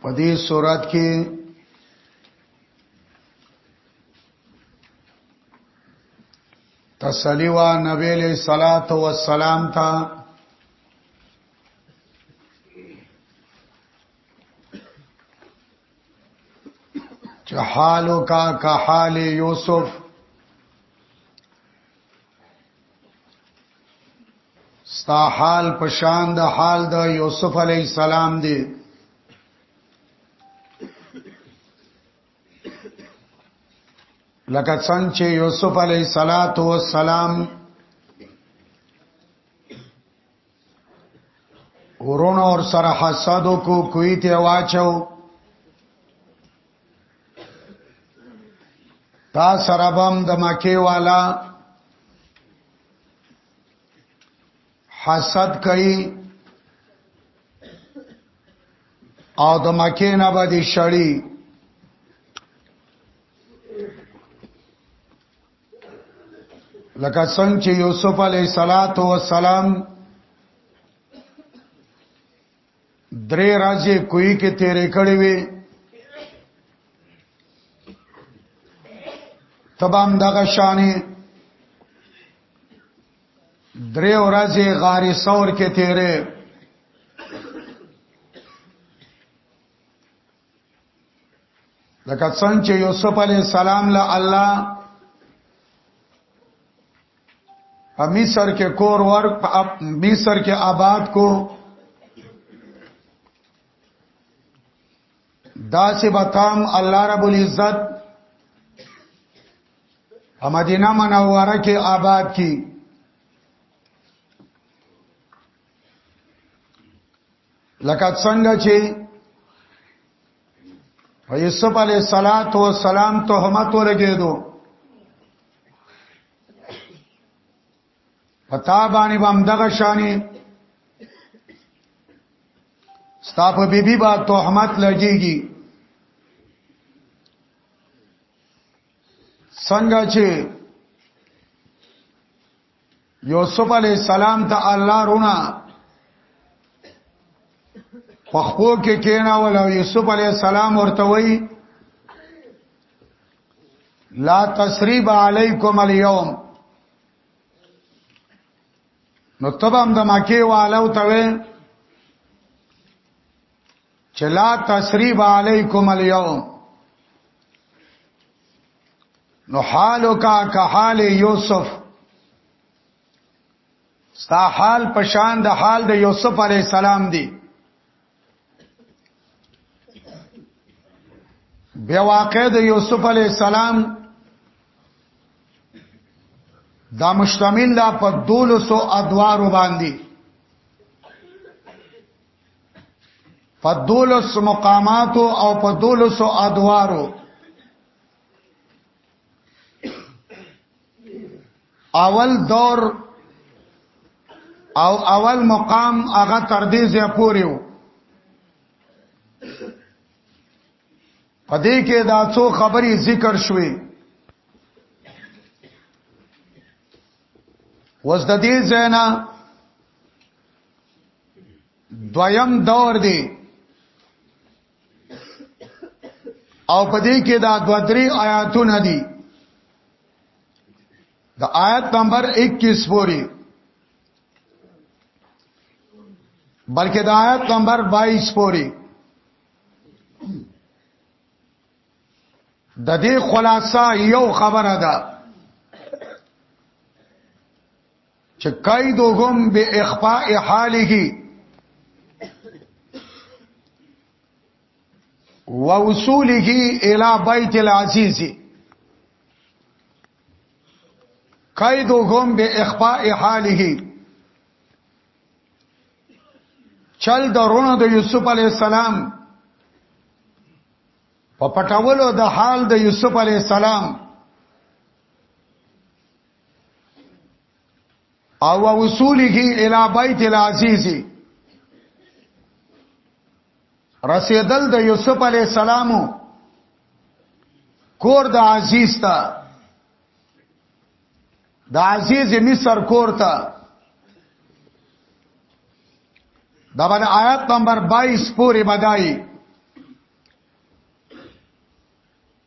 په دې سورات کې تسلی وا نبی له صلوات و سلام تا چحالو کا کا حال یوسف ستا حال پشان د حال د یوسف علی السلام دی لکه څنګه چې یوسف علی السلام ورونو اور سره حسد کو کوی ته واچو تا سره بم د مکه والا حسد کوي او د مکه نه باندې شړی لکه څنګه چې یوسف علیه صلوات و سلام درې راځي کوی کې تیرې کړې وي تبام دغه شانې درې ورځې غاری ثور کې تیرې لکه څنګه چې یوسف علی السلام له الله په مصر کې کور ور په مصر کې آباد کو دا سه بتام الله رب العزت په مدینه منوره کې آباد کی لکه څنګه چې په یوسف علی صلوات و سلام تهمت ورګېدو پتا باندې بم دغه شانی ستا په بیبي با تهمت لګيږي څنګه چې یوسف علی السلام ته الله رونا پخپو کې کینا ول یوسف علی السلام ورته وی لا تسریب علیکم اليوم نو تبم د مکه والو ته چلا تسریب علیکم اليوم نو حالکا که حال یوسف ستا حال پشان د حال د یوسف علی السلام دی بیا واقع د یوسف علی السلام دا مشتمل دا په دولسو ادوارو باندې په دولس مقاماتو او په دولس ادوارو اول دور او اول مقام هغه تر دې ځې پورې وو پدې کې دا څو خبرې ذکر شوې وز د دې ځای نه دویم دور دی او په دې کې دا دو درې آیاتونه دي د آیت نمبر 21 پورې بلکې د آیت نمبر 22 پورې د دې خلاصہ یو خبره ده چې قیدهم باخفاء حاله ووصوله الى بیت العزیز قیدهم باخفاء حاله چل درونو د یوسف علی السلام په پټولو د حال د یوسف علی السلام او وصوله الى بیت العزیز رسیدل د یوسف علی السلام کور د عزیز ته د عزیز مصر کور ته دا باندې آیات نمبر 22 پورې بدایي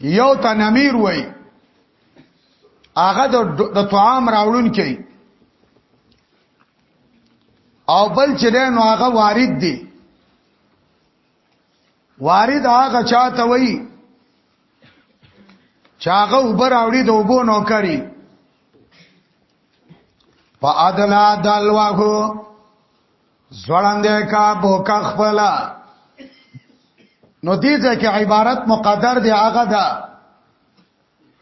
یو تنمیر وای هغه د طعام راوړون کې او بل چې نو هغه وارد دی وارد هغه چاته وای چاغه وبر اوړي د وبو نوکری په ادلا دلواغو زړندې کا بوکا خپل نو دې ځکه عبارت مقدر دی هغه ده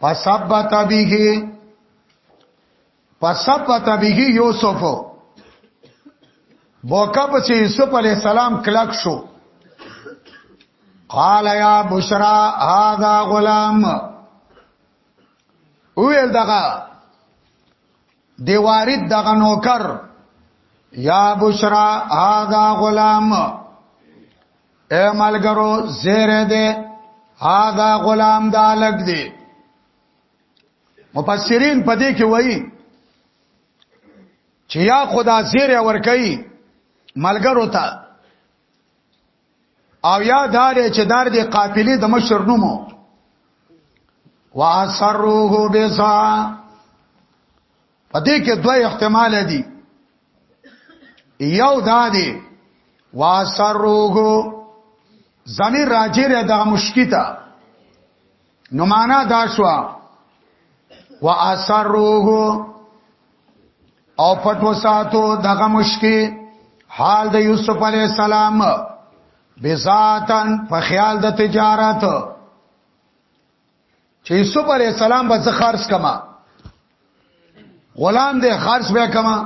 فثبت به فثبت به یوسف بوکا پس یوسف علی السلام کلک شو قال یا بشرا هذا غلام ویل دغه دی وارد دغه نوکر یا بشرا هاذا غلام اے ملګرو زیره دی هاذا غلام دا لګ دی مفسرین په دې کې وایي چې یا خدا زیره ور کوي ملګرو ته او یا دار چې دار دی قافلې د مشر نومو واسروه بسا پدې کې دوه احتمال دي یو دا دی واسروه زمير راجر د مشکیتا نو معنا دا شو واسروه او پټ وساتو دغه مشکی حال د یوسف علی السلام بذاتن په خیال د تجارت چې یوسف علی السلام به زخرس کما غلام دې خرج به کما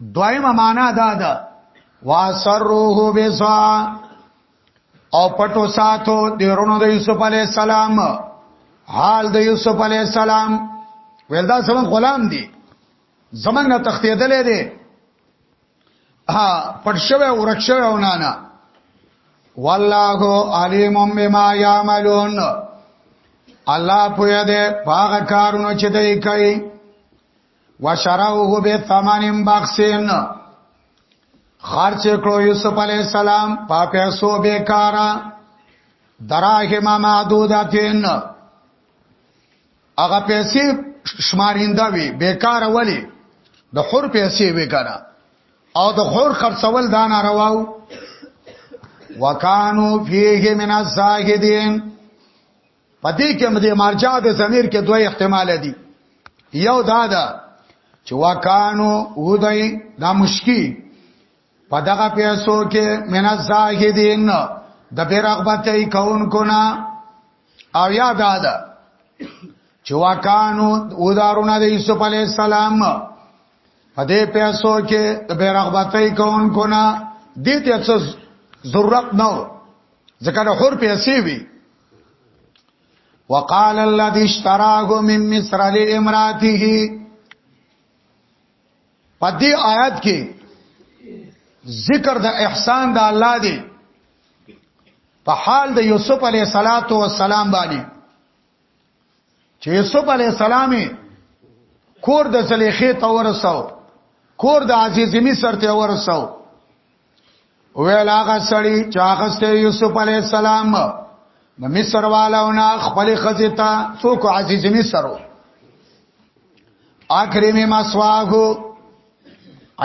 دویمه معنا دا ده واسروه بسا او پټو ساتو د ورونو د یوسف علی السلام حال د یوسف علی السلام ولدا سمون غلام دی زمنګ تختیدلې دی ها پټ شوی ورک شوی او نه نه والله علیم بما یعملون الله پوهه ده باغ کارونه چې دوی کوي وشروه به ثمن بخسن خرچ کړو یوسف علی السلام په پیسو بیکارا دراهم معدوداتین هغه پیسې شمارینده وي بیکار ولی د حر پیسې وکړه او د حر خرڅول دا نارواو وکانو فیه من الزاهدین پدې کې مده مرجع د ضمیر کې دوه احتمال دي یو دا ده چې وکانو ودای دا مشکی په دغه پیسو کې من الزاهدین د پیر اغبتې کون کنا او یاد ده چې واکانو ودارونه د یوسف علی السلام په دې پیسو کې د پیر اغبتې کون کنا دې ته څه ضرورت نه ځکه د حر پیسې وی وقال الذي اشتراه من مصر لامراته په دې آیات کې ذکر د احسان د الله دی په حال د یوسف علی صلوات و سلام باندې چې یوسف علی السلام کور د زلیخې ته ورساو کور د عزیز مصر ته ورساو ویل هغه سړی چې هغه سته یوسف علی السلام د مصر والاونه خپل خزیتا څوک عزیز مصر اکرمی مسواغو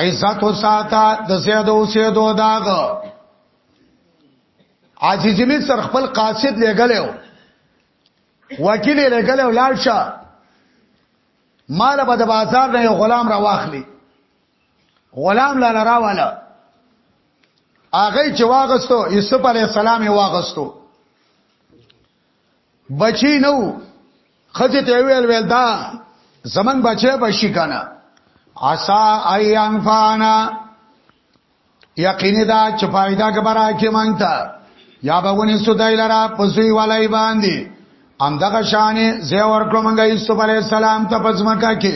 عزت او ساته د زیاد او سیدو داغ عزیز مصر خپل قاصد لګلو وکیل لګلو لاړ شه مال به د بازار نه غلام را واخلي غلام لاله راواله هغه چې واغستو یوسف علی السلام یې واغستو بچی نو خځه ته ویل ویل دا زمنګ بچی بشی کنه عسا ایان فانا یقین دا چې فائدہ کبره کې مانتا یا به ونی سودای لرا پسوی والای باندې ام دغه شانې زه ورکړم غي یوسف علی السلام ته پزماکه کې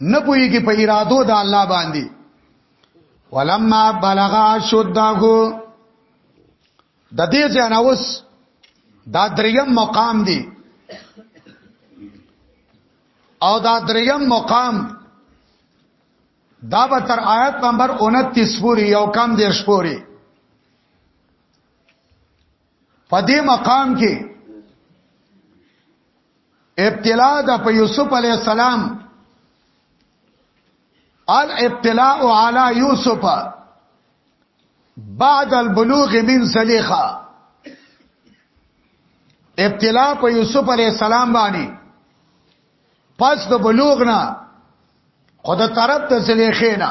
نه پويږي په ارادو د الله باندې ولما بلغ شده د دې ځناوس دا دریم مقام دی او دا دریم مقام دا به تر آیت نمبر 29 پورې یو کم دیش پورې په دې مقام کې ابتلا د په یوسف علی السلام الابتلاء علی یوسف بعد البلوغ من زلیخه ابتلا په یوسف علی السلام باندې پس د بلوغ نه خود طرف ته زلیخه نه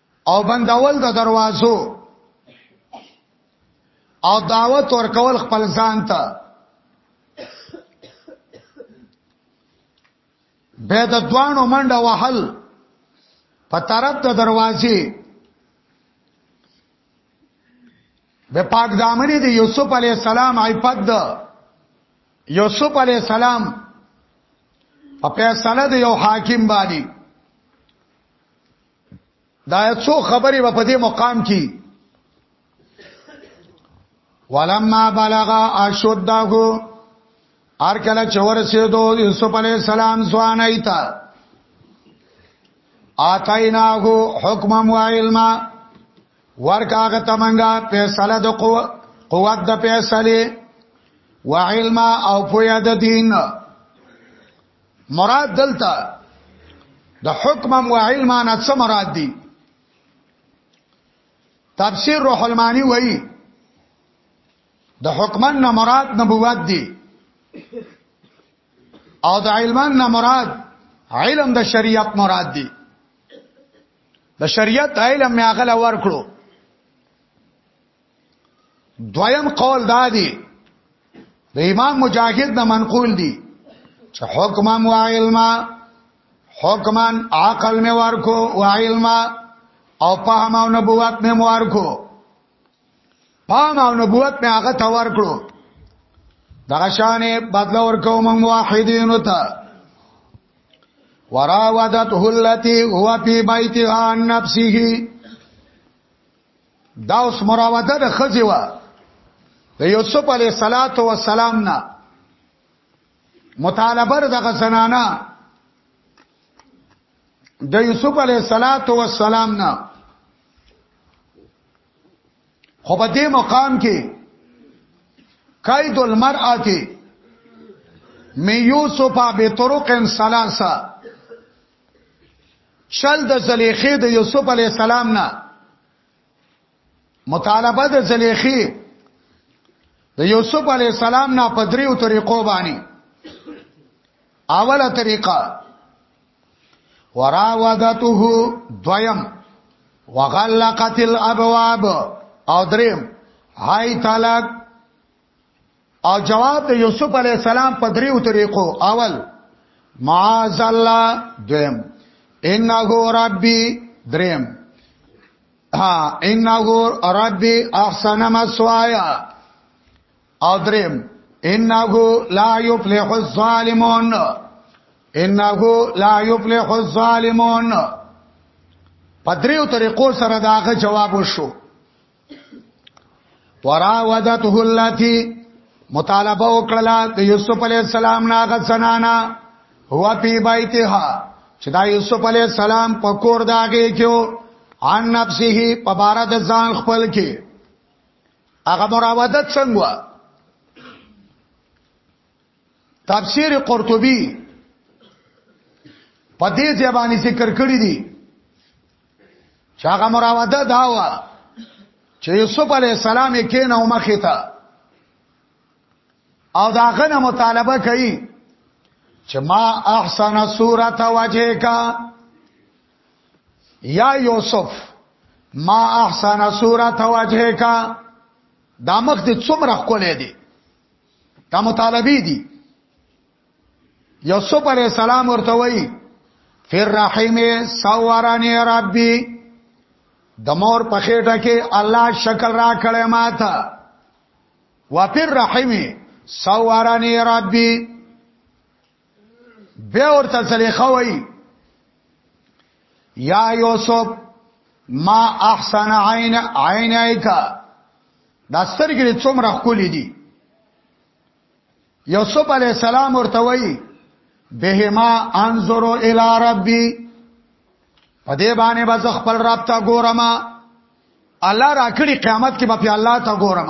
او بندول د دروازو او دعوت ورکول خپل ځان ته به د دوانو منډه وهل په طرف د دروازې به پاک دامنې د یوسف علی السلام عفت د یوسف علی السلام په فیصله د یو حاکم باندې دا څو خبرې په دې مقام کې ولما بلغ اشده ار کله چور سیدو یوسف علی السلام ځوان ایتا آتایناه حکما و علما ورکاغه تمنګا فیصله د قوت د فیصله و علما او پویا د دین مراد دلته د حکم او علم نه څه مراد دي تفسیر روح المانی وایي د حکمن نه مراد نبوت دي او د علمان نه مراد علم د شریعت مراد دي د شریعت علم میاغله ورکړو دویم قول دا دی د امام مجاهد نه منقول دی چې حکما و علما حکما عقل می ورکو و علما او فهم او نبوت می ورکو فهم او نبوت می هغه ته ورکړو دغه شانې بدل ورکو موږ موحدینو ته وراودته التي هو في بيتها عن نفسه دا اوس مراوده د خزي وا د یوسف علی صلوات و سلام نه مطالبه دغه زنانا د یوسف علی صلوات و سلام نه خو په دې مقام کې قید المرأه می یوسف به طرق ثلاثه چل د زلیخې د یوسف علی السلام نه مطالبه د زلیخې د یوسف علی السلام نه په دریو طریقو باندې اوله طریقه وراودته دویم وغلقت الابواب او دریم هاي طلاق او جواب د یوسف علی السلام په دریو طریقو اول معاذ الله دویم انه ربي دریم ها انه ربي احسن مسوایا او دریم انه لا یفلح الظالمون انه لا یفلح الظالمون په دریو طریقو سره داغه جواب وشو وراودته اللاتی مطالبه وکړه د یوسف علی السلام ناغه زنانا هو پی بایتها چې دا یوسف علی السلام په کور داږي کېو ان نفسه په بار د ځان خپل کې هغه مراودت څنګه تفسیر قرطبی په دې ځبانی ذکر کړی دی چې هغه مراوده دا و چې یوسف علی السلام یې کین او مخې ته او دا غنه مطالبه کوي چې ما احسن صورت وجهک یا یوسف ما احسن صورت وجهک دا مخ دې څومره خولې دي دا مطالبه دي یوسف علی السلام ورته وایي فر رحیم سوارانی ربی د مور په خېټه کې الله شکل را کړې ماته وفر رحیم سوارانی ربی بیا ورته زلیخا وای یا یوسف ما احسن عین عینایک دا سترګې څومره خولې دي یوسف علی السلام ورته وای بهما انظر الی ربی په دې باندې بس خپل رب ته ګورم الله راکړي قیامت کې به په الله ته ګورم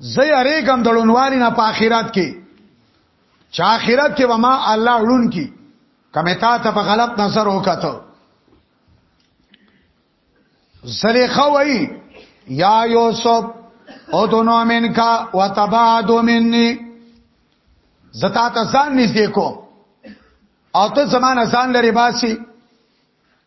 زه یریګم دړونوالي نه په آخرت کې چا آخرت کې وما الله ړون کی کمه تا ته په غلط نظر وکاته زلیخه وای یا یوسف او دونو من کا وتبعد مني زتا ته ځان نږدې کو او ته زمانه ځان لري باسي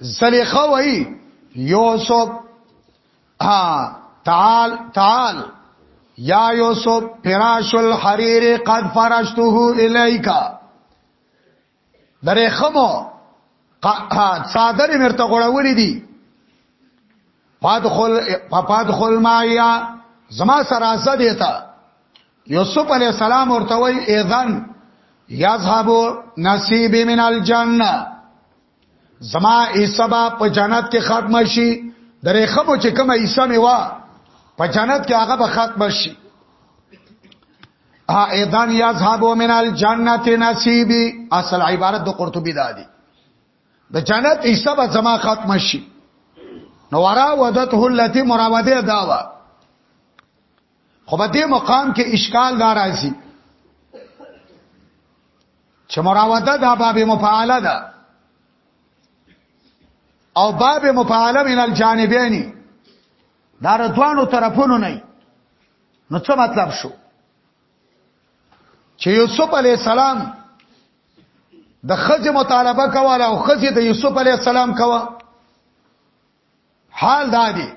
زلیخا وای یوسف ها تعال تعال یا یوسف فراش الحریر قد فرشته الیکا درې خمو صادر مرته غړولې دي فادخل فادخل مایا زما سره زده تا یوسف علی السلام ورته وی اذن یذهب نصیبی من الجنه زما ایسبا په جنت کې ختم شي درې خمو چې کومه ایسه می وا په جنت کې هغه به ختم شي ها اذن یذهب من الجنه نصیبی اصل عبارت د قرطبی دادی د جنت ایسه به زما ختم شي نو ورا ودته التي مراوده داوا خو په دې مقام کې اشکال دار راځي چې مراوده دا باب مفعاله ده او باب مفعاله من الجانبین دا رضوانو طرفونو نه نو څه مطلب شو چې یوسف علی السلام د خځه مطالبه کوله او خځه د یوسف علی السلام کوله حال دا دی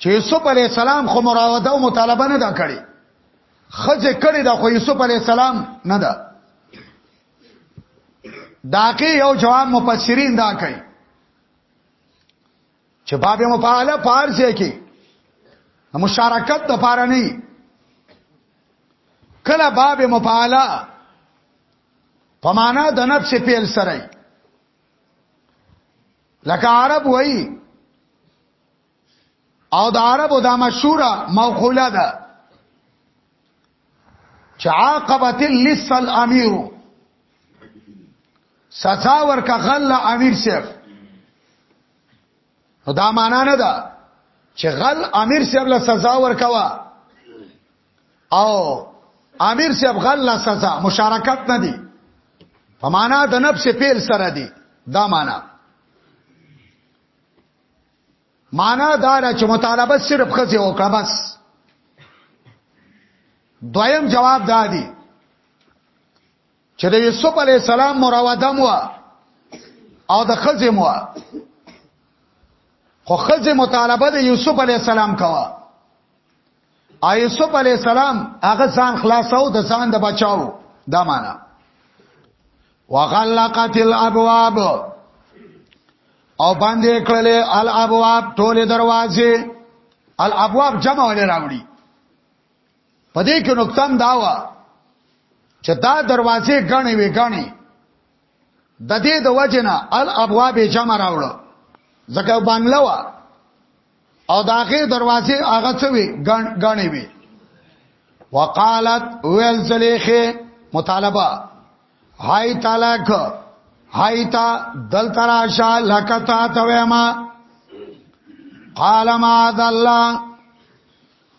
چې یوسف علی السلام خو مراوده او مطالبه نه دا کړی خځه کړی دا خو یوسف علی السلام نه ده داکه یو جواب مفسرین دا کوي چې باب مفاعله پارسه کې مشارکت د پاره نه کله باب مفاعله پمانا د نفس پیل سره لکه عرب وای او د عربو دا مشهوره موقوله ده چې عاقبت اللص الامير سزا ورکا غل امیر صرف دا معنا نه ده چې غل امیر صرف له سزا ورکوا او امیر سی افغان لا سزا مشارکت نه دی په معنا د نفس پیل سره دی دا معنا معنا دا چې مطالبه صرف خزه وکړه بس دویم جواب دا دی چې د یوسف علی السلام مراوده مو او د خزه مو خو خزه مطالبه د یوسف علی السلام کوا ایوسف علی السلام هغه ځان خلاصو د ځان د بچاو دا معنا وغلقت الابواب او باندې کړلې الابواب ټولې دروازې الابواب جمع ولې راوړي پدې کې نقطه دا و چې دا دروازې غنې وې غنې د دې د وجنه الابواب جمع راوړو ځکه بنگله و او داغه دروازه هغه څه وی غاڼې وی وقالت ویل زلیخه مطالبه هاي طلاق هاي تا دل تراشا لکتا تویما قال ما ذا الله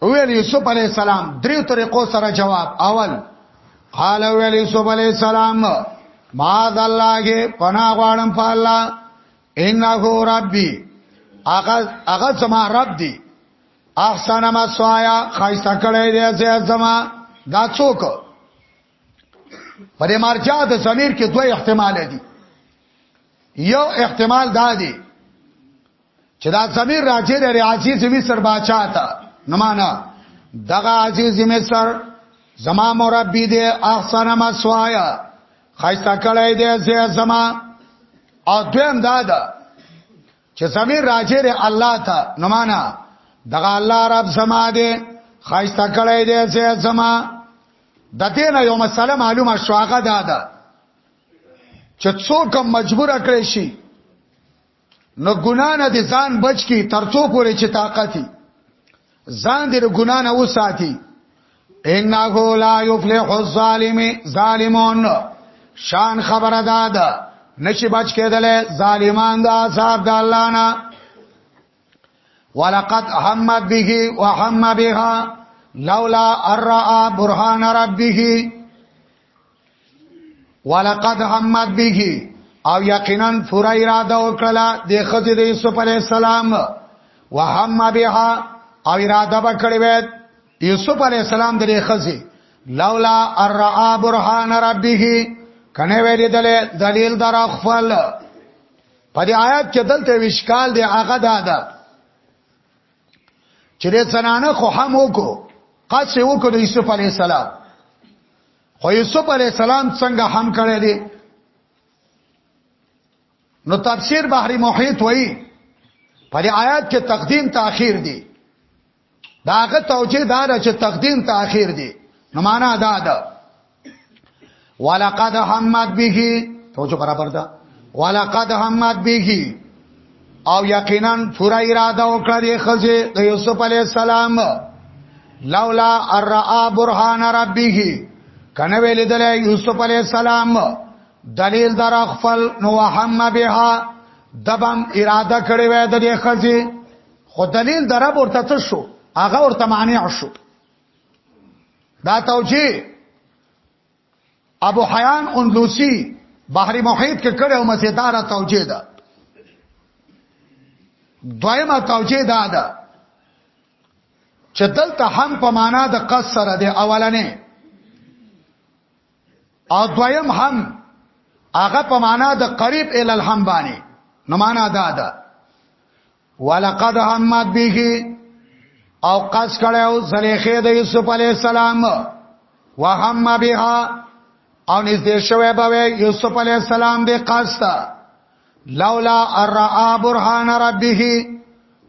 ویل یوسف علی السلام دریو طریقو سره جواب اول قال ویل یوسف علی السلام ما ذا الله کې پنا غواړم په الله انه ربي هغه هغه زما رب دی احسن ما سوایا خایسته کړی دی زه زما دا څوک پرې مرجع د ضمیر کې دوه احتمال دي یو احتمال دا دی چې دا ضمیر راځي د عزیز مصر باچا ته نه معنا دغه عزیز مصر زما مربی دی احسن ما سوایا خایسته کړی دی زه زما او دویم دا ده چې زمير راځي ر الله ته نو معنا دغه الله رب زما دی خایسته کړی دی زه زما د دې نه یو مسله معلومه شواغه ده ده چې څوک مجبور کړی شي نو ګنا نه دي ځان بچ کی ترڅو پورې چې طاقت ځان دې ګنا نه وساتي انه لا یفلح الظالم ظالمون شان خبره داد نشي بچ کېدل ظالمان د عذاب د الله نه ولقد همت به وهم بها لولا ارى برهان ربه ولقد همت به او یقینا پورا اراده وکړه د خدای د یوسف علی السلام وهم بها او اراده وکړې وې یوسف علی السلام د خزي لولا الرا برهان ربه کنه وې دل دلیل در خپل په دې آیات کې دلته وشکال دی هغه دا ده چې د زنانه خو هم وکړو قصې وکړو یوسف علی السلام خو یوسف علی السلام څنګه هم کړی دی نو تفسیر بحری محیط وایي په دې آیات کې تقدیم تاخير دی داغه توجیه دار چې تقدیم تاخير دی نو معنا دا ده ولقد حمد به توجه برابر ده ولقد حمد به او یقینا پورا اراده وکړه د خزه د یوسف علی السلام لولا الرا برهان ربه کنه ویل د یوسف علی السلام دلیل در خپل نو هم بها دبم اراده کړی وای د خزه خو دلیل در ورته څه شو هغه ورته معنی شو دا توجیه ابو حیان اندلوسی بحری محیط کې کړه او مزیدار توجیه ده دویمه توجیه ده ده چې دلته هم په معنا د قص سره ده اولنې او دویم هم هغه په معنا د قریب ال الحم باندې نو معنا ده ده ولقد همت به او قص کړو زلیخه د یوسف علی السلام وهم بها او نږدې شوه به یوسف علی السلام د قصتا لولا ارا برهان ربه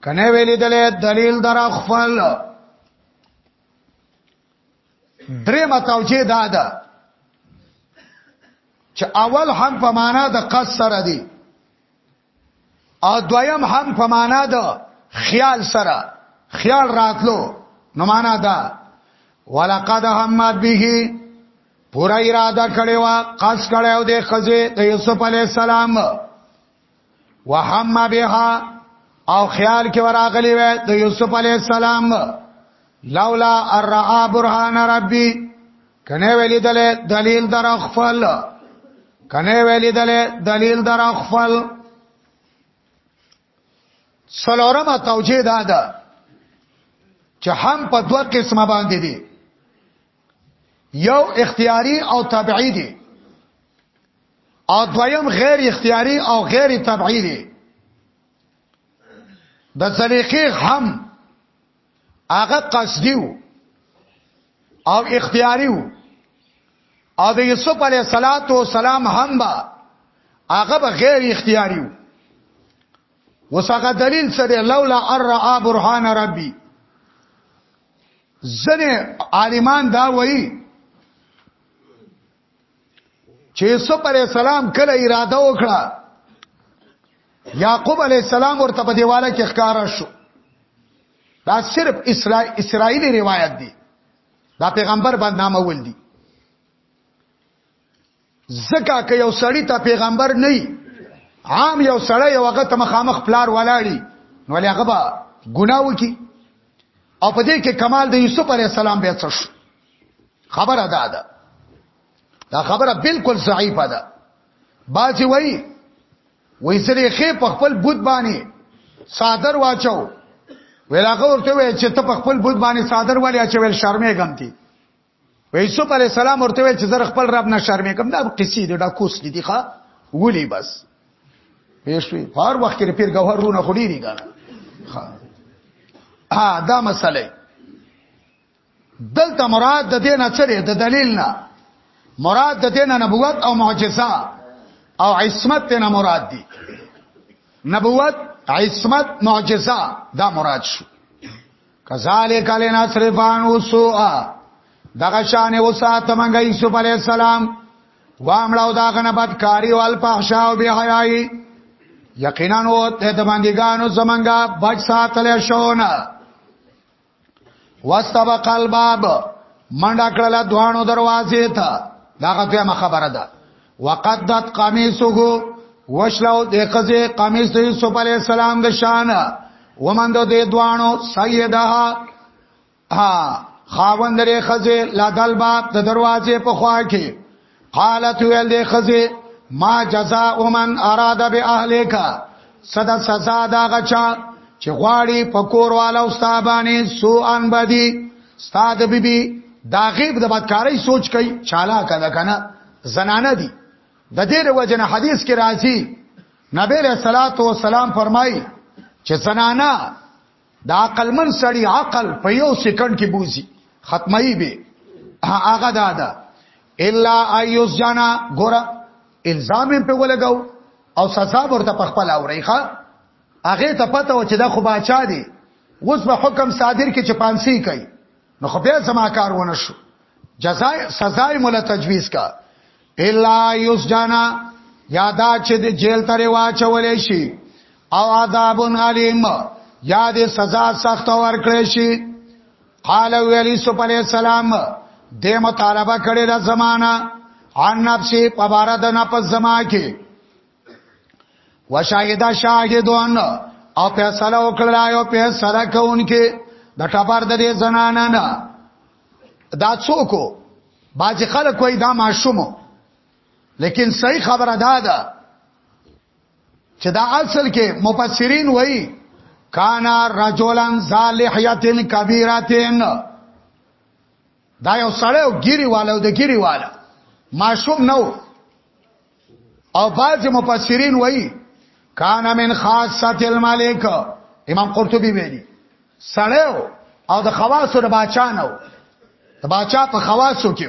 کنه ویل دل دلیل در خپل درې متوجه دادا چې اول هم په معنا د قص سره دی او دویم هم په معنا د خیال سره خیال راتلو نو معنا دا ولقد همت به پورا اراده کړي وا قص کړي او د خزه د یوسف علی السلام وهم بها او خیال کې وراغلی و د یوسف علی السلام لولا الرا برهان ربي کنه ویلی دل دلیل در خپل کنه ویلی دل دلیل در خپل سلورمه توجیه ده ده چې هم په دوه قسمه باندې دي یو اختیاری او طبعی دي او دویم غیر اختیاری او غیر طبعی دي د سلیقې هم هغه قصدی او اختیاری وو او د یوسف علیه صلوات و سلام هم با هغه به غیر اختیاری وو وسغه دلیل سره لولا ارعا برهان ربی زنه عالمان دا وایي چې یوسف علی السلام کله اراده وکړه یعقوب علی السلام ورته په دیواله کې ښکارا شو دا صرف اسرائیلی روایت دی دا پیغمبر باندې نامه ول دي زکه که یو سړی ته پیغمبر نه عام یو سړی یو هغه ته مخامخ پلار ولاړی نو هغه به ګناو کی او په دې کې کمال د یوسف علی السلام بیا څه شو خبره ده ده دا خبره بالکل ضعیفه ده باز وای وای سره خې په خپل بوت باندې صادر واچو ویلاغه ورته وای چې ته په خپل بوت باندې صادر والی اچول شرمې غمتی یوسف علی السلام ورته وای چې زه خپل رب نه شرمې کوم دا قصې دی دا کوس دي ښا ولي بس پېښوي هر وخت کې پیر ګوهر رونه خوري دي ګان ها دا مسله دلته مراد د دینه چره د دلیل نه مراد د دینه نبوت او معجزه او عصمت دینه مراد دی نبوت عصمت معجزه دا مراد شو کذالک لنا صرفان وسوء دغه شان وسات منګ یوسف علی السلام وامړو داغه نه بدکاری او الفحشاء او بهایي یقینا او ته د باندې ګانو زمنګا بچ ساتل شونه واستبق الباب منډه کړل دوانو دروازې ته دا غته ما خبره ده وقدت قمیصه وشلو د قزه قمیص د یوسف علی السلام د شان ومند د دوانو سیده ها خاوند لري خزه لادل باب د دروازې په خوا کې قالت ویل دی خزه ما جزاء من اراد باهلک صدا سزا دا غچا چې غواړي پکور والا استابانه سو ان بدی استاد بیبي بی دا غیب د بدکاری سوچ کوي چالا کده کنه زنانه دي د دې وجنه حدیث کې راځي نبی له صلوات و سلام فرمایي چې زنانه دا عقلمن سړی عقل په یو سکند کې بوزي ختمي به هغه دا ده الا ايوس جانا ګور الزام په ولګاو او سزا ورته په خپل اوريخه هغه ته پته و چې دا خو باچا دی اوس په حکم صادر کې چپانسی کوي نو خو بیا زما کار ونه شو جزای سزای مولا تجویز کا الا یسجانا یادا چې د جیل ترې واچولې شي او عذاب علیم یا د سزا سخت ورکړې شي قال ویلی سب علیہ السلام دې مطالبه کړې د زمانہ عن نفسي پبارد نفس زما کې وشاهدا شاهدون او فیصله وکړه او فیصله کوونکې د ټبر د دې زنانه نه دا څوک باج خلک وای دا ماشوم لیکن صحیح خبره ده دا چې دا اصل کې مفسرین وای کانا رجولان صالحیتن کبیرتن دا یو سړی او ګيري والو د ګيري والا معشوم نو او بعض مفسرین وایي کان من خاصه الملک امام قرطبي ویلي سړیو او د خواصو د باچانو د باچا په خواصو کې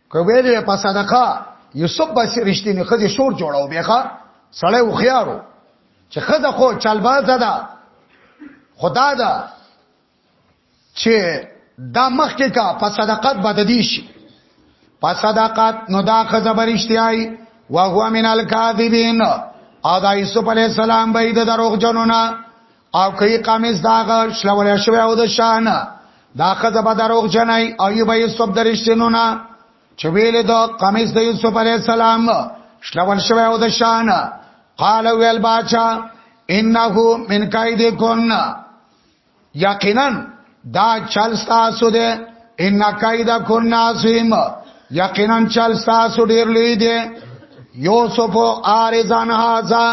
کوي دې په صدقه یوسف بس رښتینی خځه شور جوړاو بیخه سړی وخیارو چې خځه خو چلباز ده خدا ده چې دا مخ کې کا په صدقات بددي شي په صدقات نو دا خځه برښتیاي او هو من الکاذبین او دا یوسف علی السلام به د دروغ جنونه او کوي قامیز داغه شلولې شوی او د شان دا خزه به دروغ جنای او یو به یوسف درشتینو نه چې ویلې دا قامیز د یوسف علی السلام شلول شوی او د شان قال ویل باچا انه من کایدکن یقینا دا چل تاسو ده ان کایدکن ناسیم یقینا چل تاسو ډیر لوی دی یوسف آرزان هاذا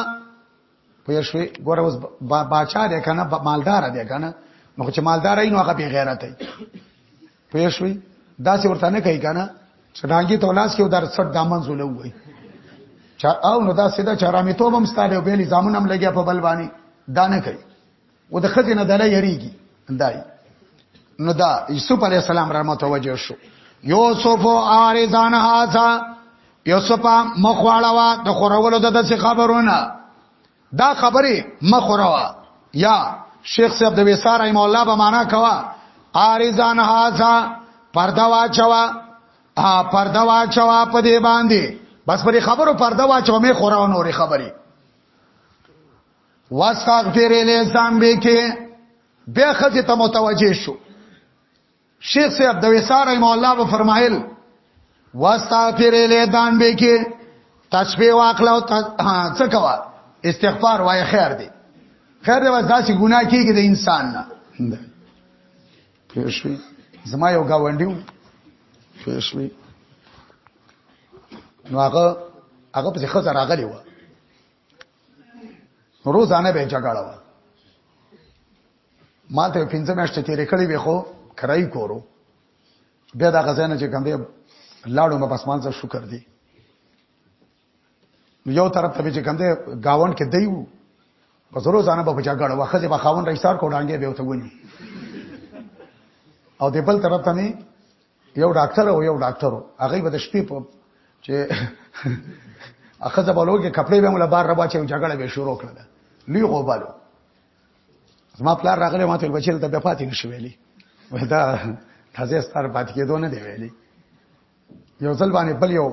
پوه شوې ګوره اوس با باچا دی کنه با مالدار دی کنه نو چې مالدار ای نو هغه بی غیرت ای پوه شوې دا څه ورته نه کوي کنه چې ډانګي تولاس کې در څټ دامن زول وای چا او نو دا سیدا چرامې توبم ستاره ویلي زامن هم لګیا په بل باندې دا نه کوي و د خځې نه دله یریږي دای نو دا یوسف علی السلام را متوجه شو یوسف عارضان هاذا یوسف مخواړوا د خورولو د داسې خبرونه دا خبره مخوروا یا شیخ صاحب د وساره ایم الله به معنا کوا عارضان هاذا پردا واچوا ا پردا واچوا په دې باندې بس پرې خبرو پردا واچو مې خورا نورې خبرې واستغفر له ذنبه کې به خزه ته متوجه شو شیخ صاحب د وسار رحم الله به فرمایل واستغفر له ذنبه کې تسبیح واخلا او څه کوا استغفار وای خیر دی خیر دی واس داسې ګناه کیږي د انسان نه پېښوي زما یو گاونډیو پېښوي نو هغه هغه په ځخه راغلی و روزانه به جګړه و ما ته پنځه میاشتې تیرې کړې وې خو کرای کورو بیا دا غزانه چې کوم دی لاړو مې پسمان څخه شکر دی یو طرف ته چې کوم دی گاوند کې دی وو په زرو ځانه په جګړه واخه چې بخاون رئیسار کوډانګې به وته ونی او د بل طرف ته نه یو ډاکټر او یو ډاکټر هغه به د شپې په چې اخه زبلوګه کپڑے به مولا بار ربا چې جګړه به شروع کړل لوی غوبالو زما پلار راغله ماته بچل ته به پاتې نشو ویلي ودا تازه ستار پاتې کېدو نه دی ویلي یو ځل باندې بل یو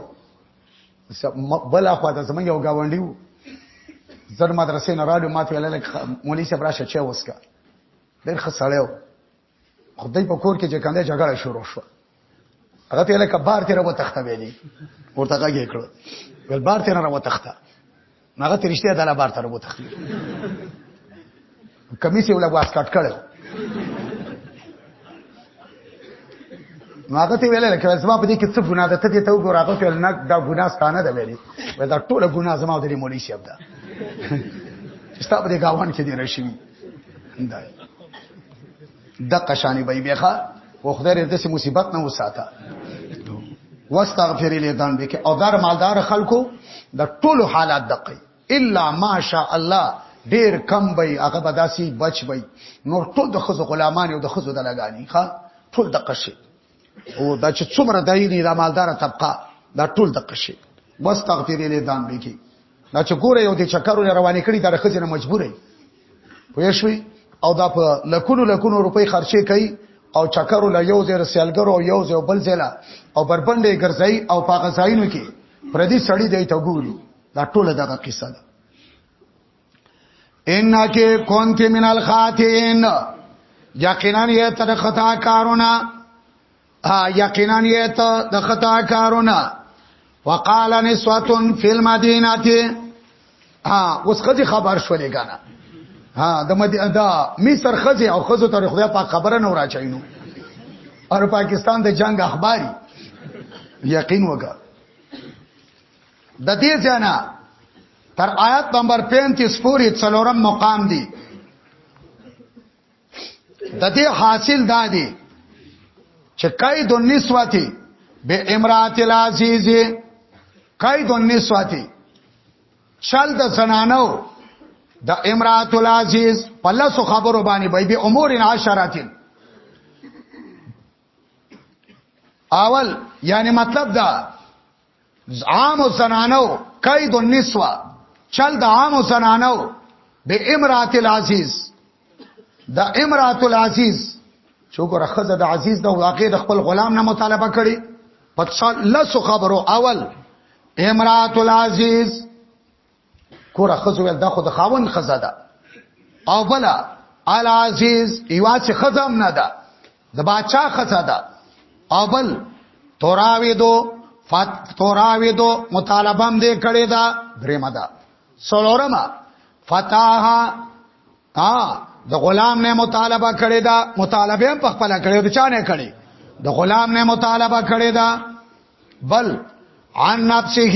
بل اخوا ته زمونږ یو گاونډي وو زر مدرسې نه راډیو ماته ویل مولوی صاحب راشه چې وسکا ډېر خسړیو خدای په کور کې چې کنده جګړه شروع شو هغه ته لکه بار تیر و تخته ویلي ورته غږی کړو ول بار تیر را و تخته هغه ته رښتیا دلا بار تر و تخته کمیس یو لګواس کټ کړو هغه ته ویل لکه زما په دې کې څه ګناه ده ته دې ته وګور هغه ته نه دا ګناه ستانه ده ویلي دا ټول ګناه زما د مولوی شپ ده ستا په دې گاوان کې دی راشي د قشانی بای بیخه او خدای دې سه مصیبت نه وساته واستغفر لذنبک او در مالدار خلکو د ټولو حالات دقی الا ماشاء الله ډیر کم به هغه بداسي بچ به نور ټول د خزو غلامان او د خزو د لګانی ښا ټول د قشې او دا چې څومره دای دي دا مالدار طبقه دا ټول د قشي بس تغفیر له دام به کی دا چې ګوره یو د چکرو روانې کړي دا خځه نه مجبورې پوه شوي او دا په لکونو لکونو روپۍ خرچې کوي او چکرو لا یو زیر سیلګر او یو زیر بل زیلا او بربندې ګرځي او پاکستانو کې پردي سړی دی ته ګوري دا ټوله دغه قصه ده انک كنت من الخاطئين یقینا یې تر خطا کارونه یقینا یې ته د خطا کارونه وقال نسوه فی المدینه ها اوس خځه خبر شولې کنه ها د مدینه دا مصر خځه او خځه تر خدای پاک خبره نه راچینو او پاکستان د جنگ اخباري یقین وکړه د دې ځنا تر آیات نمبر 35 پورې څلورم مقام دی د دې حاصل دا دی چې قید النسواتی به امرات العزیز قید النسواتی شل د زنانو د امرات العزیز په لاسو خبرو باندې به به امور عشراتین اول یعنی مطلب دا عام زنانو قید النسوه چل د عام زنانو به امرات العزیز د امرات العزیز شکر خزه د عزیز د واقع د خپل غلام نه مطالبه کړي په لاسو خبرو اول امرات العزیز کور خزو ول دا خو د خاون خزه ده او بلا العزیز یوا چې خزم نه ده د باچا خزه ده او بل توراوی دو فات توراوی دو مطالبه هم دې کړی دا درېما ده سلورما فتاها ها د غلام نه مطالبه کړی دا مطالبه هم په خپل کړی د چا نه کړی د غلام نه مطالبه کړی دا بل عن نفسه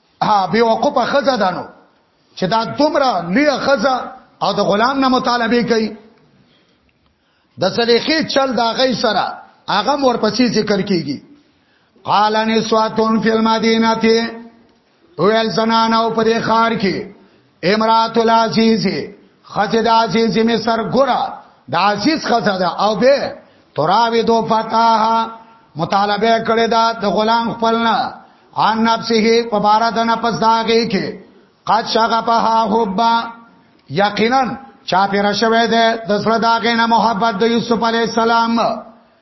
ها به وقوفه خزه دانو چې دا دومره لوی خزه او د غلام نه مطالبه کوي د سلیخي چل دا غي سره هغه ورپسې ذکر کیږي قال نسواتون فی المدینه ویل زنان او پرې خار کې امرات العزیز خزه د عزیز مصر ګرا د عزیز خزه ده او به تراوی دو فتاها مطالبه کړی دا د غلام خپلنا ان نفسه په بار د نفس داږي کې قد شغفها حبا یقینا چا پیر شوه ده د سره داګه نه محبت د یوسف علی السلام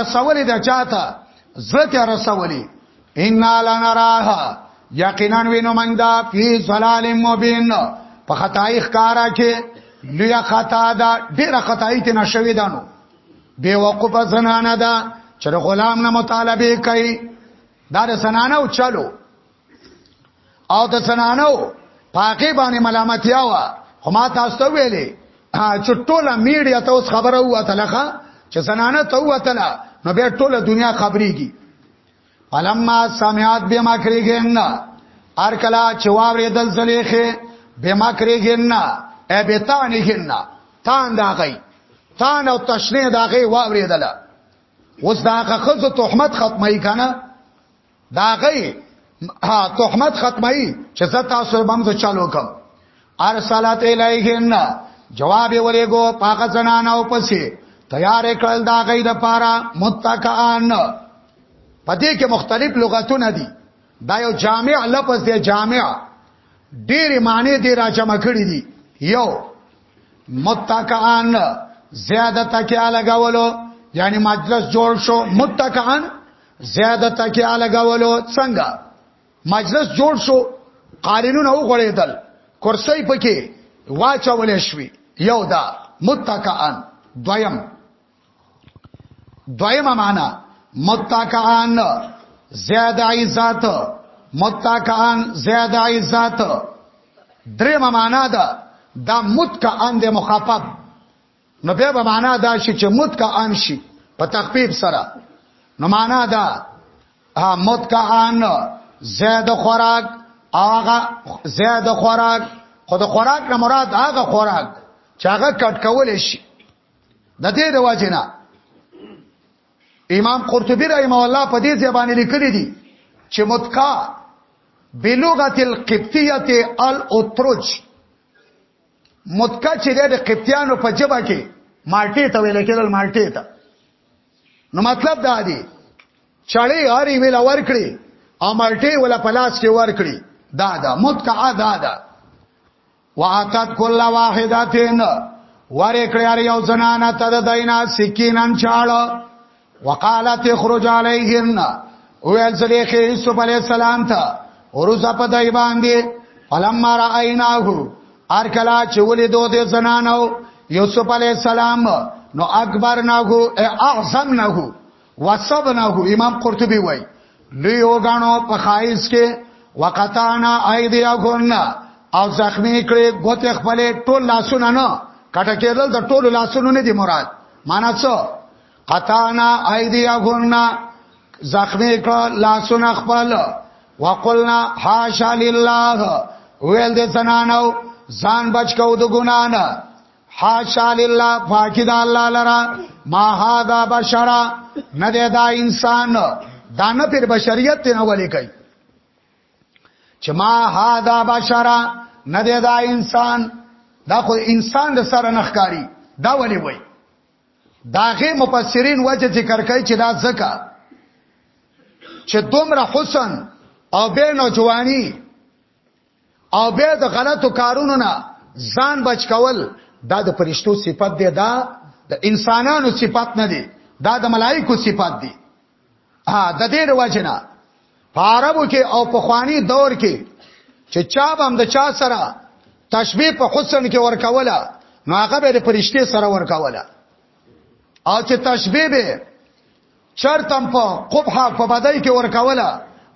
رسولې د چاته زړه ته رسولې ان لنراها یقینا وینو موږ دا فی ظلال مبین په خدای ښکارا کې لوی خطا دا ډیره خدای ته نشوي دانو بے وقوف زنانه دا چې غلام نه مطالبه کوي دا زنانه او چلو او د زنانو پاکي باندې ملامتیا وا خو ما تاسو ته ویلې چې ټوله میډیا ته اوس خبره وته لخه چې زنانه ته وته نو بیا ټوله دنیا خبريږي فلما سمعت بما کریګن ار کلا چې واورې دل زلیخه بما کریګن ا به تان کېن تان دا غي تان او تشنه دا غي واورې دل اوس دا خزه تهمت ختمه کنا دا غي تهمت ختمي چې زه تاسو بم ز چالو کوم ارسلت الیهن جواب ورېګو پاک زنان او پسې تیار کړل دا غي د پاره متکئان پدې کې مختلف لغتونه دي دا یو جامع لفظ دی جامع ډېری معنی دی را جمع کړی دي یو متکئان زیاده تکیا لگاولو یعنی مجلس جوړ شو متکئان زیاده تکیا لګولو څنګه مجلس جوړ شو قالینونه وغړېدل کرسۍ پکې واچول شوې یو دا متکئان دویم دویمه معنا متکئان زیاده عزت متکئان زیاده عزت دریمه معنا ده دا متکئان د مخاطب نو بیا به معنا دا شي چې موت کا ان شي په تخفیف سره نو معنا دا ها موت کا ان زیاد خوراک هغه زیاد خوراک خود خوراک نه مراد هغه خوراک چې هغه کټ کول شي د دې د واجنه امام قرطبي رحم الله په دې ځبانه لیکلي دي چې متکا بلغت القبطیه الاترج متکا چې د قبطیانو په جبه کې مالټې ته ویل کېدل مالټې ته نو مطلب دا دی چړې هری ویل ور کړی او مالټې ولا پلاس کې ور کړی دا دا متکا دا دا واقت کل واحدتین ور کړی یو زنانه ته د دینه سکینن چاړه وقالت اخرج عليهن ویل زلیخه یوسف علی السلام ته ورځه په دای باندې فلما رایناه ار کلا چې ولې دوه د زنانو یوسف علی السلام نو اکبر نه هو اعظم نه هو وسب نه هو امام قرطبي وای لوی وګانو په خایس کې وقطانا ایدیاهن او زخمی کړي ګوت خپل ټول لاسونه نه کټه کېدل د ټول لاسونو نه دی مراد معنا څه قطعنا ایدیهن زخمی کړه لاسونه خپل وقلنا حاشا لله ویل د زنانو ځان بچ کو د ګنا نه حاشا لله پاکی د الله لرا ما هاذا بشرا نه دی دا انسان دا نه پر بشریت ته نه ولي کوي چې ما هاذا بشرا نه دی دا انسان دا خو انسان د سره نخکاری دا ولي وای داغه مفسرین وجه ذکر کوي چې دا ځکه چې دومره حسن او به نوجوانی او به د غلطو کارونو نه ځان بچ کول دا د پرشتو صفت دی دا د انسانانو صفت نه دی دا د ملائکو صفت دی ها د دې د وجنه په عربو کې او په خواني دور کې چې چا به هم د چا سره تشبیه په حسن کې ورکوله نو هغه به د پرشته سره ورکوله او چې تشبیه به چرتم په قبحه په بدای کې ورکوله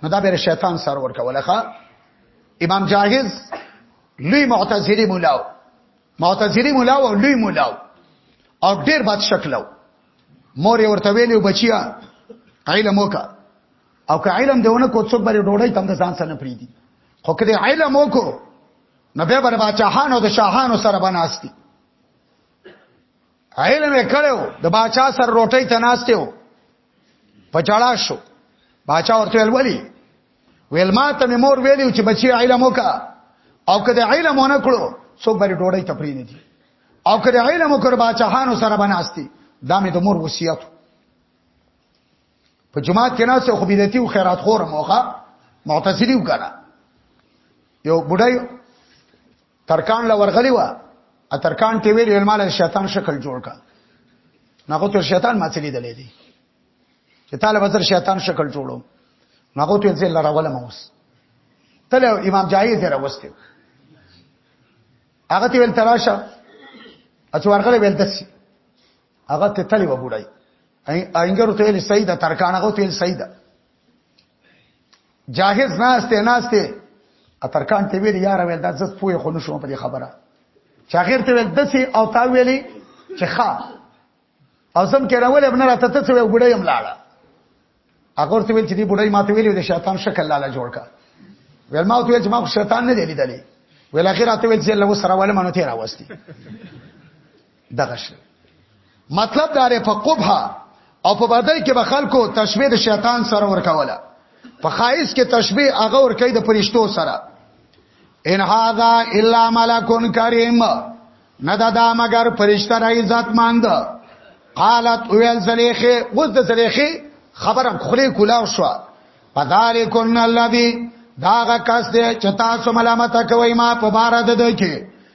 نو دا به شیطان سره ورکوله ښا امام جاهز لوی معتزلی مولاو معتزلی مولا او لوی مولا او ډیر بد شکلو مور ورته ویلو بچیا علم وکا او که علم دیونه کو څوک بری ډوړی تم د ځان سره پریدي خو کله علم وکو نو به بر بچاهانو د شاهانو سره بناستی علم یې کړو د باچا سره روټۍ ته ناشته و په جړا شو باچا ورته ویل ولی ویل ما ته مور ویلی چې بچي علم وکا او کله علم ونه کړو څوک بری ډوړی تپری نه دي او کله علم وکړ باچاهانو سره بناستی دا مې د مور وصیت په جماعت کې ناس خو بدعتي او خیرات خور موخه معتزلی وکړه یو بډای ترکان له ورغلی و ا ترکان ته ویل ویل مال شیطان شکل جوړ کا ناغه تر شیطان ما چلی دلې دي چې طالب تر شیطان شکل جوړو ناغه ته ځل راول موس تل امام جاهي ته راوستي هغه ته ویل تراشه اته ورغله ویل دسی هغه ته تلی و بډای اینګر ته ویل سیدا ترکان هغه ته ویل سیدا جاهز ناشته ناشته اترکان ته ویل یار ویل دا زت پوی خو نشو په خبره چا غیر ته ویل دسی او تا ویلی چې ښا او سم کې راول ابن راته ته څه وګړی هم لاړه هغه ته ویل چې دی بډای ماته ویلی د شیطان شکل لاله جوړ کا ویل ما ته ویل چې ما شیطان نه دی لیدلی ویل اخر راته ویل چې الله سره ول مانو ته راوستي دغه شی مطلب داره په قبح او په بدای کې به خلکو تشبیه د شیطان سره ورکوله په خایس کې تشبیه هغه ورکې د پرشتو سره ان هاذا الا ملکون کریم نه دا, دا مگر پرشتہ را عزت مند قالت ویل زلیخه وز د زلیخه خبره خلی کولاو شو پدالیکن الذی داغه کس دی چې تاسو ملامت کوي ما په بار د دکی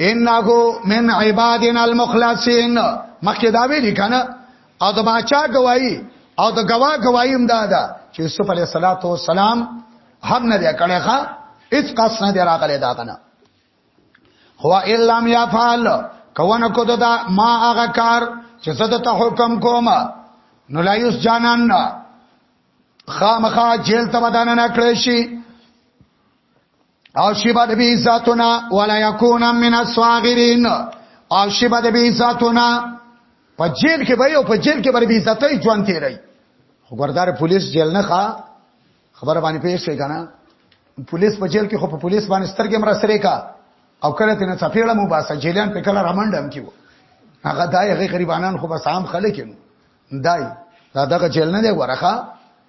انه من عبادنا المخلصین مخکې دا ویل کنه او د باچا گواہی او د گواه گواہی هم دا ده چې یوسف علیه السلام هم نه دی کړی ښا هیڅ قص نه دی راغلی دا کنه هو الا ما يفعل کونه کو دا ما هغه کار چې زه ته حکم کوم نو لا یوس جانان خامخا جیل ته بدن نه کړی شي او شیبه د بی عزتنا ولا یکون من الصاغرین او شیبه د بی عزتنا په جیل کې به او په جیل کې به بی عزتۍ ژوند تیری خبردار پولیس جیل نه ښا خبر باندې پیښ شي کنه پولیس په جیل کې خو په پولیس باندې سترګې مر سره کا او کله تنه چپیړه مو باسه جیلان په کله رامنډم کیو هغه دای هغه غریبانان خو بس عام خلک نو دای دا دغه جیل نه دی ورخه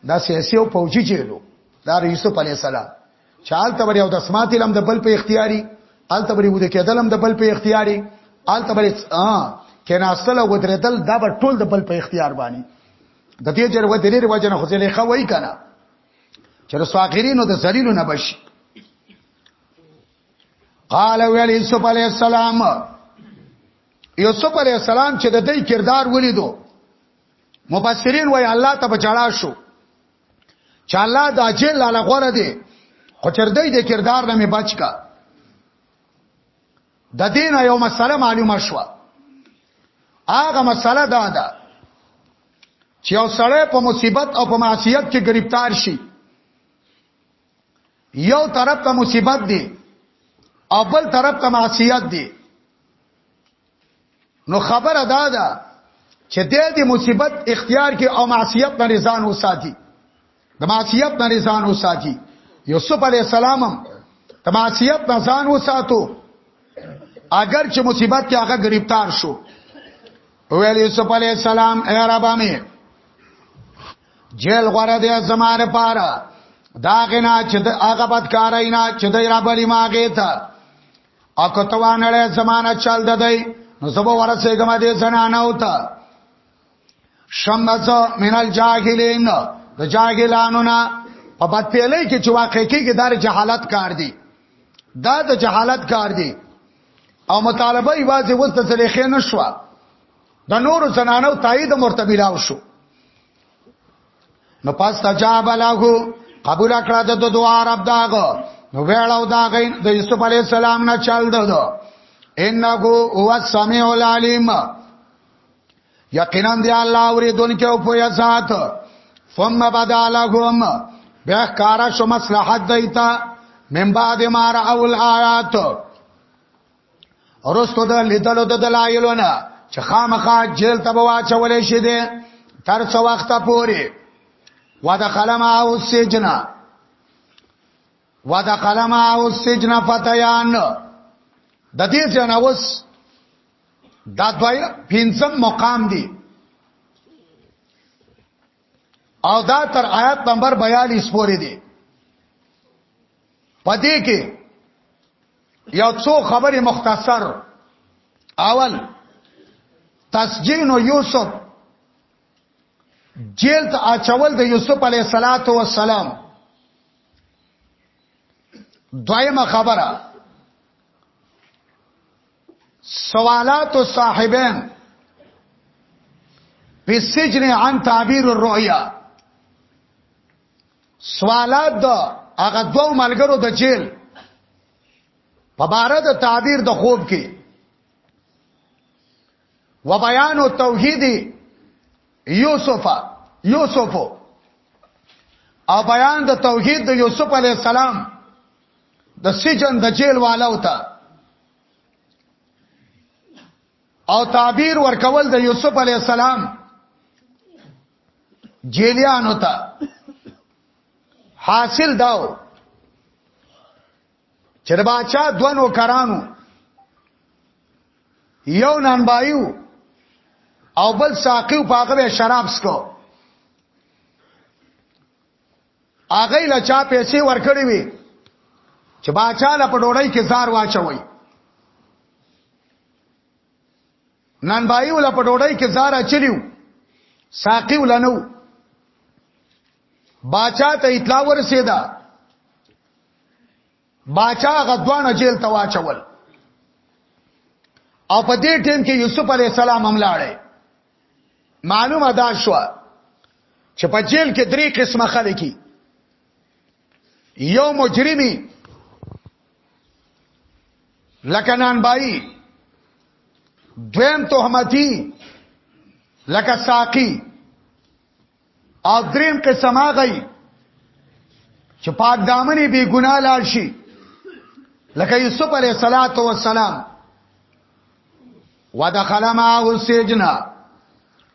دا سیاسي او پوجي جیلو دا یوسف علی السلام چال تبری او د اسمات علم د بل په اختیاري ال تبری ود کېدلم د بل په اختیاري ال تبری ا کیناستل او درېدل دا به ټول د بل په اختیار باندې د دې جر و درې وجنه خو ځلې خوي کنه چر سواغرینو د ذلیلو نه بشي قال ویل یوسف علی السلام یوسف علی السلام چې د دې کردار ولیدو مفسرین وای الله ته بچاړه شو چې الله دا جیل لاله غوړه دی خو چر دې د کردار نه می بچ کا د دین یو مسله معلومه شو هغه مسله دا ده چې یو سړی په مصیبت او په معصیت کې گرفتار شي یو طرف ته مصیبت دی او بل طرف ته معصیت دی نو خبره دا ده چې د دې مصیبت اختیار کې او معصیت نه رضان وساتي د معصیت نه رضان وساتي یوسف علی السلام د معصیت نه ځان وساتو اگر چې مصیبت کې هغه گرفتار شو ویل یوسف علی السلام ای رب امه جیل غره دې زماره پاره دا غنا چې د هغه بدکارای نه چې د رب علی ماګه ته او کته وانړې زمانہ چل ددای نو زبو ورسېګم دې زنانه او ته شمس من الجاهلین د جاهلانو نه په بد پیلې کې چې واقع کېږي دار جهالت کار دی دا د جهالت کار دی او مطالبه یې واځي وسته سره خې نشو د نورو زنانو تایید مرتبه لاو شو نو پس تجاب له قبول کړه د دعا رب داغه نو ویلو دا غین د یوسف علی السلام نه چل ددو انه هو السمیع العلیم یقینا دی الله اوریدون کې او په یزات ثم بدا لهم بیا کارا شو مصلحت دیتا من بعد ما را اول آیات ورستو د لیدلو د دلایلونه چې خامخا جیل ته واچول شي دي تر څو وخت پوري ودخل ما او سجن ودخل ما او سجن فتيان د دې څنګه اوس دا دوی پنځم مقام دی او دا تر آیات نمبر 42 پورې دی پدې کې یو څو خبرې مختصر اول تسجین او یوسف جیل ته اچول د یوسف علیه صلاتو والسلام دویمه خبره سوالات صاحبین په سجن عن تعبیر الرؤیا سوالات د هغه دوو ملګرو د جیل په بار د تعبیر د خوب کې و بیان او توحید یوسف یوسف او بیان د توحید د یوسف علی السلام د سجن د جیل والو ته او تعبیر ورکول د یوسف علی السلام جیلیانو ته حاصل داو چې د باچا دوه نوکرانو یو نانبایو او بل ساقیو په هغه به شراب سکو هغه له چا پیسې ورکړې وي چې باچا له په ډوړی کې زار واچوي نن بای ولا په ډوډۍ کې زارا چلیو ساقي ولنو باچا ته اطلاع ورسېدا باچا غدوانه جیل ته واچول او په دې ټیم کې یوسف علی السلام هم لاړې معلومه دا شو چې په جیل کې درې قسمه خلک یو مجرمی لکه نان بای دویم تهمتی لکه ساقی او دریم قسم هغه چې پاک دامنې بی ګناه لال شي لکه یوسف علیه الصلاۃ والسلام ودخل معه السجن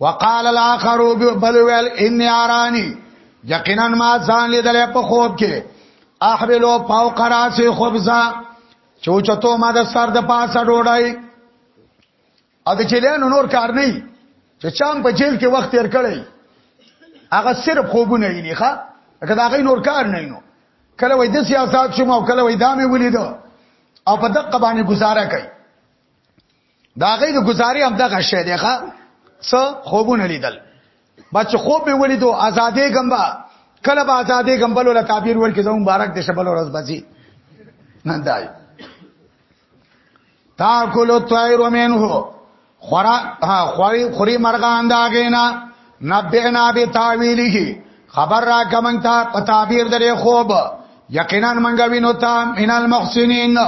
وقال الاخر بل ویل ان ارانی یقینا ما ځان لیدل په خوب کې احبلو پاو قراسی خبزا چوچتو ما د سر د پاسه ډوډای ا د چلیانو نور کار نه چې چام په جیل کې وخت تیر کړی هغه صرف خوبونه یې نه ښه که دا غي نور کار نه نو کله وای د سیاست شوم او کله وای دامه ولیدو او په دقه باندې گزاره کوي دا غي د گزاري هم دغه شی دی ښا څه خوبونه لیدل بچ خوب به ولیدو آزادې ګمبا کله به آزادې ګمبل ولا تعبیر ورکې زمو مبارک دې شبل ورځ بځي نه دای تاکل الطير منه خورا خوري خوري مرغان داګینا نبئنا بتاویله خبر را کمن تا په تعبیر درې خوب یقینا منګوینو تا من المحسنین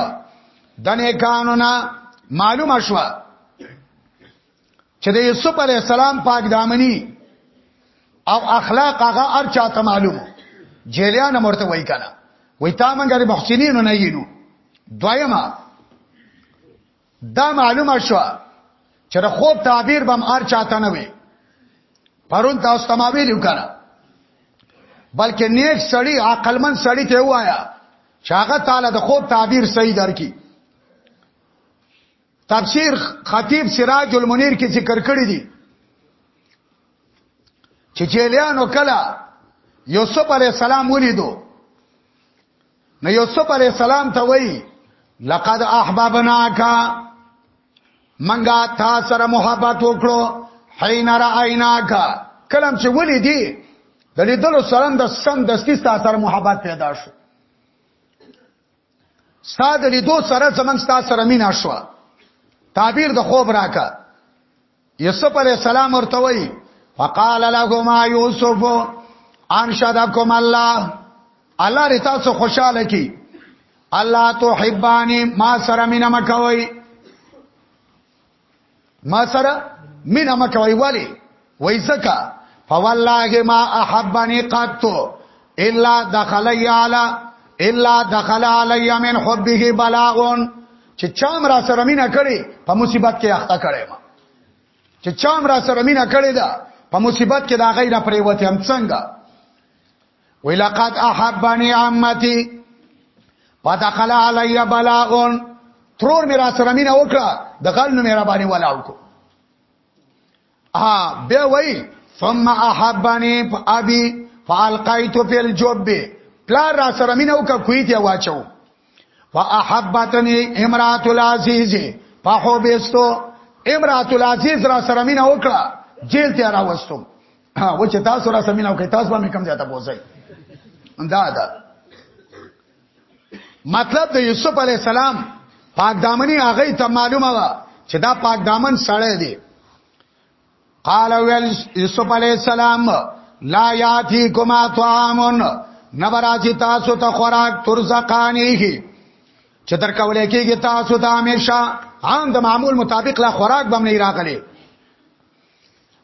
د نیکانو نه معلومه شو چې د یوسف علی السلام پاک دامنی او اخلاق هغه هر چاته معلومو جیلیان مرته وای کنه وای تا مونږه د محسنینو نه یینو دویما دا معلومه شو چې د خوب تعبیر بم هر چاته نه وي پرون تاسو ته ما ویلو کنه بلکې نیک سړی عقلمن سړی ته وایا چې هغه تعالی د خوب تعبیر صحیح درکې تفسیر خطیب سراج المنیر کې ذکر کړی دی چې جیلیانو کله یوسف علی السلام ولیدو نو یوسف علی السلام ته وایي لقد احببناک منګه تا سره محبت وکړو حين رايناک کلم چې ولې دي د لیدلو سره د سم دستی ستا سره محبت پیدا شو ستا د لیدو سره زمنګ ستا سره مینا شو تعبیر د خوب راکا یوسف علی السلام ورته وی فقال لهما یوسف انشدکم الله الله ری تاسو خوشاله کی الله تحبانی ما سره مینا مکوي ما سره مینا مکوي ولی وای زکا فوالله ما احبني قط الا دخل على الا دخل علي من حبه بلاء چې چام را سره مینا کړي په مصیبت کې اخته کړي ما چې چام را سره مینا کړي دا په مصیبت کې دا غیر پریوت هم څنګه ولقد احبني عمتي فدخل علي بلاء ترور میرا سره مینا وکړه د غل نو میرا باندې ولاړ کو ها به وای ثم احبني ابي فالقيت في الجب پلا را سره مينو کا کوي ته واچو واحبتني امراه العزيز فحبستو امراه العزيز را سره مينو وکړه جیل ته راوستم و چې تاسو را سمینه وکړئ تاسو باندې کم زیاته بوزي دا دا مطلب د یوسف علی السلام پاک دامنی هغه ته معلومه ده چې دا پاک دامن سړی دی قال ویل یوسف علی السلام لا یاتیکما طعام نبراجی تاسو ته خوراک ترزقانیه چې تر کولای کېږي تاسو ته همیشه عام د معمول مطابق لا خوراک بم نه راغلي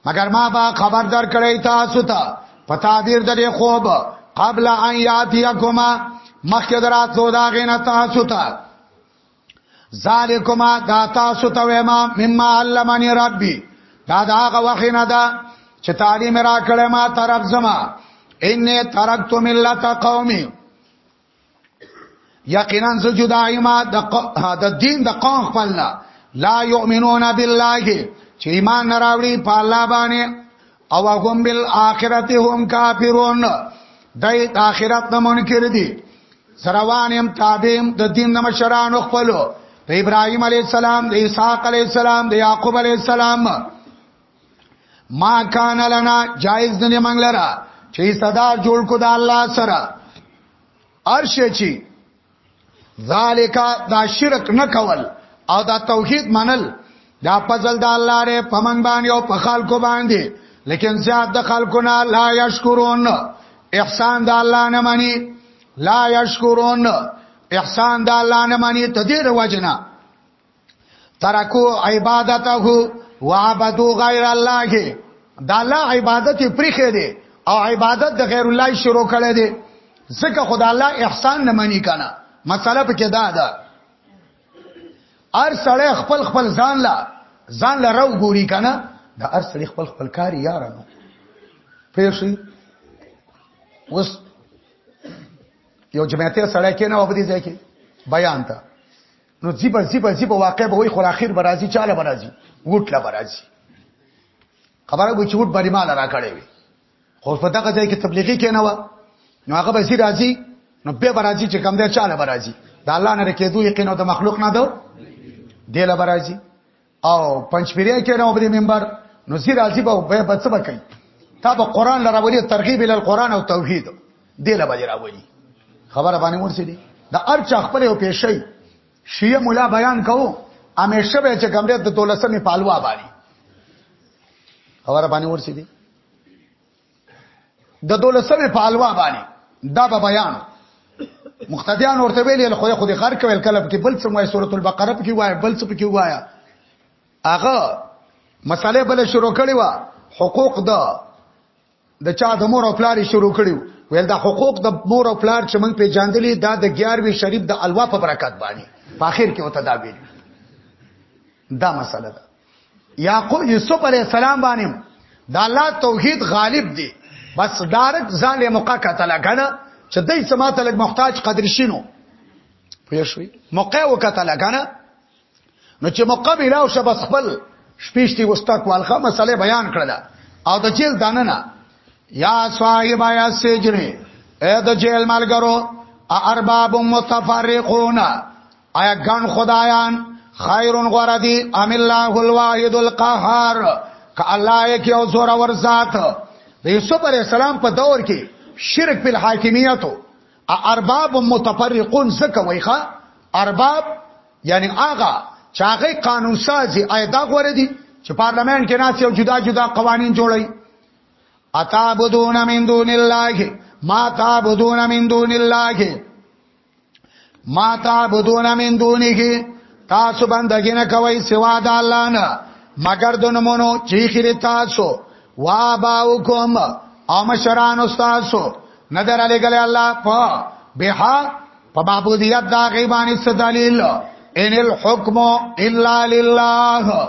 مگر ما با خبر در کړی تاسو ته په تعبیر د دې خوب قبل ان یاتیکما مخکې دراتلو دا غینه تاسو ته ذالکما دا تاسو ته وېما مما علمنی ربی دا دا هغه وخت نه ده چې تعلیم را کړې ما طرف زما ان ترکت ملت قومي یقینا ز جدا ایما د دین د قوم خپل لا یؤمنون بالله چې ایمان نه راوړي په الله باندې او هم بالآخرته هم کافرون دای د آخرت نه منکر دي سروان هم تابعم د دین د مشرانو خپل د ابراهیم علی السلام د اسحاق علی السلام د یعقوب علی السلام ما کان لنا جایز نه منګ لرا چې صدا جوړ کو د الله سره ارش چی ذالک دا شرک نه کول او دا توحید منل دا فضل د الله ر په من باندې او په خلکو باندې لیکن زیاد د خلکو نه لا یشکرون احسان د الله نه مانی لا یشکرون احسان د الله نه مانی تدیر وجنا ترکو عبادته وعبدو غیر الله دا الله عبادت پرخه دی او عبادت د غیر الله شروع کړي دي ځکه خدای الله احسان نه مني کنه مساله پکې دا ده ار سړی خپل خپل ځان لا ځان لا راو ګوري کنه دا ار سړی خپل خپل کار یارانو پېښي اوس یو جماعت سړی کې نه وبدي ځکه بیان ته نو زیب زیب زیب واقع به وي خو اخر به راځي چاله به راځي وټ لا به راځي خبره به چې وټ باندې مال را کړې وي خو په دغه ځای کې تبلیغي کې نه و نو هغه به زی راځي نو به راځي چې کم دی چاله به راځي د الله نه کېدو یقین او د مخلوق نه دو دی لا به راځي او پنځپیریا کې راو بری منبر نو سیر راځي به به بچ بکای تا به قران لراولي ترغیب ال قران او توحید دی لا به راولي خبره باندې ورسې دي د ارچ خپل او پیشي شیعه مولا بیان کوو همیشه به چې کمرې د دولسمې پالوا باندې خبره باندې ورسې دي د دولسمه په الوا باندې دا به بیان مختدیان ورته ویل خو خو دې غر کول کلب کې بل څه وای سورۃ البقره کې وای بل څه کې وای هغه مسالې بل شروع کړي وا حقوق د د چا د مور او پلار شروع کړي ویل دا حقوق د مور او پلار چې موږ پیژاندلې دا د 11 شریف د الوا په برکت باندې په اخر کې وته دا ویل دا مسله ده یعقوب یوسف علی السلام باندې د الله توحید غالب دی بس ډارک ځاله موقع کتل کنه چې دای سماته لګ محتاج قدر شینو پوه شوي موقع وکتل کنه نو چې موقع ملاو شه بس خپل شپېشتي واستاک والخه مسله بیان کړل او د جیل دانه نه یا صاحب یا سجن اے د جیل ملګرو ارباب متفرقون آیا ګن خدایان خیرون غره دی ام الله الواحد القهار ک الله یک یو زور ور ذات د یوسف علی السلام په دور کې شرک په حاکمیت او ارباب متفرقون زکه وایخه ارباب یعنی آغا چاغه قانون سازي ایدا غره دي چې پارلمان کې ناس یو جدا جدا قوانين جوړي اتعبدون من دون الله ما تعبدون من دون الله ما تعبدون من دونه تاسو بندګی نه کوي سوا د الله نه مگر د نمونو چې خیر تاسو وا باوکم او مشران تاسو نظر علی گله الله په بها په معبودیت دا غیبانی څه دلیل ان الحکم الا لله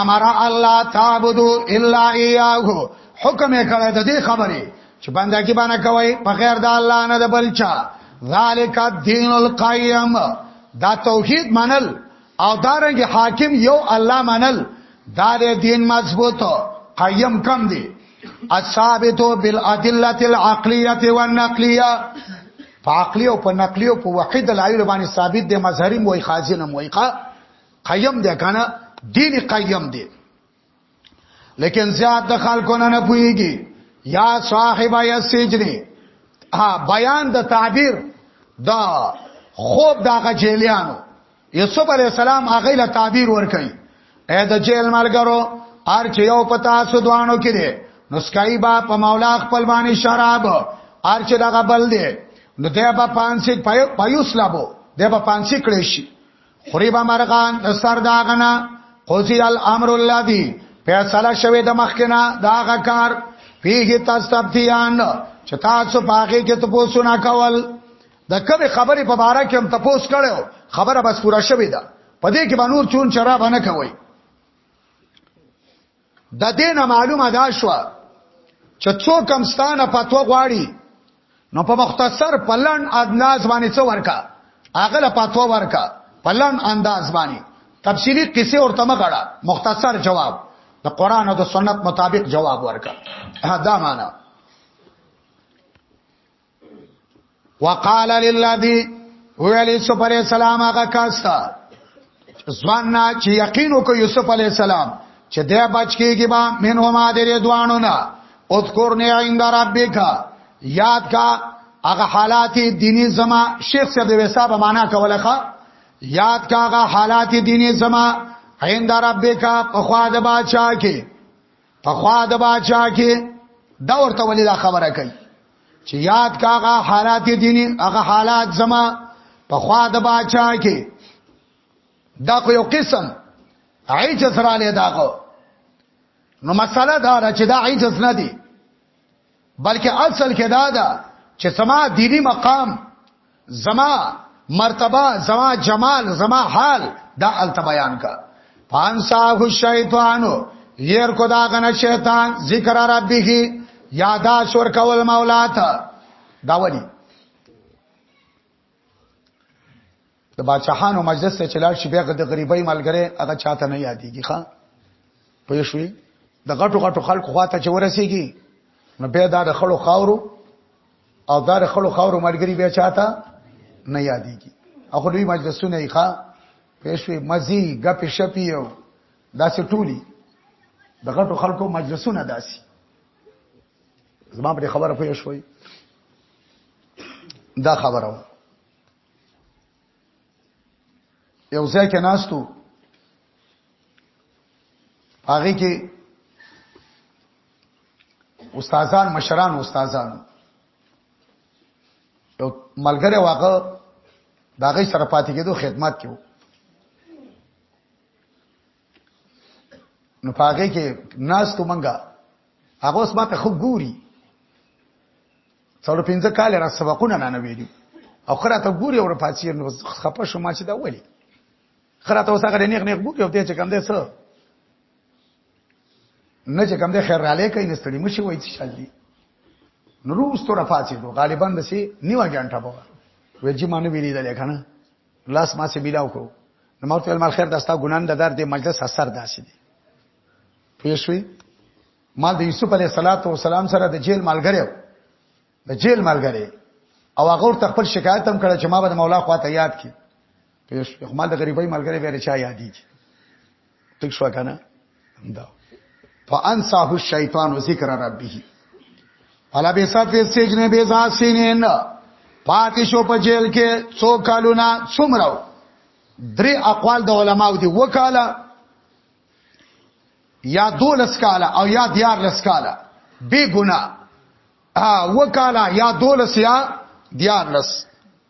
امر الله تعبدو الا اياه حکم کړه د دې خبرې چې بندګي باندې کوي په غیر د الله نه د بلچا ذالک الدین القیم دا توحید منل او دارنګ حاکم یو الله منل دا د دین مضبوط قیم کم دی الثابت بالادله العقليه والنقليه په عقلی او په نقلی او په وحی دلایل باندې ثابت دی مظهری موي خازن موي قیم دی کنه دین قیم دی لیکن زیاد د خلکو نه نه پويږي یا صاحب یا سجنی ها بیان د تعبیر دا خوب دا غجلیانو یوسف علی السلام هغه له تعبیر ور کوي اې د جیل ملګرو ار چې یو پتا سو دوانو کې دي نو سکای با په مولا خپل باندې شراب ار چې دغه بل دي نو دی با پانسی پایوس لابو دی با پانسی کړی شي خوري با مرغان د سر داغنا قضی الامر الذی فیصله شوه د مخکنا داغه کار پیګه تاسو تبتیان چې تاسو باغې کې ته پوسونه کول د کومې خبرې په باره کې هم تپوس کړو خبره بس پوره شوې ده په دې کې به نور چون چرا باندې کوي د دې نه معلومه دا شو چې څوک هم ستانه پتو غواړي نو په مختصر پلن انداز باندې څو ورکا هغه له پتو ورکا پلن انداز باندې تفصیلی قصه ورته مغړه مختصر جواب د قران او د سنت مطابق جواب ورکا دا معنا وقال للذي ویل یوسف علی السلام هغه کاستا ځوان چې یقین وکړ یوسف علی السلام چې د بچ کېږي با منو ما درې دوانو نه اذکر نه عند ربک یاد کا هغه حالات دینی زما شیخ صاحب د وساب معنا کوله ښا یاد کا هغه حالات دینی زما عند ربک په خوا د بادشاہ کې په خوا د باچا کې دا ورته ولې دا خبره کوي چې یاد کاغه حالات دیني هغه حالات زما په خوا د باچا کې دا خو یو قسم عجز را لې داغو نو مسله دا ده چې دا عجز نه دی بلکې اصل کې دا ده چې سما دینی مقام زما مرتبه زما جمال زما حال دا الته بیان کا فانساه الشیطان ير کو دا غنه شیطان ذکر ربه یادا شور کول مولا ته دا ودی د بادشاہانو مجلس ته چلاړ شي بیا د غریبۍ ملګری هغه چاته نه یادېږي ښا پوه شوې د غټو غټو خلکو خواته چې ورسیږي نو بیا دا د خړو خاورو او دا د خړو خاورو ملګری بیا چاته نه یادېږي هغه لوی مجلسونه یې ښا پوه شوې مزي غپ شپي او داسې ټولي د غټو خلکو مجلسونه داسي زما په خبره پوه شوي دا خبره و یو ځای کې ناستو هغه کې استادان مشران استادان یو ملګری واقع دا غي سره پاتې کېدو خدمت کېو نو پاګه کې ناس ته منګه هغه اوس ماته خو ګوري څلور پنځه کال را سبقونه نه ویلي او خره ته ګوري او پاتیر نو خپه شوم چې دا ولي خره ته وسغه نیغ نیغ ګوري او دې چې کم دې سره نه چې کم دې خیر را لې کوي نستړي مشي وای چې شالي نو روز تر پاتې دو غالبا د سي نیو غنټه بوه وې چې مانه ویلي دا لکنه لاس ما سي ملاو کو نو ما ته مال خیر داستا ګنان د در دې مجلس اثر داسې دي پېښوي ما د یوسف علی صلوات و سلام سره د جیل مالګری د جیل مالګری او هغه ورته خپل شکایت هم کړ چې ما به د مولا خواته یاد کی پېښ خو ما د غریبۍ مالګری به رچا یادې دي ټیک شو کنه دا فانساه الشیطان ذکر ربه فلا بیسا فی سجن بیزا سینین پاتې شو په جیل کې څو کالونه څومره درې اقوال د علماو دي وکاله یا دولس کاله او یا دیار لس کاله بی ګنا وکاله یا دولس یا دیار لس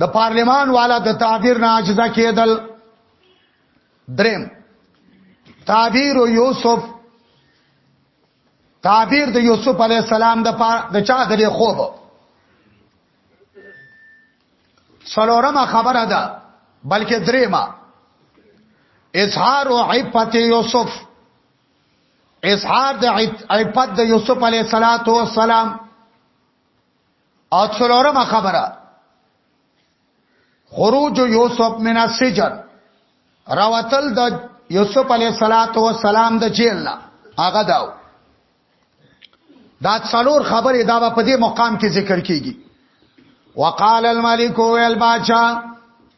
د پارلمان والا د تعبیر نه اجزا کېدل دریم تعبیر یوسف تعبیر د یوسف علی السلام د د چا د خوب سلورمه خبره ده بلکې دریمه اظهار او عفت یوسف اظهار د عفت د یوسف علی السلام او څلورمه خبره خروج یوسف من السجن راوتل د یوسف علیه صلوات و سلام د جیل نه هغه داو دا څلور خبره دا په دې مقام کې ذکر کیږي وقال الملك ويل باچا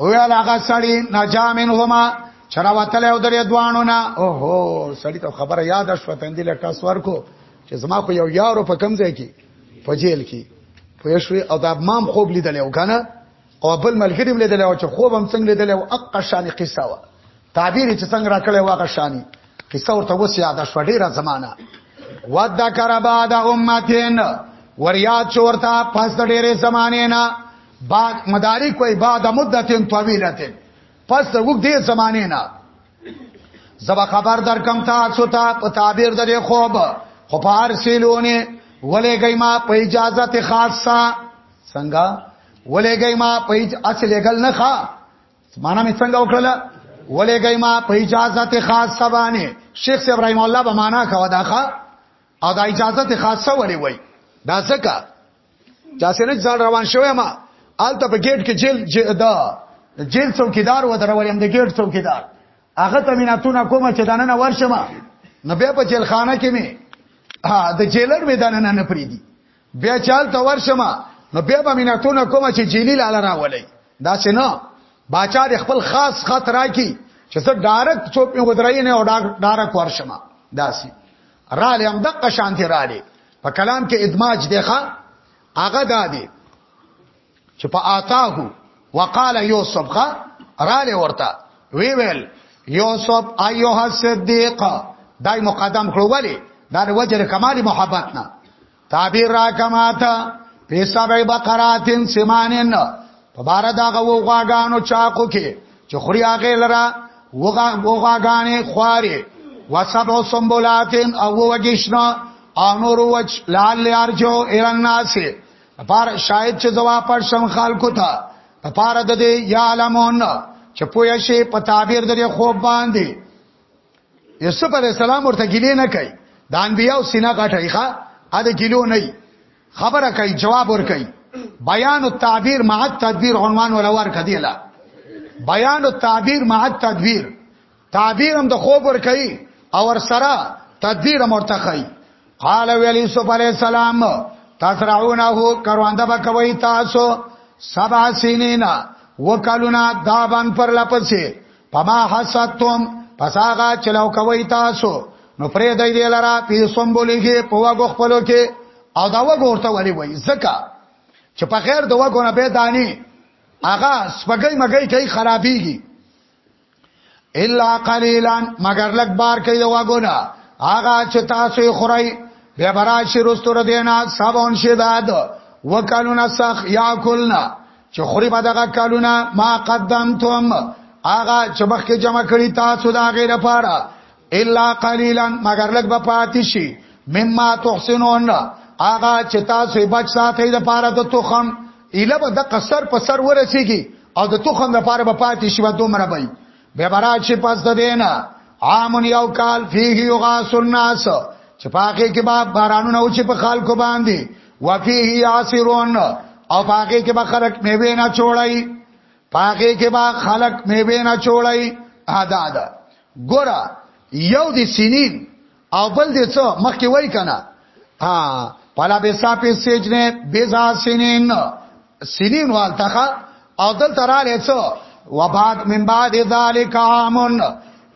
او یا لاغه سړی نجامن هما چر وتل او درې دوانو نه اوهو سړی ته خبره یاد شوه تندل ټاس ورکو چې زما خو یو یارو په کم ځای کې په جیل کې پوه شوې او دا مام خوب لیدل او کنه او بل ملګری هم لیدل او چې خوب هم څنګه لیدل او اق شان قصه وا تعبیر چې څنګه راکړې واغه شانی قصه ورته وس یاد شو ډیره زمانہ ود کربا د امتین وریاد چورتا پس د ډیره زمانه نه بعد مدارک وای بعد مدتن طویلتن پس د وګ دې زمانه نه زبا خبر در کم تاسو ته په تعبیر د خوب خو په هر سیلونه ولېګی ما په اجازه ته خاصه څنګه ولېګی ما په اصل لګل نه ښا معنا می څنګه وکړه ولېګی ما په اجازه ته خاصه باندې شیخ ابراهیم الله به معنا کاوه داخه او دا اجازه ته خاصه ولې وای دا څنګه چا سینج ځان روان شوی ما آلته په گیټ کې جیل دا جیل څوکیدار و درولم د گیټ څوکیدار هغه ته میناتونه کومه چې دانه نه ورشم نو بیا په جیل خانه کې می د جیلر می دانه نه پریدي بیا چال ته ورشم نو بیا به میناتونه کومه چې جیلی لاله راولې دا څه نه باچا د خپل خاص خط راکی چې زه ډایرک چوپ می ودرای نه او ډایرک ورشم داسي را لې هم د قشانتی را لې په کلام کې ادماج دی ښا هغه دادی چې په آتاه وقال یوسف ښا رااله ورته وی ویل یوسف ایوه صدیق دای مقدم کړو ولی دا د وجه کمال محبت نه تعبیر را کماته په سبع بقرات سمانن په بار دا غو غواګانو چاقو کې چې خوري هغه لرا وغا وغاګانې خواري وسب او سمبولاتن او وګیشنا انور وچ لال ارجو ایران ناسه لپاره شاید چې زوا پر شم خلکو ته لپاره د دې یا علمون چې پوه شي په تعبیر د خوب باندې یوسف علی السلام ورته ګیلې نه کوي د انبیو سینه غټه ښه ا د ګیلو نه خبره کوي جواب ور کوي بیان التعبیر مع التدبیر عنوان ولا ور کدی لا بیان التعبیر مع التدبیر تعبیر هم د خوب ور کوي او ور سره تدبیر هم ورته کوي قال ویل یوسف علی السلام تسرعونه کروانده بکوي تاسو سبع سنینا وکالونا دابان پر لپسه پما حسدتم پس هغه چلو کوي تاسو نو پرې دای دی لرا په سمبولې کې په واغو خپلو کې او دا وګورته ولی وای زکه چې په خیر دوا کو نه به دانی هغه سپګی مګی کوي خرابيږي الا قليلا مگر لګ بار کوي دوا کو نه هغه چې تاسو خورای بیا براشي رستور دینا سبون شداد وکالونا سخ یاکلنا چې خوري به دغه کالونه ما قدمتم هغه چې مخکې جمع کړی تاسو دا غیر لپاره الا قليلا مگر لګ به پاتې شي مما تحسنون هغه چې تاسو بچ ساتي د پاره د توخم اله به د قصر په سر ورسیږي او د توخم لپاره به پاتې شي و دومره به به براشي پس د دینا عام یو کال فيه یغاس الناس چې پاکه کې با بارانونه او چې په خلکو باندې وفيه یاسرون او پاکه کې به خلک میوه نه چوړای پاکه کې به خلک میوه نه چوړای ادا ادا ګور یو د سینین او بل دې څو مخکې وای کنه ها پلا به سا په سجنه بيزا سنين سنين والتخه او دل تراله څو وبعد من بعد ذلك عام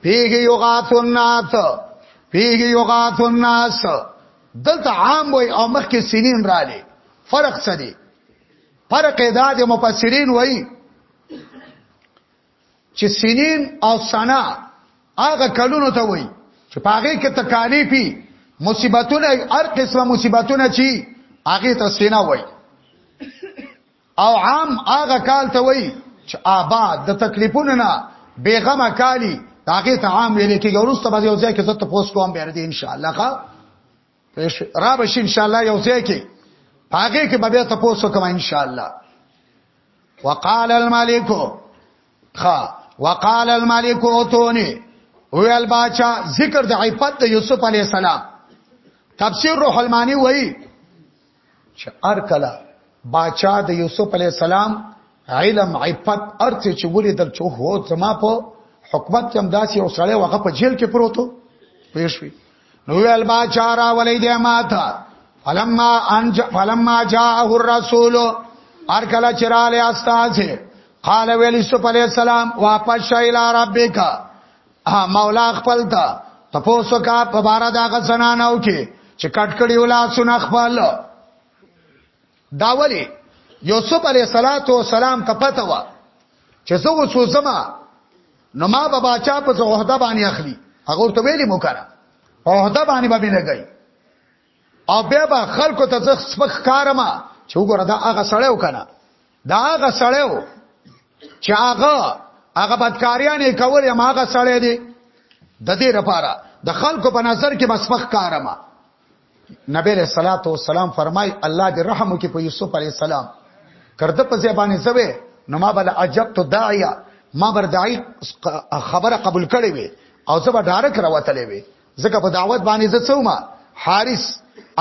فيه يغاث الناس فيه يغاث الناس دلته عام وای او مخکې سنين رااله فرق څه دی فرق ادا د مفسرین وای چې سنین او سنا هغه کلونو ته وای چې پاغه کې تکالیفي مصیبتونه هر قسمه مصیبتونه چی هغه ته سینا وای او عام هغه کال ته وای چې آباد د تکلیفونو نه بیغمه کالی هغه ته عام ویل کېږي ورسته به یو ځای کې زه ته پوس کوم بیا دې ان شاء الله را بشي ان شاء الله یو ځای کې هغه کې به بیا تاسو کوم ان شاء الله وقال الملك خا وقال الملك اوتوني ویل باچا ذکر د عفت د یوسف علی السلام تفسیر روح المانی وای چې ار کله باچا د یوسف علی السلام علم عفت ارڅ چې ولې دل چو هو زما په حکومت کې هم داسې یو سړی وغه په جیل کې پروتو پېښوي نو ویل باچا را ولې دې ماته فلما انج فلما جاءه الرسول ار کله چې را لې استاد قال ویل یوسف علی السلام واپس شای الی ربک مولا خپل ته تاسو کا په بار دا غسنانو کې چې کټ کړي ولا سن خپل داولي یوسف علی صلاتو والسلام ته پته و چې زه وسوزما نو ما به باچا په زهده باندې اخلي هغه ته ویلي مو کړه په هده باندې به نه گئی او بیا به خلکو ته زه سپک کارما چې وګوره دا هغه سړیو کنه دا هغه سړیو چې هغه هغه بدکاریان یې کول یا هغه سړی دی د دې لپاره د خلکو په نظر کې بس سپک کارما نبی له صلوات و سلام فرمای الله دې رحم وکړي په یوسف علی السلام کرده په زبانه زوی نو ما بل عجب تو داعیا ما بر دای خبره قبول کړې وي او زه به ډارک راوتلې وي ځکه په دعوت باندې زه څوما حارث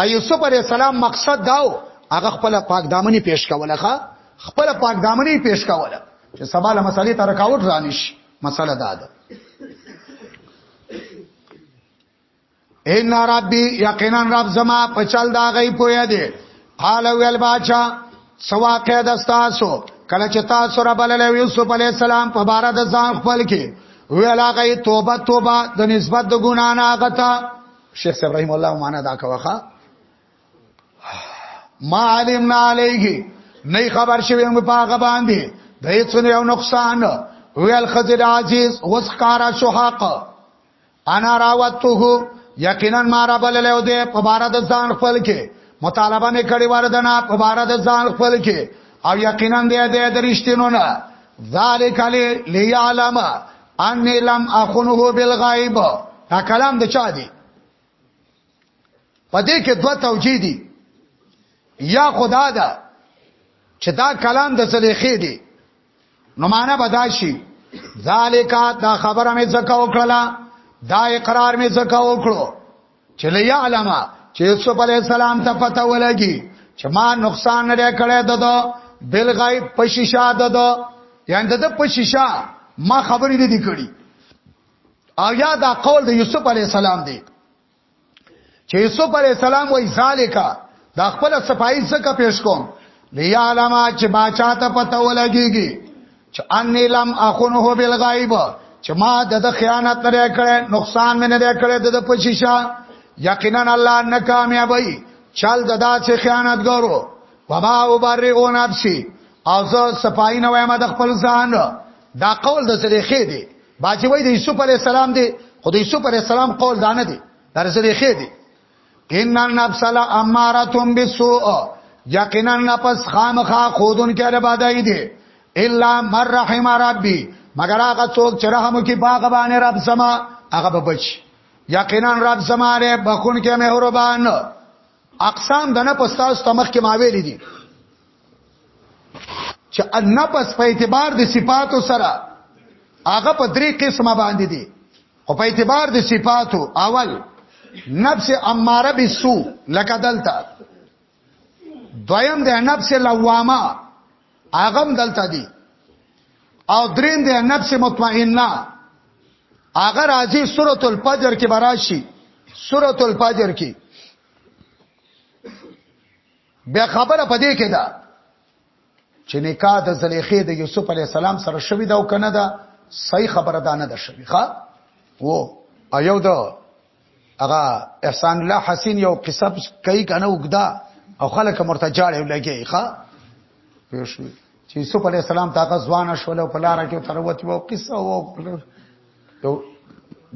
ایوسف علی السلام مقصد داو هغه خپل پاک دامنې پیش کوله ښا خپل پاک دامنې پیش کوله چې سبا له مسالې ته رکاوټ رانیش مسله دا ده ان ربي یقینا رب زما په چل دا غي پوهه دي قال ویل باچا څه واقع ده تاسو کله چې تاسو را بلل یوسف علی السلام په بار د ځان خپل کې ویلا غي توبه توبه د نسبت د ګنا نه غتا شیخ ابراهیم الله معنا دا کوخه ما علمنا علیه نه خبر شوی موږ په هغه باندې د هیڅ یو نقصان ویل خضر عزیز وسکارا شحق انا راوته یقینا ما را بلل او دې په بار د ځان خپل کې مطالبه مې کړې وردنه په بار د ځان خپل کې او یقینا دې دې درشتینو نه ذالک علی لیعلم انی لم اخنه بالغیب دا کلام د چا دی پدې کې دوه توجیه دي یا خدا دا چې دا کلام د صلیخې دی نو معنا بداشي ذالک دا خبره مې زکه وکړه دا اقرار مې زکه وکړو چې ليعلم چې یوسف علی السلام ته پته ولګي چې ما نقصان نه کړی دته بل غیب په شیشه دته یعنی دته په شیشه ما خبرې نه دي کړې او یا دا قول د یوسف علی السلام دی چې یوسف علی السلام وای ذالیکا دا خپل صفائی څخه پیش کوم لیعلم چې ما چاته پته ولګيږي چې ان لم اخنه بالغیب چې ما د خیانت نه کړې نقصان مې نه کړې د پچیشا یقینا الله نه کامیابی چل د داسې خیانتګرو وما وبرئو نفسي او زه صفائی نه وایم د خپل ځان دا قول د سلیخې دی باجی وای د یوسف علی السلام دی خو د یوسف علی السلام قول دانه دی درسره خې دی ان النفس لا امارتهم بالسوء یقینا نفس خامخا خودن کې له بادای دی الا مر رحم ربي مگر هغه څوک چې رحم کوي باغ باندې رب سما هغه به بچ یقینا رب سما له بخون کې مهربان اقسام دنه پستاس تمخ کې ماویل دي چې النفس په اعتبار د صفاتو سره هغه په درې قسمه باندې دي خو په اعتبار د صفاتو اول نفس اماره بالسو لکه دلته دویم د نفس لوامه هغه دلته دي او دریم د نفس مطمئنه هغه راځي سورۃ الفجر کې براشي سورۃ الفجر کې بیا خبره پدې کې ده چې نکاح د زلیخې د یوسف علی السلام سره شوی دا او کنه ده صحیح خبره ده نه ده شوی ښا وو ایو ده هغه احسان الله حسین یو قصه کوي کنه وګدا او خلک مرتجاړي لګي ښا پیښوي چې یوسف علی السلام تاغه ځوان شول او په لار کې تروت وو قصه وو یو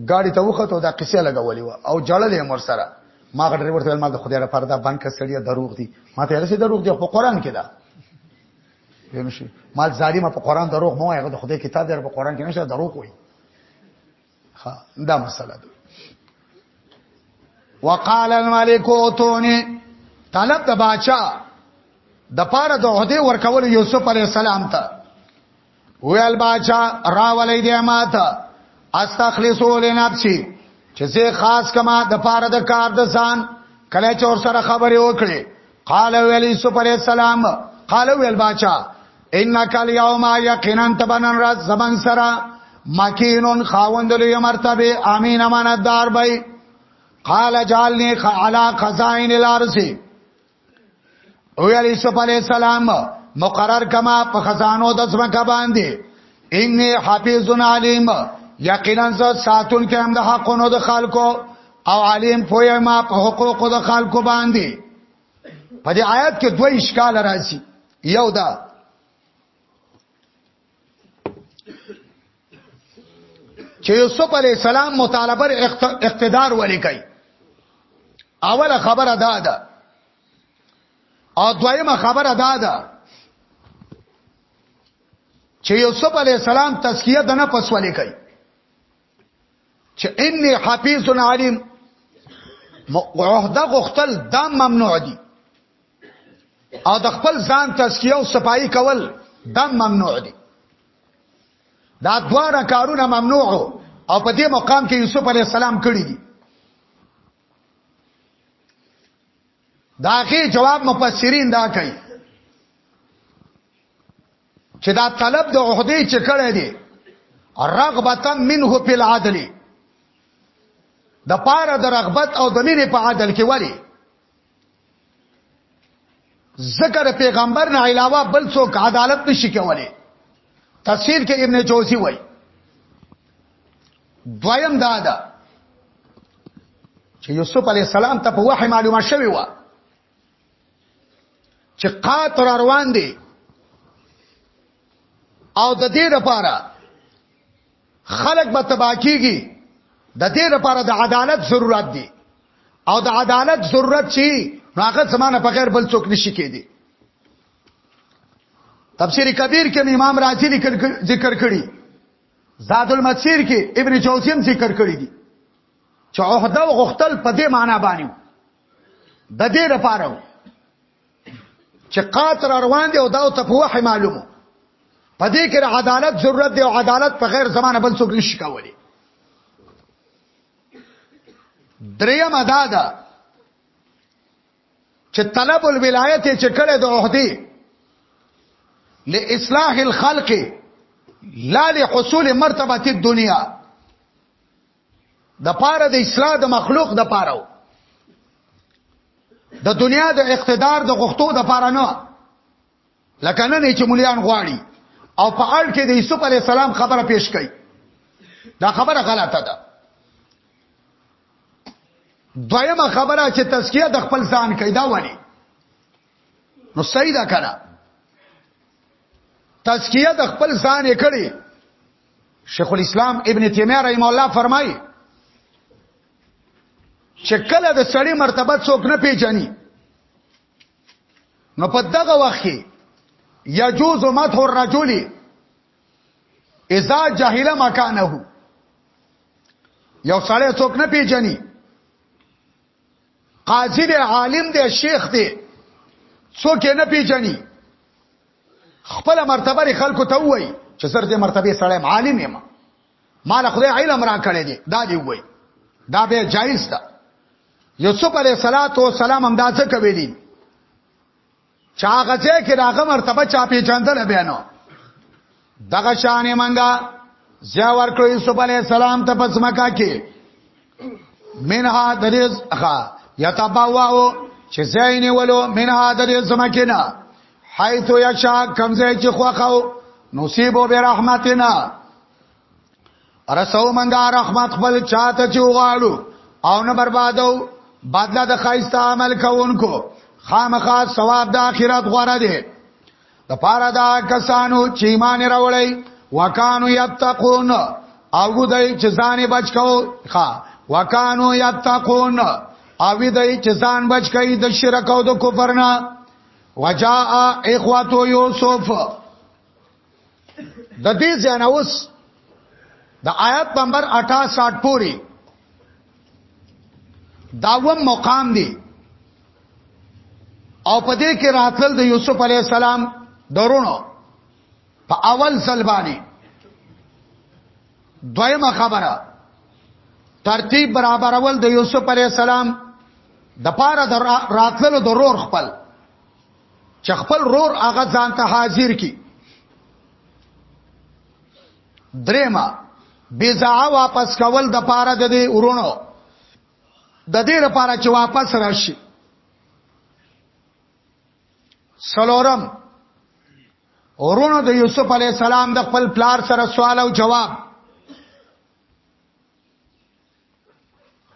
ګاډي ته وخته دا قصه لګولې و او جړلې مر سره ما غډري ورته ما د خدای را پردا بند کړ سړی دروغ دی ما ته هغه دروغ دی په قران کې دا یم شي مال ظالم په قران دروغ مو هغه د خدای کتاب در په قران کې نشه دروغ وایي ها دا مسله ده وقال الملك اوتوني طلب د باچا د پاره د عہده ورکول یوسف علی السلام ته ویل باچا راولې دې ماته استخلصو لنفسي چې زه خاص کما د پاره د کار د ځان کله چې ور سره خبرې وکړي قال ویل یوسف علی السلام قال ویل باچا انک الیوم یقینا تبنن راز زمن سرا مکینون خاوند لوی مرتبه امین امانتدار بای قال جعلنی علی خزائن الارض او یا یوسف علی السلام مقرر کما په خزانو د ځمکه باندې انی حفیظ علیم یقینا ز ساتون کې هم د حقونو د خلکو او علیم پوی ما په حقوقو د خلکو باندې په دې آیات کې دوه اشکال راځي یو دا چې یوسف علی السلام مطالبه اقتدار ولې کوي اوله خبره دا ده او دویمه خبره دا ده چې یوسف علی السلام تزکیه د نه پس ولې کوي چې انی حفیظ علیم عہده غختل دا ممنوع دي او د خپل ځان تزکیه او صفائی کول دا ممنوع دي دا دواړه کارونه ممنوع او په دې مقام کې یوسف علی السلام کړی دي داغه جواب مفسرین دا کوي چې دا طلب د عہدی چې کړی دی رغبتا منه فی العدل د پاره د رغبت او د مینې په عدل کې ولی ذکر پیغمبر نه علاوه بل څوک عدالت نشي کولای تفسیر کې ابن جوزی وای دویم دا ده چې یوسف علی السلام ته په وحی معلومه شوی و چې قات را روان دي او د دې لپاره خلق به تبا کیږي د دې لپاره د عدالت ضرورت دی او د عدالت ضرورت چی هغه زمانه په غیر بل څوک نشي کېدی تفسیر کبیر کې امام رازی ذکر کړی زاد المسیر کې ابن جوزی هم ذکر کړی دی چې عہده غختل په دې معنی باندې د دې لپاره چې قاتر روان دی او دا ته په وحی معلومو په دې کې عدالت ضرورت دی او عدالت په غیر زمانه بل څوک نشي کولی دریم ادا ده چې طلب الولایت چې کړه د عہدی لاصلاح الخلق لا لحصول مرتبه الدنيا د پاره د اصلاح د مخلوق د پاره د دنیا د اقتدار د غختو د پاره نه لکه نن چې مليان غواړي او په اړ کې د یوسف علی السلام خبره پیش کړي دا خبره غلطه ده دویمه خبره چې تزکیه د خپل ځان کوي دا ونی نو صحیح ده کړه تزکیه د خپل ځان یې کړي شیخ الاسلام ابن تیمیه رحم الله فرمایي چې کله د سړی مرتبه څوک نه پیژني نو په دغه وخت کې یجوز مدح الرجل اذا جهل مکانه یو سړی څوک نه پیژني قاضی دی عالم دی شیخ دی څوک نه پیژني خپل مرتبه لري خلکو ته وایي چې سر دې مرتبه سره عالم یم مال خدای علم را کړی دی دا دی وایي دا به جایز ده یوسف علیه السلام هم دا څه کوي چا هغه ځای کې راغه مرتبه چا پیچندل بیا نو دغه شانې منګه زیا ورکړو یوسف علی السلام ته پس مکه کې منها دریز اخا یتباواو چې زین ولو منها دریز مکینا حیث یشا کمزې چې خوخو نصیبو برحمتنا رسو منګه رحمت خپل چاته چې وغواړو او نه بربادو بدله د خایسته عمل کوونکو خامخا ثواب د آخرت غوړه دي د پاره دا کسانو چې ایمان راوړی وکانو یتقون او دوی چې ځان بچ کو ښا وکانو یتقون او دوی چې ځان بچ کوي د شرک او د کفر نه وجاء اخواتو یوسف د دې ځانوس د آیت نمبر 68 پوری داوم مقام دی او په دې کې راتل د یوسف علی السلام درونو په اول ځل باندې دویمه خبره ترتیب برابرول د یوسف علی السلام د پاره د راتللو د رور خپل چې خپل رور هغه ځان ته حاضر کی درېما بيزا واپس کول د پاره د دې ورونو د دې لپاره چې واپس راشي سلورم ورونو د یوسف علی السلام د خپل پلار سره سوال او جواب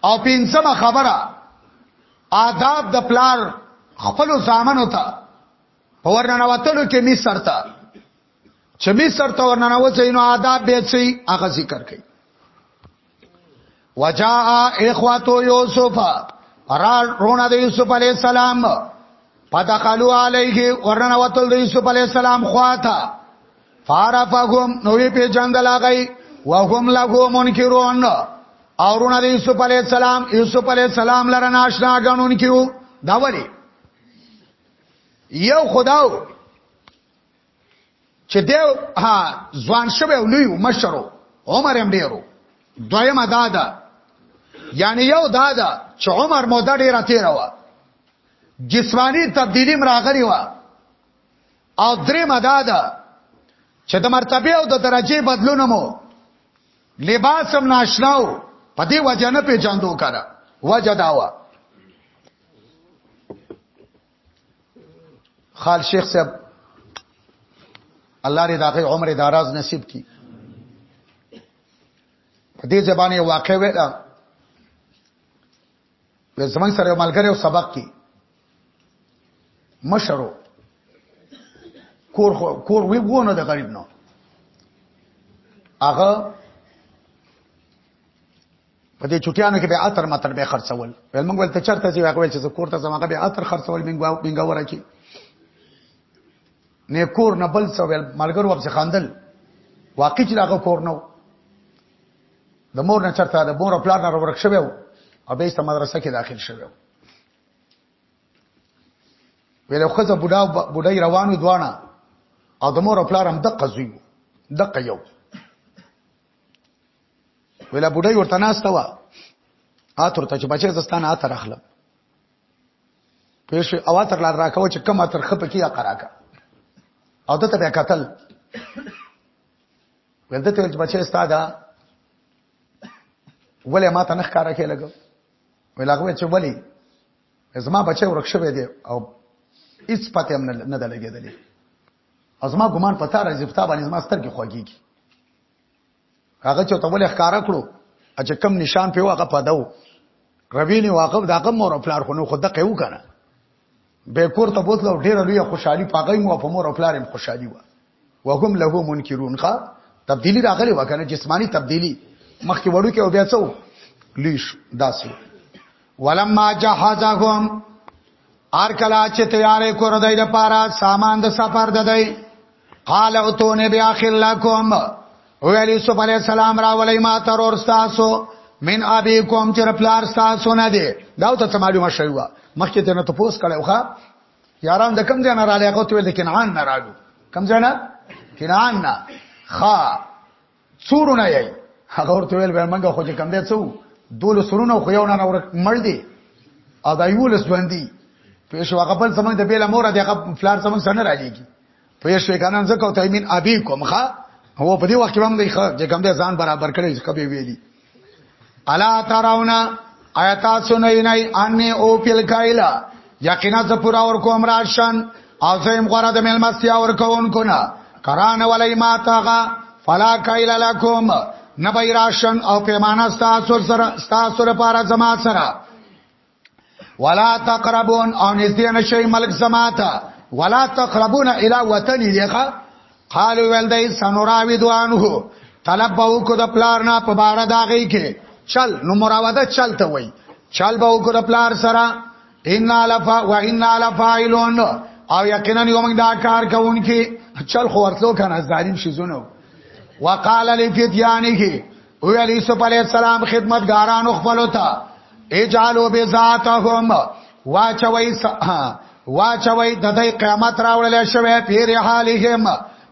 او پنځمه خبره آداب د پلار خپل ځامنو ته په ورننوتلو کې می سرته چې می سرته ورننوځي نو آداب به سي هغه ذکر کړي وجاء اخواتو یوسف را رونه د یوسف علی السلام پدخلوا علیه ورننوتل د یوسف علی السلام خواته فارفهم نو وی په جندل هغه وهم له منکرون اورونه د یوسف علی السلام یوسف علی السلام لره ناشنا غنون کیو دا ولی یو خداو چې دیو ها ځوان شوه لوی مشرو عمر هم ډیرو دویمه دادا یعنی یو دادا چې عمر موده ډیره تیره و جسمانی تبدیلی مراغلی و او درې مدا ده چې د مرتبه او د درجه بدلون مو لباس هم ناشناو په دې وجه نه پیژاندو کړه وجه داوا خال شیخ صاحب الله دې داغه عمر دراز نصیب کړي په دې زبانه واقع وې وې زمنګ سره یو ملګری او سبق کې مشرو کور کور وی وونه د غریب نو هغه په دې چټیانو کې به اتر متر به خرڅول ول موږ ولته چرته چې هغه چې کور ته زمغه به اتر خرڅول موږ موږ ورکی نه کور نه بل څه ول ملګرو په خندل واقع چې هغه کور نه د مور نه چرته د مور پلان نه ورک شوی او به ست مدرسه کې داخل شوی ویل خو ځه بډا بډای روانو دوانه او د مور پلان هم د قضیو د قیو ویل بډای ورته ناشته وا اتر ته چې بچی زستانه اتر اخلم پېښ او اتر لار راکاو چې کم اتر خپ کیه قراکا او دته به قتل ولته ته چې بچي استاد ولې ما ته نخ کارا کې لګو ولاغه چې ولې زما بچي ورخښوي دي او هیڅ پته هم نه ده لګېدلې ازما ګمان پتا راځي پتا باندې زما سترګې خوږيږي هغه چې ته ولې ښکارا کړو چې کم نشان په واقع پداو ربینی واقف داغه مور پلار خو نو خود دقه وکنه به کور ته بوتلو ډیر لوی خوشحالي پاګی مو په مور او پلار هم خوشحالي و وهم له منکرون ښا تبدیلی راغلی وکنه جسمانی تبدیلی مخکې وړو کې او بیا څو لیش داسې ولما جهازهم ار کلا چې تیارې کور دای د پاره سامان د سفر د دی قال اتونی بیا خلکم ویل یوسف علی السلام را ولای ما ترور تاسو من ابيکم چې پلار تاسو نه دی دا ته معلومه شوی و مخکې ته نه تاسو کړو ښا یاران د کم ځای نه را لغو ته ویل کنعان نه راغلو کم ځای نه کنعان نه ښا څورونه یې هغه ورته ویل به منګه خو چې کم دی څو دول سرونه خو یو نه ورک مړ دی او دا یو لس باندې پېښ وقبل سمنګ د بیل مور دغه فلار سمنګ سره راځيږي پېښ وکانن زکه او تایمین ابي کومخه هو په دې وخت کې هم دی ښه چې کم دی ځان برابر کړی ځکه به ویلي الا تراونا آیات سنئی نئی انی او پیل کایلا یقینا ز پورا ور کوم راشن او زم غره د مل مستیا ور کوون کو نه کران ولی ما تاغا فلا کایلا لکم نبی راشن او پیمانه تاسو سره تاسو لپاره زما سره ولا تقربون او نږدې نشي ملک زماته ولا تقربون الى وطن دیخه قالو ول دای سنوراوی دوانو طلب به کو د پلار نه په بار داږي کې چل نو مراوده چل ته وای چل به کو د پلار سره ان الفا و ان الفاعلون او یقینا یو موږ دا کار کوونکی چل خو ورتلو کنه ظالم شي زونه وقال لفتيانه او علی یوسف علی السلام خدمتګارانو خپل ته اجالو به ذاتهم واچوي واچوي د دې قیامت راوړل شوی پیر حالهم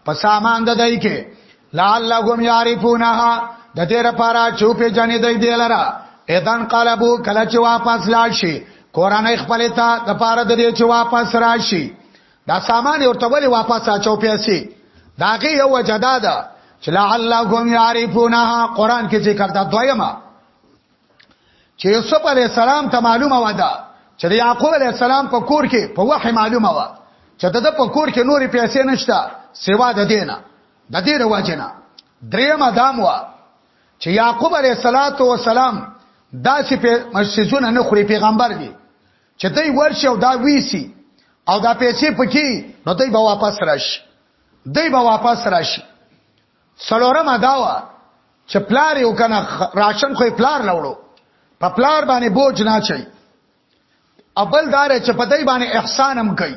په سامان د دې کې لعلهم یعرفونها د دې لپاره چوپې جنې دې دی لره اذن قلبو کله چې واپس لاړ شي قران خپل ته د پاره د دې چې واپس راشي دا سامان ورته ولی واپس اچو پیسې داغه یو وجدا ده چې لعلهم يعرفونها قران کې ذکر دا دویمه چې یوسف علی السلام ته معلومه و ده چې یعقوب علی السلام په کور کې په وحی معلومه و چې د په کور کې نورې پیسې نشته سوا د دینه د دې رواجنه دریمه دام و چې یعقوب علی السلام داسې په مسجدونه نه خوري پیغمبر دی چې دوی ورشي او دا ویسي او دا پیسې پکې نو دوی به واپس راشي دوی به واپس راشي څلورم داوا چې پلار یو کنه راشن خو پلار لوړو په پلار باندې بوج نه چي ابل دار چې په دای باندې احسان هم کوي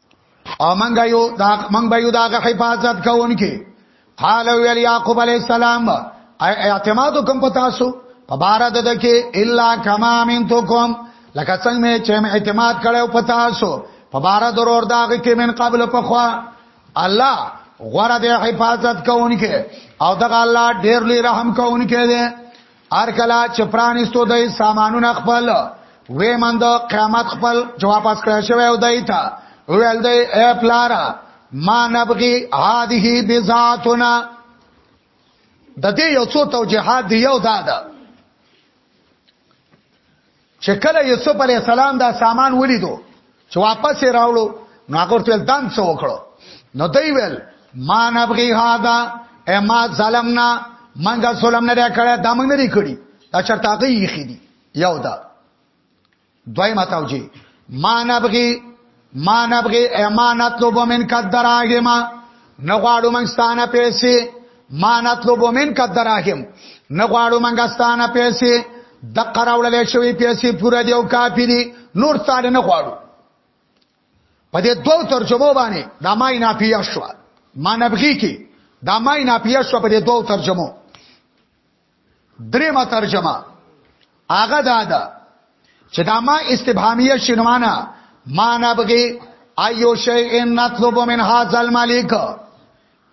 او منګه یو دا منګ به یو دا حفاظت کوونکې قال ویل یعقوب علی السلام اعتماد کوم پتا سو په بار د دکې الا کما من تو کوم لکه څنګه چې مې اعتماد کړو پتا سو په بار درور داغه کې من قبل په خوا الله غره د حفاظت کوونکې او دغه الله ډېر لوی رحم کوونکې دی ار کلا چې پرانستو دای سامانونه خپل وې مند قیامت خپل جواب اس کړی شوی او دای ته ویل دی اے پلارا ما نبغي هذه بذاتنا د دې یو څو توجيهات دی یو دا ده چې کله یوسف علی السلام دا سامان ولیدو چې واپس یې راوړو نو هغه ورته دان څو وکړو نو دی ویل ما نبغي هادا اما ظلمنا منګه ظلم نه کړه دا موږ نه کړی دا چرته هغه یې خېدی یو دا دوی ماتاوجی ما نبغي ما نبغي امانت لوب من قدراهم نه غواړو موږ ستانه پیسې ما نطلب من قدراهم نه غواړو موږ ستانه پیسې د قراولې شوی پیسې پوره دی او کافی دی نور ستانه نه غواړو په دې دوو ترجمو باندې د مای نافیه شو ما نبغي کې د مای نافیه شو په دې دوو ترجمو درېمه ترجمه هغه دا ده چې دا ما استبهامیه شنوانه ما نه بګي ایو شیء نطلب من هاذا الملک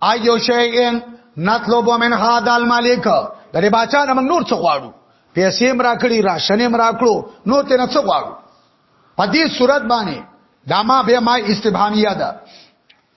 ایو شیء نطلب من هاذا الملک د دې بچا نه موږ نور څه غواړو پیسې هم راکړي راشن هم راکړو نو ته نه څه غواړو په دې صورت باندې دا ما به ما استبهامیه ده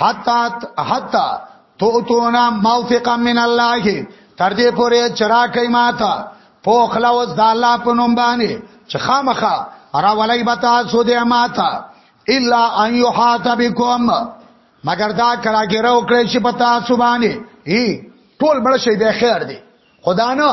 حتا حتا تو تونا موثقا من الله تر دې پورې چرا کوي ماته په خلاص د الله په نوم باندې چې خامخه را ولای بتا سو دې ماته الا ان یحات بكم مگر دا کراګره وکړي چې پتا سو باندې ای ټول بل شي به خیر دی خدا نه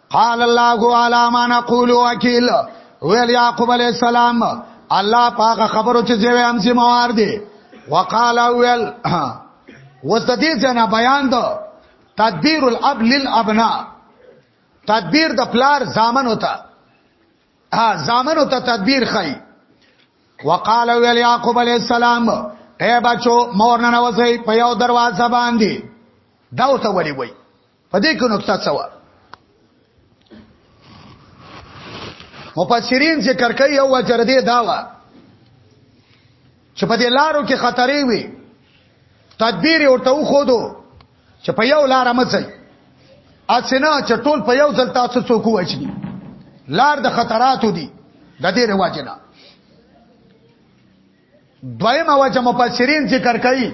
قال الله علی ما نقول وکیل ویل یعقوب علی السلام الله پاک خبرو چې زوی هم سي موار دي وقال ویل وستدی جنا بیان دو تدبیر الاب للابناء تدبیر د پلار زامن ہوتا ها زامن ہوتا تدبیر خی وقال ویل یعقوب علی السلام اے بچو مور نه وځي په یو دروازه باندې دا وته وری وای په دې کې نقطه څه و مفسرین ذکر کوي او وجر دې دا و چې په دې لارو کې خطرې وي تدبیر ورته وخودو چې په یو لار مزل اسنه چې ټول په یو ځل تاسو څوک وچني لار د خطراتو دي د دې رواج نه دویمه وجه مفسرین ذکر کوي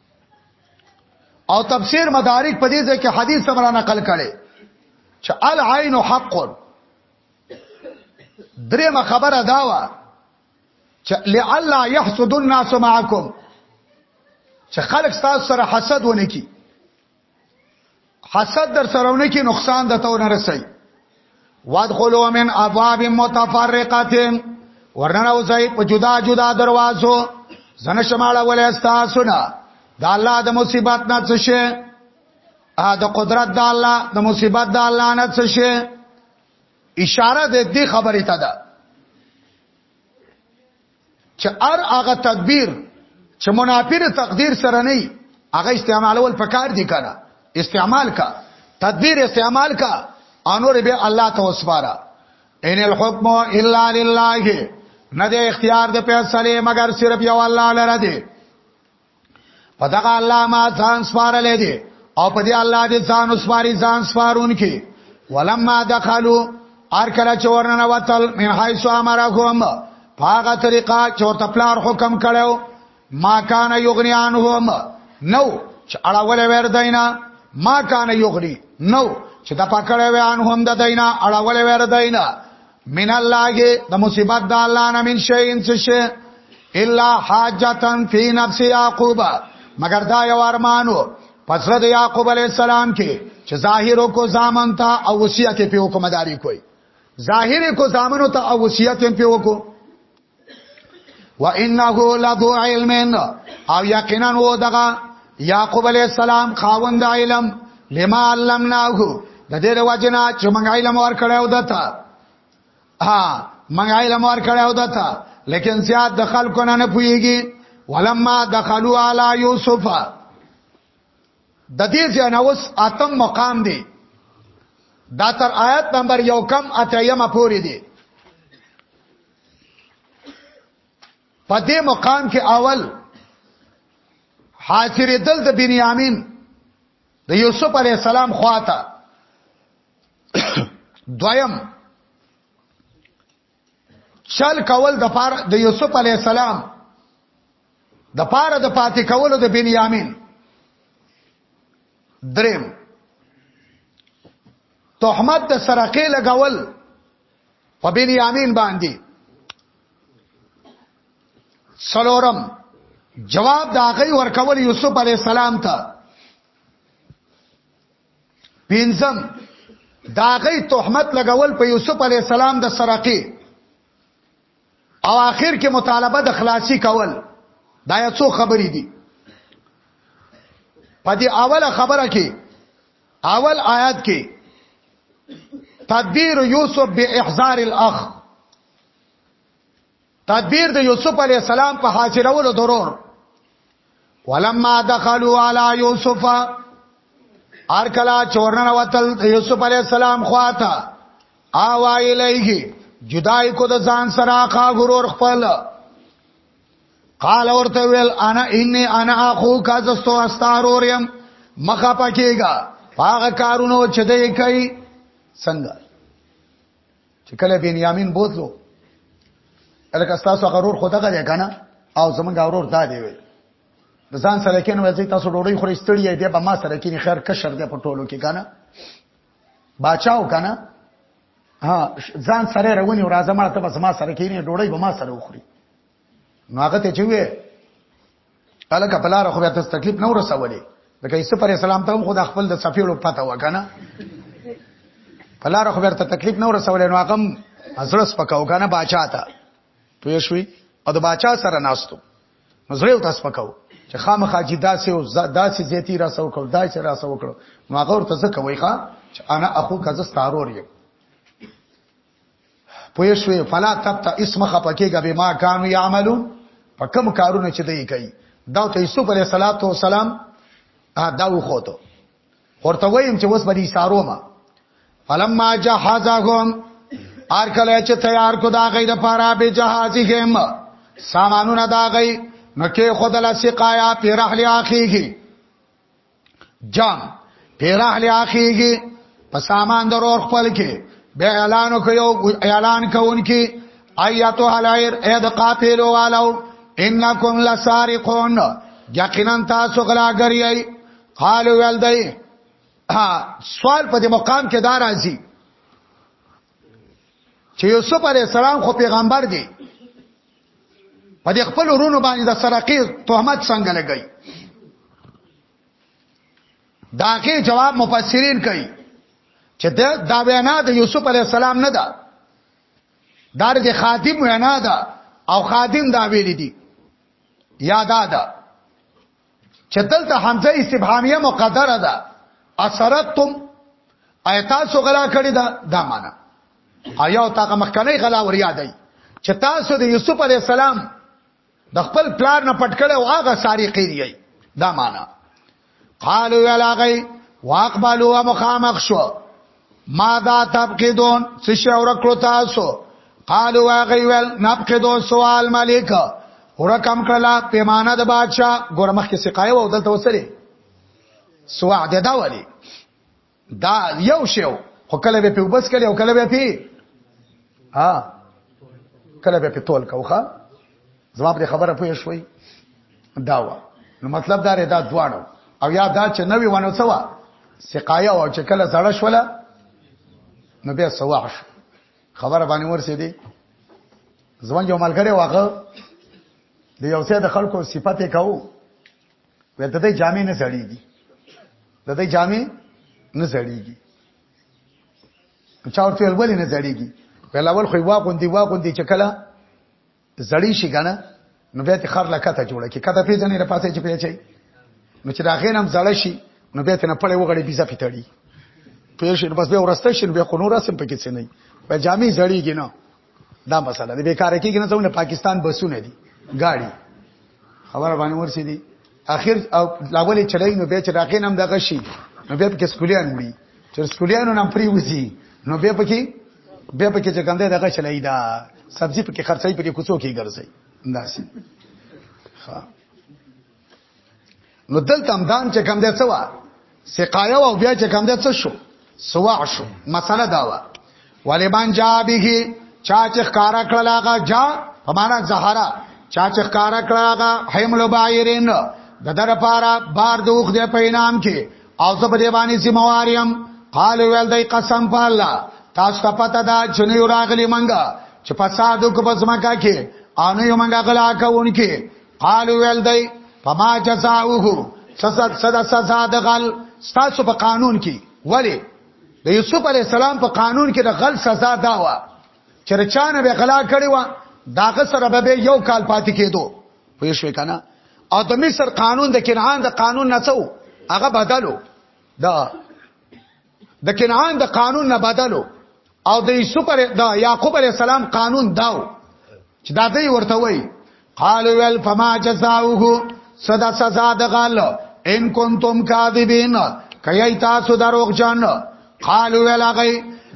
او تفسیر مدارک په دې ځکه حدیث سره نقل کړي چې العين حق درېمه خبره دا و چې لعل يحسد الناس معكم چې خلک تاسو سره حسد ونه کی حسد در سرهونه کې نقصان د تو نه رسي وادخلوا من ابواب متفرقه ورننه اوسای په جدا جدا دروازو زنه شماله ولې استا سنا د الله د مصیبت نه څه شي د قدرت د الله د مصیبت د الله نه څه شي اشاره د دې خبرې ته ده چې ار هغه تدبیر چې منافی د تقدیر سره نه وي هغه استعمالول پکار دي کنه استعمال کا تدبیر استعمال کا انور به الله ته وسپاره ان الحكم الا لله نه د اختیار د فیصله مگر صرف یو الله لره دی په دغه الله ما ځان سپارلې دي او په دې الله دې ځان وسپاري ځان سپارون کې ولما دخلوا ار کله چې ورننه وتل من حيث امرهم پاغه طریقه چې ورته پلار حکم کړو ما کان یغنی عنهم نو چې اړول ور دینا ما کان یغنی نو چې د پکړې وې عنهم د دینا اړول ور دینا من الله د مصیبت د الله نه من شي ان شي الا حاجتن فی نفس یعقوب مگر دا یو ارمانو پسره د یعقوب علی السلام کې چې ظاهر کو زامن ته او وصیت په حکمداري کوي ظاهر کو زامن ته او وصیت په وکړو وانه لذو علم او یقینا و دغه یعقوب علی السلام خاوند علم لما علمناه د دې د وجنا چې موږ علم ور کړو دته ها موږ علم ور کړو دته لیکن زیاد د خلکو نه نه پويږي ولما دخلوا علی یوسف د دې ځناوس اتم مقام دی دا تر آیت نمبر یو کم اتیمه پوری دی په دې مقام کې اول حاضر دل د بنیامین د یوسف علی السلام خواته دویم چل کول د پار د یوسف علی السلام د پار د پاتې کولو د بنیامین دریم تهمت د سرقې لګول په بنیامین باندې سلورم جواب دا غي ورکول یوسف علی السلام ته پینځم دا غي تهمت لګول په یوسف علی السلام د سرقي او آخر کې مطالبه د خلاصي کول دا یو څو خبرې دي په دې اوله خبره کې اول آیات کې تدبیر یوسف به احزار الاخ تدبیر د یوسف علی السلام په حاضرولو ضرور ولما دخلوا على يوسف ار کلا چورن وتل یوسف علی السلام خواته آوا الیه جدای کو د ځان سره خا غرور خپل قال ورته ویل انا انی انا اخو کا زستو استارور يم مخه پکېګا هغه کارونو چې دې کوي څنګه چې کله بنیامین بوتلو الکه تاسو غرور خدا غږی کنه او زمونږ غرور دا دی وي د ځان سره کېنو چې تاسو ډوړی خوري ستړي دی به ما سره کېنی خیر کشر دی په ټولو کې کنه باچاو کنه ها ځان سره رواني او راځه مړه ته بس ما سره کینې ډوړی به ما سره وخوري نو هغه ته چې وې الکه پلار خو به تاسو تکلیف نه ورسولې لکه ایسه پر اسلام ته خو د خپل د سفیرو پته وکنه پلار خو ورته تکلیف نه ورسولې نو هغه ازړس پکاو کنه باچا ته پوه شوي او د باچا سره ناستو زړه یو تاسو پکاو چې خامخا چې داسې او داسې زیتی را سو کړ داسې را سو کړ ما غور ته ځکه وای ښا چې انا اخو کزه ستارور یم پوه شوې فلا تبت اسم خپکیګه به ما کانو یعملون په کوم کارونه چې دی کوي دا ته یوسف علیه السلام دا وخوته ورته وایم چې وس بری سارو ما فلما جهازهم ار کله چې تیار کو دا غیر پارا به جهازهم سامانونه دا غي نکه خدل سقایا پی رحل اخیږي جام پی رحل اخیږي په سامان درور خپل کې به اعلان کوي اعلان کوونکی ایاتو حلایر اې د قافلو والو انکم لسارقون یقینا تاسو غلاګری قالو ول دی سوال په دې مقام کې دار راځي چې یوسف علی السلام خو پیغمبر دی په دې خپل ورونو باندې د سرقې تهمت څنګه لګی داګه جواب مفسرین کوي چې دا وینا د یوسف علی السلام نه ده دا د خادم وینا ده او خادم دا ویل دي یاد ده چې دلته حمزه استفهامیه مقدره ده اثرتم ایتاسو غلا کړی دا دا معنا آیا تا کوم کنه غلا ور یادای چې تاسو د یوسف علی السلام د خپل پلار نه پټکړ او هغه ساری قیری دا معنا قالو یلاغی واقبلوا مخامخ شو ما دا تبقیدون څه شي ورکړو تاسو قالو واغی ول نبقیدو سوال ملک ورکم کړلا پیمانه د بادشاہ ګورمخ کې سقایو او دلته وسره سوا د دا ولی دا یو شیو خو کله به په وبس کله او کله به په ها کله به په تول کوخه زما په خبره پوه شوي دا و نو مطلب دا ردا دواړو او یا دا چې نوې ونه سوا سقایا او چې کله زړه شوله نو بیا سواش خبره باندې ورسې دي زمونږ یو ملګری واغه د یو څه د خلکو صفته کاو وې د دې جامې نه سړیږي د دې جامې نه سړیږي چا ورته ولې نه سړیږي په لاول خو واغوندي واغوندي چې کله زړی شي کنه نو بیا ته خر لکته جوړه کی کته پیژنې را پاتې چې پیچي نو چې دا غینم زړه شي نو بیا ته نه پړې وغړې بيزه پیتړي پیش نو بس به ورسته شي نو بیا خو نور سم پکې څه نه په جامي زړیږي نه دا مسله دی بیکاره کېږي نه څونه پاکستان بسونه دي گاڑی خبره باندې ورسې دي اخر او لاولې چړای نو به چې راکې نام دغه شي نو به پکې سکولیان وړي چې سکولیانو نام پری وځي نو به پکې به پکې چې ګنده دغه چړای دا سبزی پکې خرڅای پکې کوڅو کې ګرځي انداسي ها نو دلته هم دان چې کم دی څه وا سقایو او بیا چې کم ده څه شو سوا شو مسله دا و ولمن جا به چا چې ښکارا کړل هغه جا په معنا زهرا چا چې ښکارا کړل هغه حمل بایرین د در پارا بار دوخ دې په انعام کې او زه په دې باندې سیمواریم قال ویل دی قسم په الله تاسو ته پته ده چې نه یو راغلی منګه چې فساد وکړ په ځمکه کې او نه یو منګه غلا کوونکې قالو ویل دی فما جزاؤه سزد سزد سزا د غل ستاسو په قانون کې ولی د یوسف علی السلام په قانون کې د غل سزا دا و چې رچانه به غلا کړی و داغه سره به یو کال پاتې کېدو پوه شو کنه او د مصر قانون د کنعان د قانون نڅو هغه بدلو دا د کنعان د قانون نه بدلو او د یوسف د یعقوب علی السلام قانون داو چې دا دوی ورته وای قالو ول فما جزاؤه صدا سزا د غل ان کنتم کاذبین کای تاسو دروغ جن قالو ول غی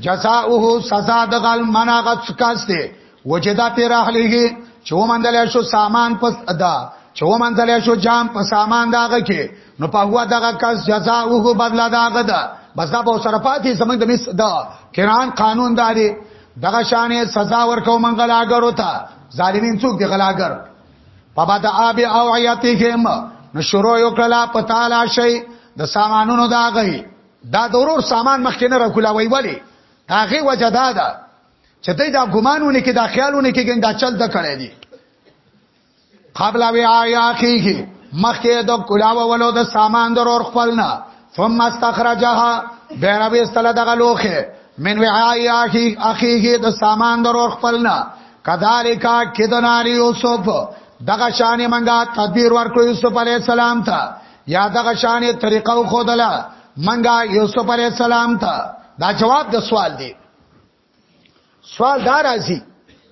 جزاؤه سزا د غل منغت کاسته وجدا پیراخلیږي چې ومندل شو سامان پس ادا چې ومندل شو جام په سامان داغه کې نو په هوا دغه کس جزاء او بدلا داغه ده بس دا به سره پاتې زمنګ د مس دا کران قانون داري دغه شانې سزا ورکو منګلاګر وتا ظالمین څوک دی غلاګر په بد اب او عیاتهم نو شروع یو کلا په تعالی شي د سامانونو داغه دا دورور سامان مخکې نه راکولا وی ولی هغه وجدا ده چې ته دا ګمانونه کې دا خیالونه کې ګندا چل د کړې دي قبل وی آیا کیږي مخکې د کلاو ولو د سامان درور خپلنا ثم استخرجها بیربی استله دغه لوخه من وی آیا کی اخیږي د سامان درور خپلنا کذالک کدناری یوسف دغه شان منګه تدبیر ورکړ یوسف علی السلام ته یا دغه شان طریقو خودله منګه یوسف علی السلام ته دا جواب د سوال دی سوال دا راځي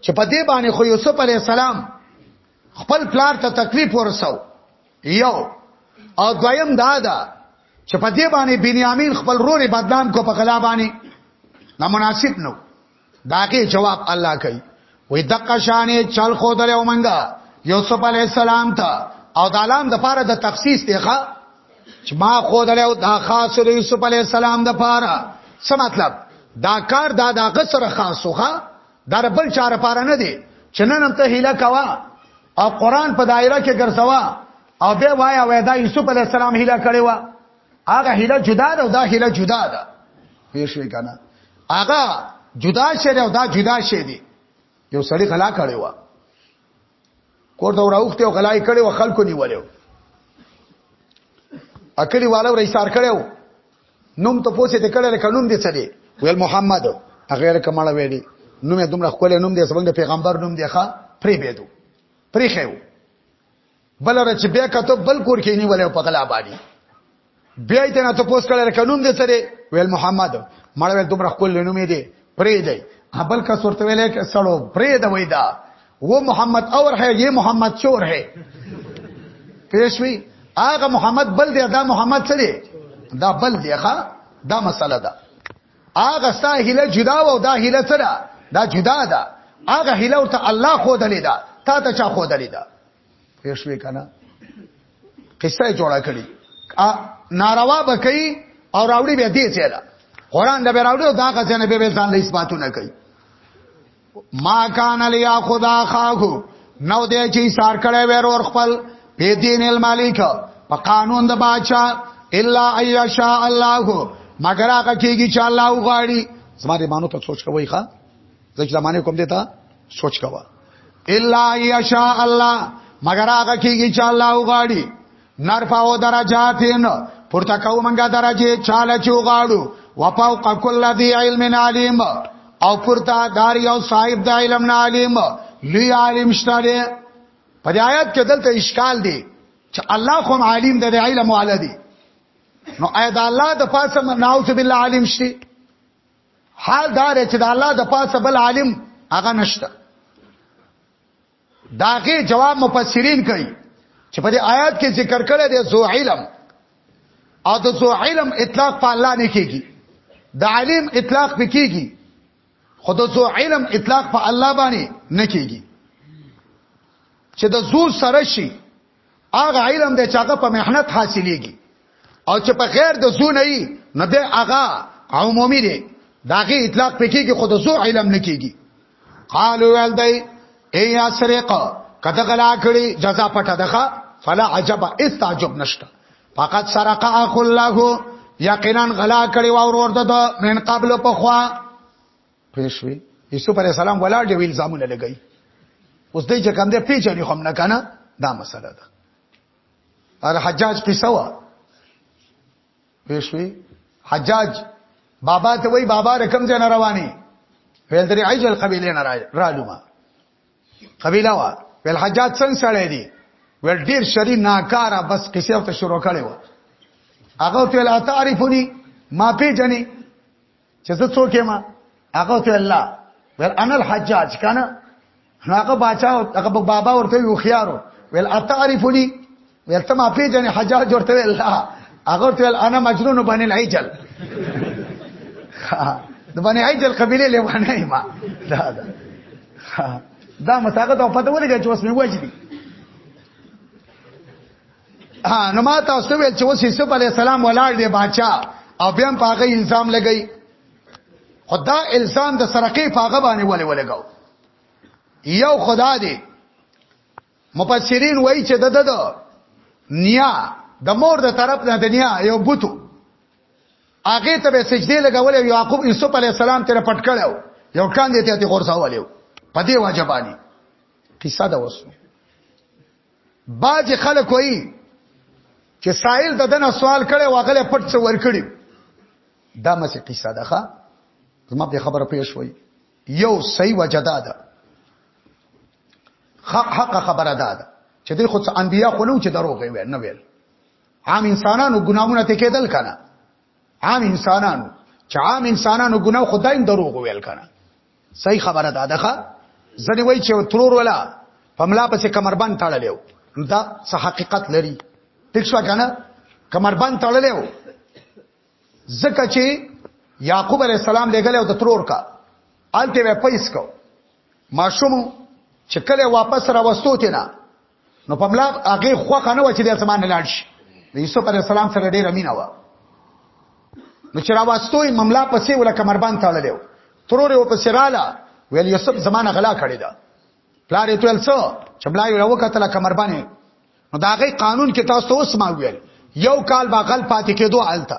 چې په دې باندې خو یوسف علی السلام خپل پلار ته تکلیف ورسو یو او دویم دا ده چې په دې باندې بنیامین خپل رور بدنام کو په غلا باندې نامناسب نو داګه جواب الله کوي وې دقه شانې چل خو دل او منګه یوسف علی السلام ته او د علام د پاره د تخصیص دی ښا چې ما خو دل او دا خاص یوسف علی السلام د پاره څه مطلب دا کار دا د غسر خاصوخه دا بل چاره پاره نه دی چې نن هم ته هیله کوا او قران په دایره کې ګرځوا او به وایا وای دا یوسف علی السلام هیله کړی و هغه هله جدا ده او دا هله جدا ده پوه شوې کنه هغه جدا شې او دا جدا شې دي یو سړی غلا کړی و کور ته وراوخته او غلای کړی و خلکو نیولیو اکلی والو رئیسار کړو نوم ته پوسه ته کړل قانون دي چلی ویل محمد هغه کماله ویلی نوم یې دومره خپل نوم دی سبنګ پیغمبر نوم دی ښا پری بيدو پری خېو بل را چې بیا کته بل کور کې نیولې په غلا باندې بیا یې نه ته پوس کړل قانون دې سره ویل محمد مړ ویل تم رخل نوم یې دې پرې دی ابل کا صورت ویلې کې سړو پرې دی وای دا و محمد اور ہے یہ محمد چور ہے پیشوی هغه محمد بل دی دا محمد څه دی دا بل دی ښا دا مسله ده هغه ستا هله جدا او دا هله څه ده دا جدا ده هغه هله ورته الله خو دلی ده تا ته چا خو دلی ده پوه شوې کنه قصه جوړه کړي ناروا بکئی او راوړي به دې ځای لا قران د به راوړي او دا غزنه به به ځان له اثباتونه کوي ما کان لیا خدا خاغو نو دې چې سار کړي ور ور خپل په دین المالک په قانون د باچا الا ایشا الله مگر هغه کېږي چې الله وغواړي زماره مانو ته سوچ کوي ښا ځکه زمانه کوم دیتا سوچ کوا الا یشاء الله مگر هغه کیږي چې الله وغاړي نرفعو درجاتین پورته کوو منګه درجه چاله چې وغاړو وفوق کل ذی علم علیم او پورته دار یو صاحب د علم نه علیم لوی عالم شته په دې آیات کې دلته اشکال دی چې الله خو عالم دی علم ولدي نو اې دا الله د پاسه نعوذ بالله عالم شته حال دا دی چې د الله د پاسه بل عالم هغه نشته داغه جواب مفسرین کوي چې په دې آیات کې ذکر کړی دی زو علم او د زو علم اطلاق په الله نه کیږي د عالم اطلاق به کیږي خو د زو علم اطلاق په الله باندې نه کیږي چې د زو سره شي هغه علم دی چې هغه په محنت حاصلېږي او چې په غیر د زو نه وي نو د هغه عمومي دی داغه اطلاق پکې کې خود زو علم نه کېږي قالو ول دی ای اسرق کته غلا کړی جزا پټه دغه فلا عجب استعجب نشته فقط سرق اخ الله یقینا غلا کړی و اور ورته من قبل په خوا پېښوي یوسف علی السلام ولاړ دی ویل زامونه لګی اوس دې چې کم دې پیچنې هم نه کنه دا مسله ده اره حجاج قصه وا پېښوي حجاج بابا ته وای بابا رقم ځای نه رواني ویل درې عجل قبيله نه رالوما قبيله وا ویل حجاج څنګه سړی دی ویل ډیر شری ناکاره بس کیسه ته شروع کړي و هغه ته لا تعریفونی ما پیجنې چې زه څوک یم هغه ته الله ول انا الحجاج کنه هغه باچا هغه بابا ورته یو خيارو ول اتعرفني ول ته ما پیژنې حجاج ورته الله هغه ته ول انا مجنون بن العجل د بني عجل قبيله لوانه ما دا دا دا مساقط او پته ولګی چې اوس مې وجدي ها نو ما تاسو ویل چې اوس یوسف علی السلام ولاړ دی بچا او بیا په هغه الزام لګی خدا الزام د سرقې په هغه باندې ولې ولګاو یو خدا دی مفسرین وایي چې د د نیا د مور د طرف نه د نیا یو بوتو هغه ته به سجده لګولې یعقوب یوسف علی السلام تر پټ کړو یو کان دې ته غورځاولیو په دې واجبانی قصه دا وسو باج خلک وایي چې سائل د دنه سوال کړي واغله پټ څه ور کړی دا مې قصه ده ښا زما په خبره پیښ وای یو صحیح وجدا ده حق حق خبره ده ده چې د خود انبیا خو نو چې دروغ وي نه ویل عام انسانانو ګناونه ته کېدل کنه عام انسانانو چې عام انسانانو ګناه خدایم دروغ ویل کنه صحیح خبره ده دغه ځنی وای چې ترور ولا پملا پسې کمربند تړلې و دا څه حقیقت لري ټیک شو کنه کمربند تړلې و زکه چې یعقوب علی السلام لګل او د ترور کا آلته وې پیس کو ماشوم چې کله واپس راوستو ته نه نو په بلا هغه خوخه نه و چې د اسمان لاړ شي د یوسف علی السلام سره ډیر امینه و نو چې راوستوي مملا پسې ولا کمربان تړلې و ترور و پسې رااله ویل یوسف زمانه غلا کړی دا پلار یې تل څو چې بلا یې راوکتل کمربان نو دا غي قانون کې تاسو اوس ما ویل یو کال با غل پاتې کېدو حالته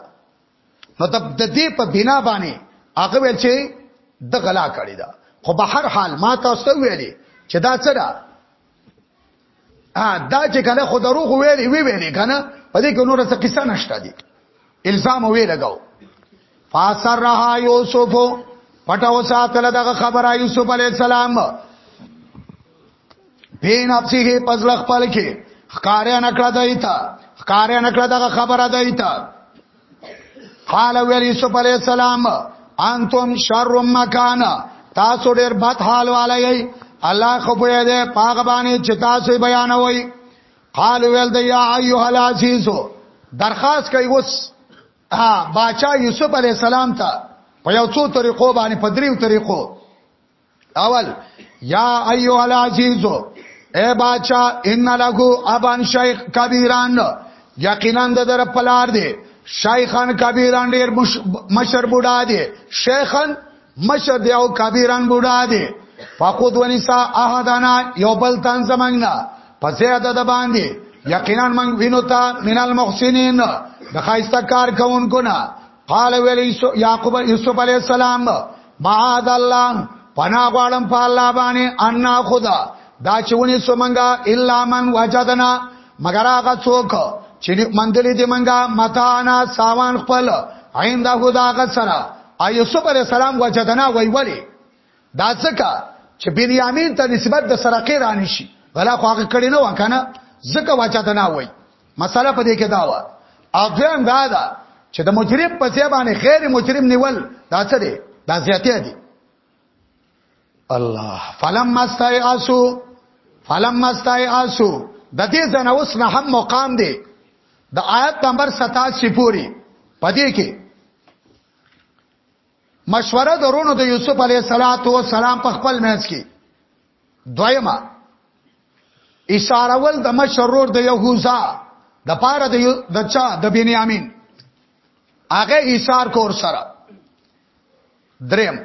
نو د دې په بنا باندې هغه ویل چې د غلا کړی دا خو به هر حال ما تاسو ویلې چې دا څه ده ا دا چې کنه خو دروغ ویلې وی ویلې کنه په دې کې نور څه قصه نشته دي الزام وی لګاو فاسر رها یوسف پټو ساتل دغه خبره یوسف علی السلام پین اپسیه پزل خپل کې خکاریا نکړه دایتا خکاریا نکړه دغه خبره دایتا قال ویل یوسف علی السلام انتم شر مکان تاسو ډیر بد حال والای الله خو په دې پاغه باندې چې تاسو بیانوي قال ویل د یا ایها العزیز درخواست کوي وس ها باچا یوسف علی السلام ته په یو څو طریقو باندې په دریو طریقو اول یا ایها العزیز اے باچا ان له ابان شیخ کبیران یقینا د در پلار دی شیخان کبیران ډیر مشر بوډا دی شیخان مشر دی او کبیران بوډا دی فقود ونسا احدانا یو بل تن زمنګنا پسې د باندې یقینا من وینو تا من المحسنین د خایسته کار کوونکو نه قال ویل یعقوب یوسف علی السلام معاذ الله پنا غواړم په الله باندې ان خدا دا چونی سومنګا الا من وجدنا مگر هغه څوک چې مندلې دې منګا متانا ساوان خپل عین دا خدا هغه سره ایوسف علی السلام وجدنا وی ولی دا ځکه چې بنیامین ته نسبت د سرقې رانی شي غلا خو هغه کړی نه وکنه ځکه واچا ته نه وای مسله په دې کې دا و او دویم دا ده چې د مجرم په ځای باندې غیر مجرم نیول دا څه دی دا زیاتې دي الله فلم مستای اسو فلم مستای اسو د دې ځنه اوس نه هم مقام دی د آیت نمبر 87 پوری پدې کې مشوره درونو د یوسف علیه صلوات و سلام په خپل منځ کې دویما اشارول د مشرور د یهوذا د پاره د د چا د بنیامین هغه اشار کور سره دریم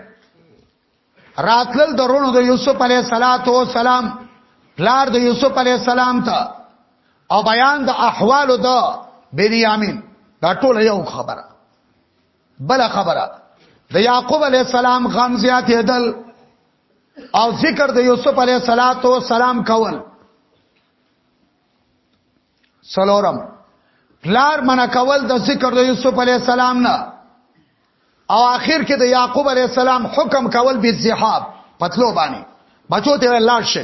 راتل درونو د یوسف علیه صلوات و سلام پلار د یوسف علیه السلام ته او بیان د احوالو د بنیامین دا ټول یو خبره بل خبره د یعقوب علی السلام غم زیات هدل او ذکر د یوسف علی السلام کول سلورم پلار منع کول د ذکر د یوسف علی السلام نه او آخر کې د یعقوب علی السلام حکم کول به زحاب پتلو باندې بچو ته لاړ شي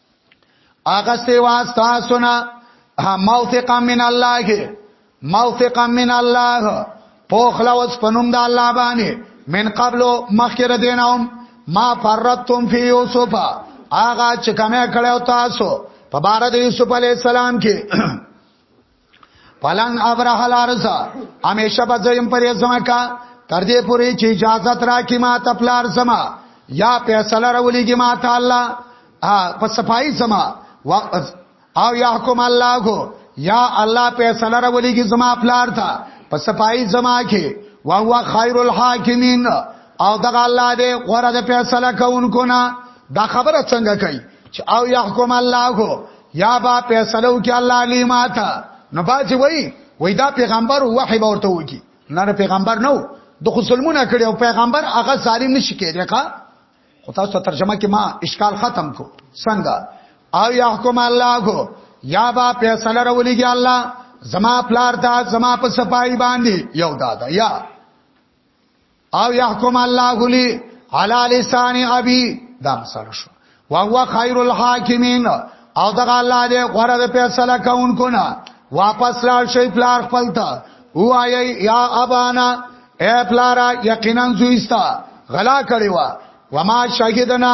هغه سیوا تاسو نه موثقا من الله موثقا من الله پوخلا وس پنوم د الله باندې من قبل مخکره دینوم ما فرتم فی یوسف هغه چې کمه کړو تاسو په بار د یوسف علی السلام کې فلن ابرح الارض همیشه به زم پر زمکا تر دې پورې چې اجازه ترا کی ما تپلار زما یا فیصله راولېږي ما تعالی په صفائی زما او یحکم الله کو یا الله فیصله راولېږي زما پلار تا په صفائی زما کې وا هو خیر الحاکمین او دغه الله دې غره د فیصله کوونکو نه دا خبره څنګه کوي چې او یحکم الله کو یا با فیصله وکي الله علی ماته نو باځي وای وای دا پیغمبر وحی به ورته وکی نه پیغمبر نو د خو ظلمونه کړي او پیغمبر هغه ظالم نشي کېدای ښا خو تاسو ترجمه کې ما اشکال ختم کو څنګه او يحكم الله کو یا با فیصله راولېږي الله زما پلار دا زما په صفای باندې یو دادا یا او يحكم الله لي على لسان ابي دا مثال شو وهو خير الحاكمين او دغه الله دې غره د فیصله کوونکو نه واپس لاړ شي پلار خپل ته وایي یا ابانا اے پلارا یقینا زویستا غلا کړی و وما شهیدنا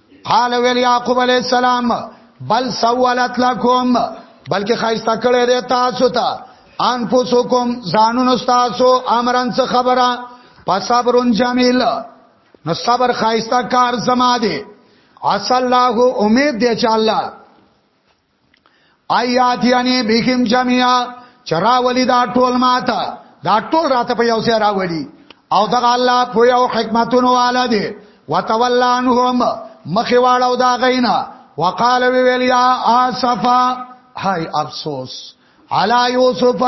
قال ویل یعقوب علی السلام بل سوالت لکم بلکې خایسته کړی دی تاسو ته ان پوسوکم ځانونو تاسو امرن څه خبره پسابرون جمیل نو صبر خایسته کار زما دی اصل الله امید دی چې الله آیات یعنی بهم جميعا چرا ولی دا ټول ماته دا ټول راته په یو ځای راوړي او دغه الله په یو حکمتونو والا دی وتولى عنهم مخي واړو دا غینا وقال وی ویل یا اسفا هاي افسوس علی یوسف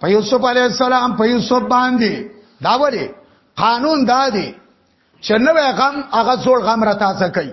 په یوسف علی السلام په یوسف باندې دا وری قانون دا دی چې نوې غم هغه څول غم را تاسو کوي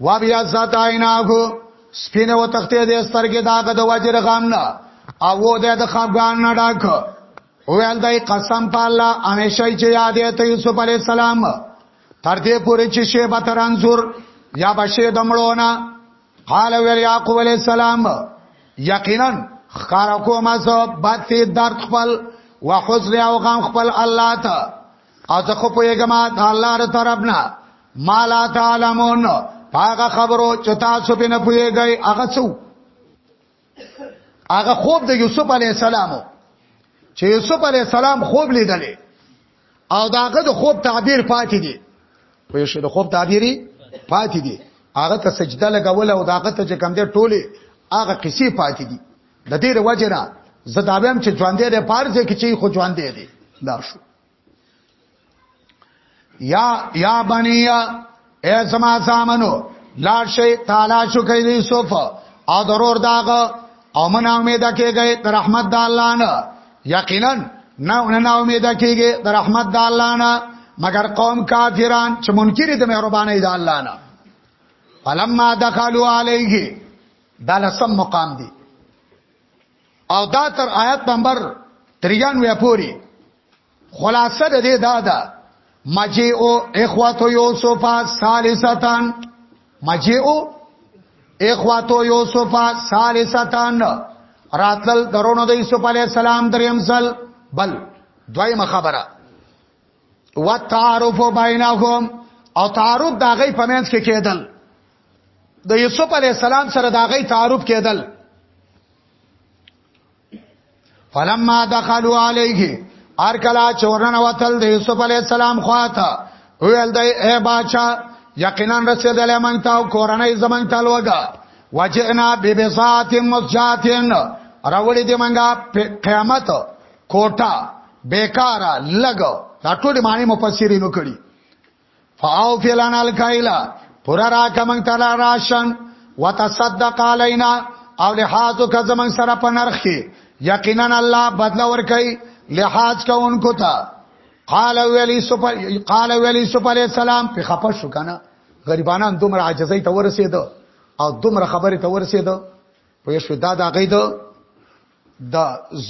وا بیا ذات عیناغو سپینه و تختې د سترګې داغه د وجر غام نه او و د د خفغان نه ډاک ویل دای قسم په الله همیشه چې یادې ته یوسف علی السلام تر دې پورې چې شی به تر انزور یا بشه دمړونه قال ویل یعقوب علی السلام یقینا خکار کومه سو بد دې درد خپل وحزن او غم خپل الله ته او زه خو پوهېږم د الله تر طرف نه ما لا تعلمون هغه خبرو چې تاسو په نه پوهېږئ هغه څو هغه خوب د یوسف علی السلام چې یوسف علی السلام خوب لیدلې او داغه د خوب تعبیر پاتې دي په شی د خوب تعبیری پاتې دي هغه ته سجده لګول او داغه ته چې کم دې ټوله هغه قصې پاتې دي د دې وجه نه زدابم چې ژوندې ده پارځه کې چې خو ژوندې دي دا شو یا یا بنیا اے سما سامنو لا شی تعالی شو کای یوسف او ضرور داغه او من امید کېږي د رحمت د الله نه یقینا نه نه امید کېږي د رحمت د الله نه مگر قوم کافران چې منکر دي مهرباني د الله نه فلما دخلوا عليه دا لسم مقام دی او دا تر آیت نمبر 93 پورې خلاصه د دې دا ده مجيئو اخواتو یوسف ثالثتان مجيئو اخواتو یوسف ثالثتان راتل درونو د یوسف علی السلام دریم ځل بل دویمه خبره وتعارف بینهم او تعارف دا غي پمنس کې کېدل د یوسف علی السلام سره دا غي تعارف کېدل فلما دخلوا علیه ار کلا چورن وتل د یوسف علی السلام خواته ویل دی اے باچا یقینا رسیدل من تا کورنۍ زمنګ تل وګا وجئنا ببسات مسجاتن راوړې دې منګه قیامت کوټه بیکارا لګ دا ټول معنی مفسرینو کړي فاو فلان الکایلا پر را کمن تلا راشن وتصدق علینا او لحاظو که زمون سره په نرخ کې یقینا الله بدل ور کوي لحاظ کوونکو ته قال ویلی سپ قال ویلی سپ علی السلام په خپه شو کنه غریبانان دومره عاجزۍ ته ورسېد او دومره خبرې ته ورسېد په شو دا دا غید د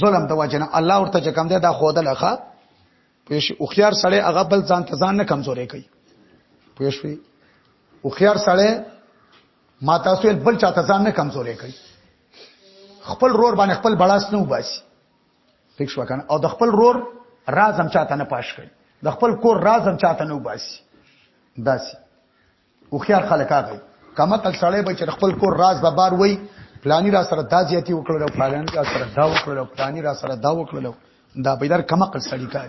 ظلم د وجنه الله ورته چې کم دی دا خود لخه پوه شي او خيار سړی هغه بل ځان ته ځان نه کمزورې کوي پوه شي او خيار سړی ما تاسو بل چاته ځان نه کمزورې کوي خپل رور باندې خپل بلاس نه وباسي ٹھیک شو کنه او د خپل رور رازم چاته نه پاش کوي د خپل کور رازم چاته نه وباسي داسي او خيار خلک هغه کما کل سړی به چې خپل کور راز به بار وای پلاني را سره دا زیاتی وکړل او پلاني را سره دا وکړل او پلاني را سره دا وکړل دا به در کما کل سړی کار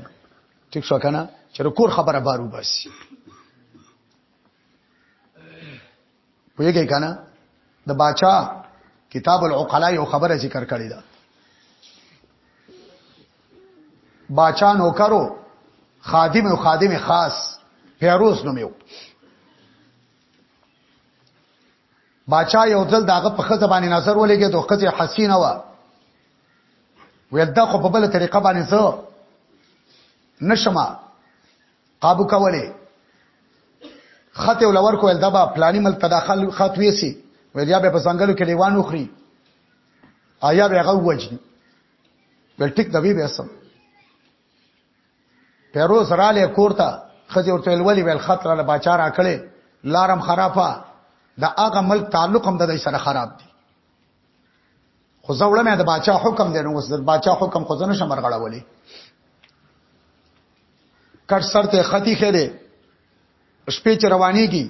ټیک شو کنه چې کور خبره بارو بس پوهیږئ کنه د باچا کتاب العقلاء یو خبره ذکر کړی ده باچا نوکرو خادم او خادم خاص پیروز نوم یو باچا یو ځل داغه په خزه باندې نظر ولګي دوه خزه حسینه و ویل دا خو په بل طریقه باندې زه نشما قابو کوله خط ولور کویل دا با پلاني مل تداخل خط ویسی ویل یا به په ځنګلو کې لیوان وخري آیا به غو وجني بل ټیک د وی به سم پیروز را لې کورتا خځه ورته ویلې ویل خطر له بچا را کړې لارم خرابه د هغه ملک تعلق هم د دې سره خراب دی خو زوړه مې د بچا حکم دی نو اوس د بچا حکم خو ځنه شمر غړولې کټ سر ته ختی خېره شپې چ روانيږي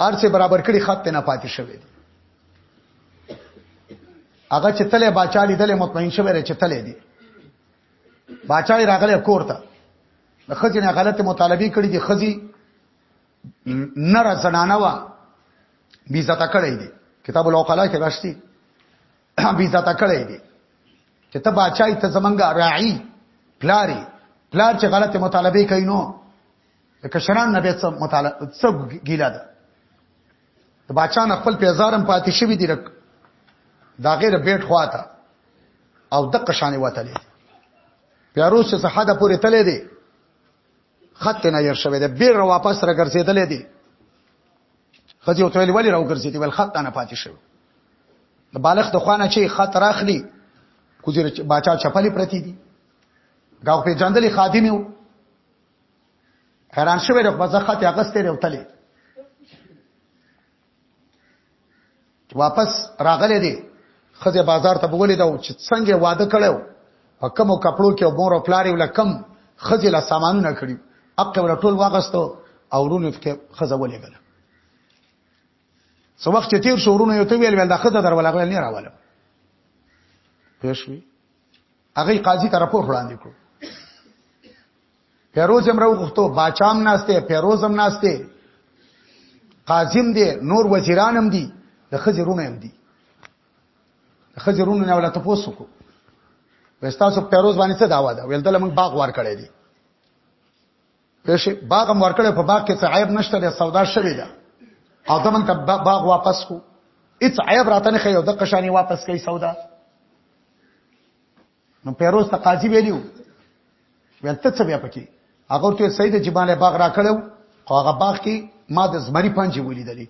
ارڅه برابر کړي خط نه پاتې شوی دی هغه چې تله بچا لیدل مطمئن شوی رچ تله دی بچا یې راغله کوړه د خځې نه غلطه مطالبه کړې دي خځې نر زنانه وا بي عزت کړې دي کتاب الوقلا کې راشتي بي عزت کړې دي چې ته بچای ته زمنګ راعي پلاری پلار چې غلطه مطالبه کوي نو د کشران نه به څه مطالعه څه ګیله ده د بچا نه خپل پیزارم پاتې شوی دی رک دا غیر بیٹ خواته او د قشانې وتلې پیاروس چې حدا پورې تلې دی خط نه ير شوی دی بیر واپس را ګرځېدلې دی خځه او تویل ولی راو ګرځېدې ول خط نه پاتې شوی د بالغ د خوانه چې خط راخلی کوزیر بچا چپلې پرتی دي گاو په جاندلې خادمه حیران شوی د بزخت اغستې وروتلې واپس راغلې دي خزه بازار ته بولی دا چې څنګه واده کړو په کومو کپړو کې مور او پلاری ولا کم خزه لا سامانونه کړی اقه ولا ټول واغستو او ورونو ته خزه ولېګل سو وخت تیر شو ورونو یو ته ویل ول دا خزه در ولا غل نه راواله پېښوي هغه قاضي ته راپور وړاندې کړو پیروز هم راوغختو باچام ناشته پیروز هم ناشته قاضیم دی نور وزیران هم دي د خزرونه هم دي د خزرونه نه ولا تاسو کو وستاسو پیروز باندې څه داوا ده ویل دلته موږ باغ ور کړی دی پېښې باغ هم ورکړې په باغ کې څه عیب نشته د سودا شوی ده او دمن ته باغ واپس کو هیڅ عیب راته نه خیو د قشانی واپس کوي سودا نو پیروز ته قاضي ویلو ولته څه بیا پکې هغه ته سید جمال باغ را کړو خو هغه باغ کې ما د زمری پنځه ولیدلې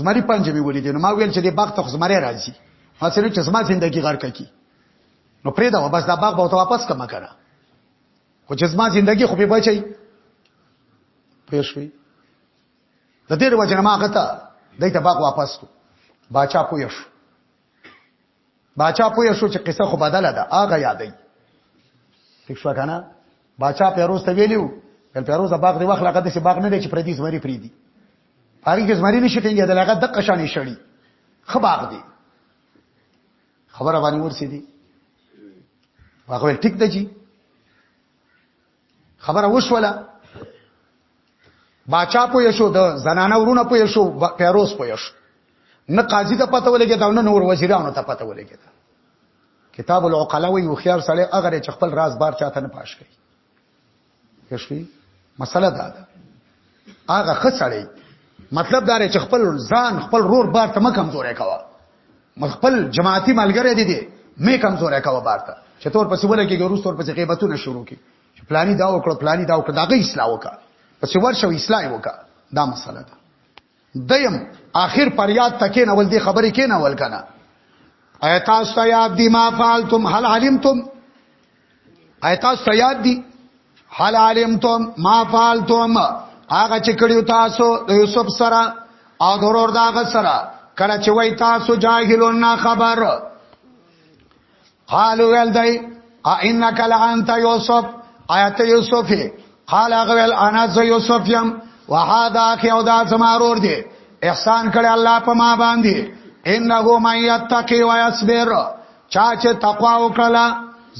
زمری پنځه وی ولیدل نو ما ویل چې د باغ ته زمری راځي ما سره چې زما ژوندۍ غرق کی نو پرې دا بس دا باغ به واپس کما کړه خو چې زما ژوندۍ خو په بچي پوه شوي د دې وجه نه ما غته دای ته باغ واپس کو باچا پوه شو باچا پوه شو چې قصه خو بدله ده هغه یادې ٹھیک شو کنه باچا پیروز ته ویلو بل پیروز باغ دی واخلغه د سی باغ نه دی چې پردي زمری پریدي هغه کې زمری نشي ټینګه دلغه د قشانې شړی خباغ دی خبره باندې ورسې دي هغه ټیک دی جی خبره وشوله باچا پوه شو د زنانه ورونه پوه شو پیروز پوه شو نه قاضي ته پته ولګی دا نه نور وزیرانو ته پته ولګی کتاب العقلاء وی خيار سره اگر چې خپل راز بار چاته نه پاش کوي یشوی مسله دا ده هغه خسړی مطلب دا چې خپل ځان خپل رور بار ته کمزورې کوا خپل جماعتي ملګری دي دي مې کمزورې کوا بار ته چې تور پسې ولګي ګروس تور پسې غیبتونه شروع کی چې پلاني دا وکړه پلاني دا وکړه دا غي اصلاح وکړه پسې ورشو اصلاح وکړه دا مسله ده دیم اخر پر یاد تکې نه ول دي خبرې کې نه ول کنه ایتا سیاد دی ما فعلتم هل علمتم ایتا سیاد دی هل علمتم ما فعلتم هغه چې کړیو تاسو د یوسف سره او ضرور داغه سره کله چې وای تاسو جاهلون نه خبر قالو ویل دی انک لانت یوسف آیت یوسف قال هغه ویل انا ز یوسف یم وهذا اخي او دا زمارور دی احسان کړي الله په ما باندې انه من یتقی و یصبر چا چې تقوا وکړه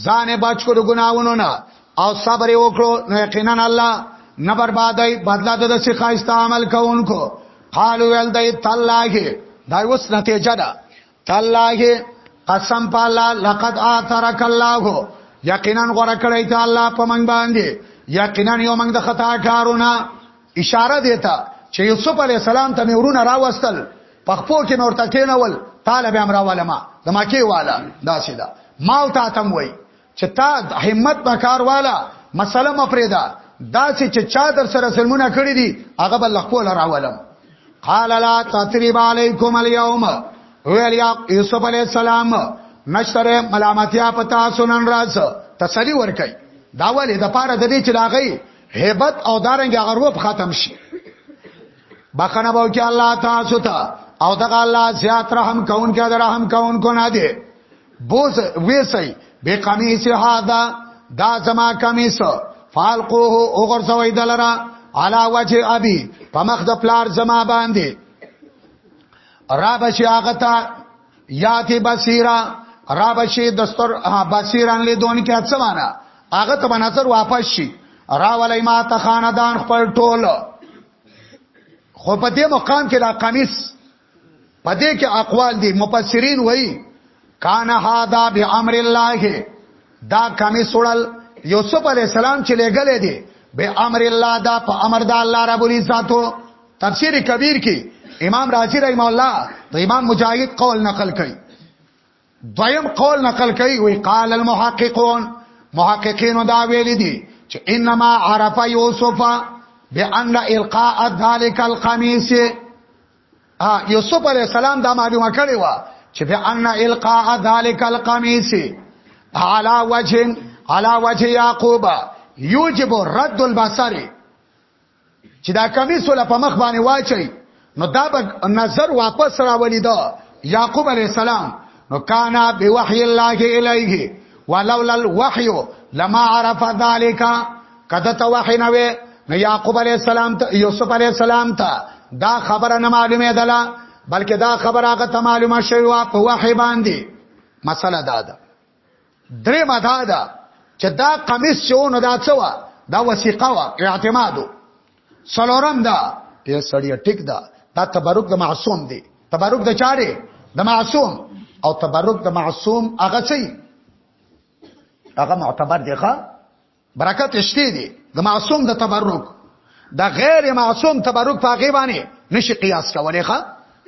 ځان بچ کړو ګناوونو نه او صبر وکړو نو یقینا الله نه بربادای بدلا د څه خاصه عمل کوونکو قالو ول دای تعالی دا اوس نتیجه ده تالله قسم په الله لقد اثرك الله یقینا غره کړی ته الله په من باندې یقینا یو موږ د خطا کارونه اشاره دیتا چې یوسف علی السلام ته مورونه راوستل پخپو کې نور تکینول طالب امر علماء د ماکی والا دا سیدا ما او تا تم وای چې تا همت په کار والا مسله مفردا دا چې چې چا در سره سلمونه کړی دي هغه بل خپل راولم قال لا تثريب عليكم اليوم ویل یا یوسف علی السلام نشتره ملامتیا پتا سنن راز تسلی ورکي دا ولې د پاره د دې چې لاغي hebat او دارنګ غروب ختم شي بخنه به کې الله تاسو ته او دغه الله زیات رحم کون کې درهم کون کو نه دی بوز ویسی به قمیص هادا دا زما قمیص فالقوه او غرزوی دلرا علا وجه ابي په مخ د پلار زما باندې را بشي هغه ته یاتی بصیرا را بشي دستور بصیران لیدون کې څه معنا هغه ته نظر واپس شي را ولای ما ته خاندان خپل ټول خو په دې مقام کې دا قمیص پدې کې اقوال دي مفسرین وایي کان هاذا بامر الله دا کمی سړل یوسف علی السلام چې لګلې دي به امر الله دا په امر د الله رب العزت تفسیر کبیر کې امام رازی رحم الله د امام مجاهد قول نقل کړي دویم قول نقل کوي وی قال المحققون محققین دا ویل دي چې انما عرف یوسف بان القاء ذلك القميص یوسف علی السلام دا معلومه کړی و چې بان القاء ذلك القميص على وجه على وجه يعقوب يوجب رد البصر چې دا کمیس ول په مخ باندې واچي نو دا به نظر واپس راولي دا یعقوب علی السلام نو کانا بوحی الله الیه ولولا الوحی لما عرف ذلك کده ته وحی نه وي نو یعقوب علی السلام ته یوسف علی السلام ته دا خبره نه معلومه ده بلکې دا خبره هغه ته معلومه شوی وا په وحی باندې مسله دا ده درې ماده ده چې دا قمیص چې ونه دا څه وا دا وثیقه وا اعتمادو سلورم دا یې سړی ټیک دا دا تبرک د معصوم دی تبرک د چاره د معصوم او تبرک د معصوم هغه څه هغه معتبر دی ښا برکت شته دی د معصوم د تبرک د غیر معصوم تبرک په غی باندې نشي قیاس کولای ښا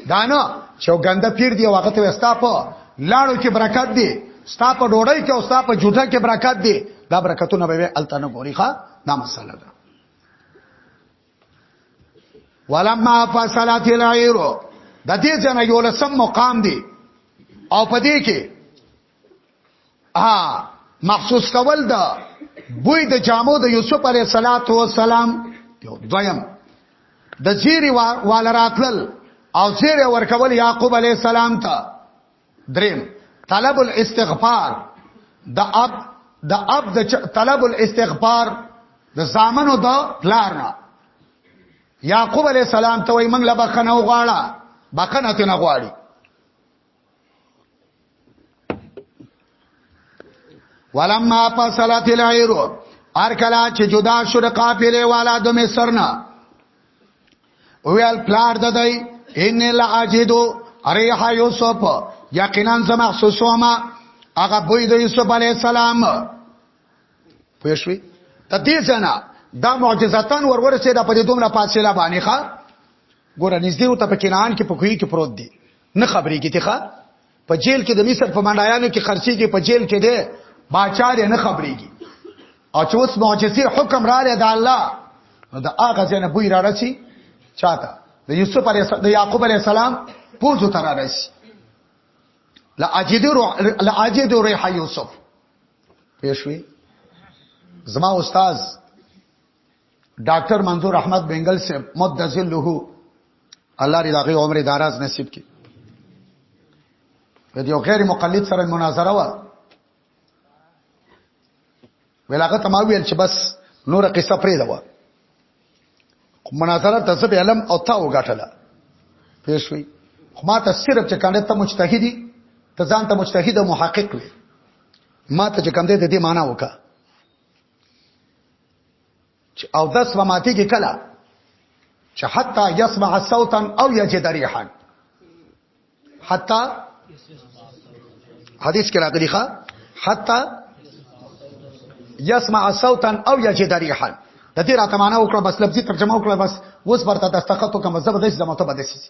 دانه چې ګنده پیر دی وخت وستا په لاړو کې برکت دی ستا په ډوړی کې او ستا په جوټه کې برکت دی دا برکتونه به التنه ګوري ښا دا مسله ده ولما فصلت العير د دې ځنه یو لسم مقام دی او په دې کې ها محسوس کول دا بوی د جامو د یوسف علی صلوات و سلام یو دویم د زیری وال راتل او زیری ورکول یعقوب علی السلام ته دریم طلب الاستغفار د اب د اب د طلب الاستغفار د زامنو د پلار نه یعقوب علی السلام ته وای منګ لبخنه وغواړه بخنه ته نه غواړي ولما فصلت العير ار کلا چې جدا شو د قافلې والا د مصر نه ویل پلار د دای ان لا اجدو ریح یوسف یقینا زم محسوسوما هغه بوی د یوسف علی السلام پوښوي ته دې ځنه دا معجزاتن ورور سي د پدې دومره پاتشلا باندې ښا ګور نږدې او ته په کنان کې په کوی کې پروت دی نه خبرې کیته ښا په جیل کې د مصر په منډایانو کې خرچي کې په جیل کې دی باچا دې نه خبرې کی او چې اوس معجزې حکم را لري د الله نو د هغه ځنه بوی را رسی چاته د یوسف علی السلام د یعقوب علی السلام پوزو تر رسی لا اجد لا اجد ریح یوسف پېښوي زما استاد ډاکټر منظور احمد بنگل سے مدذل له الله دې دغه عمر دراز نصیب کړي په دې غیر مقلد سره مناظره و ولاغه ته ما ویل چې بس نور قصه پرې دا و مناظره ته به علم او تا وګټله پېښ وی خو ما ته صرف چې کنده ته مجتهدی ته ځان ته مجتهد او محقق وي ما ته چې کم دې د دې معنی وکړه چې او داس به ماتي کې کلا چې حتا يسمع صوتا او يجد ريحا حتا حدیث کې راغلی ښا حتا يسمع صوتا او يجد ريحا د دې راته معنا وکړه بس لفظي ترجمه وکړه بس اوس ورته دستخط کوم زبردست زمته بده شي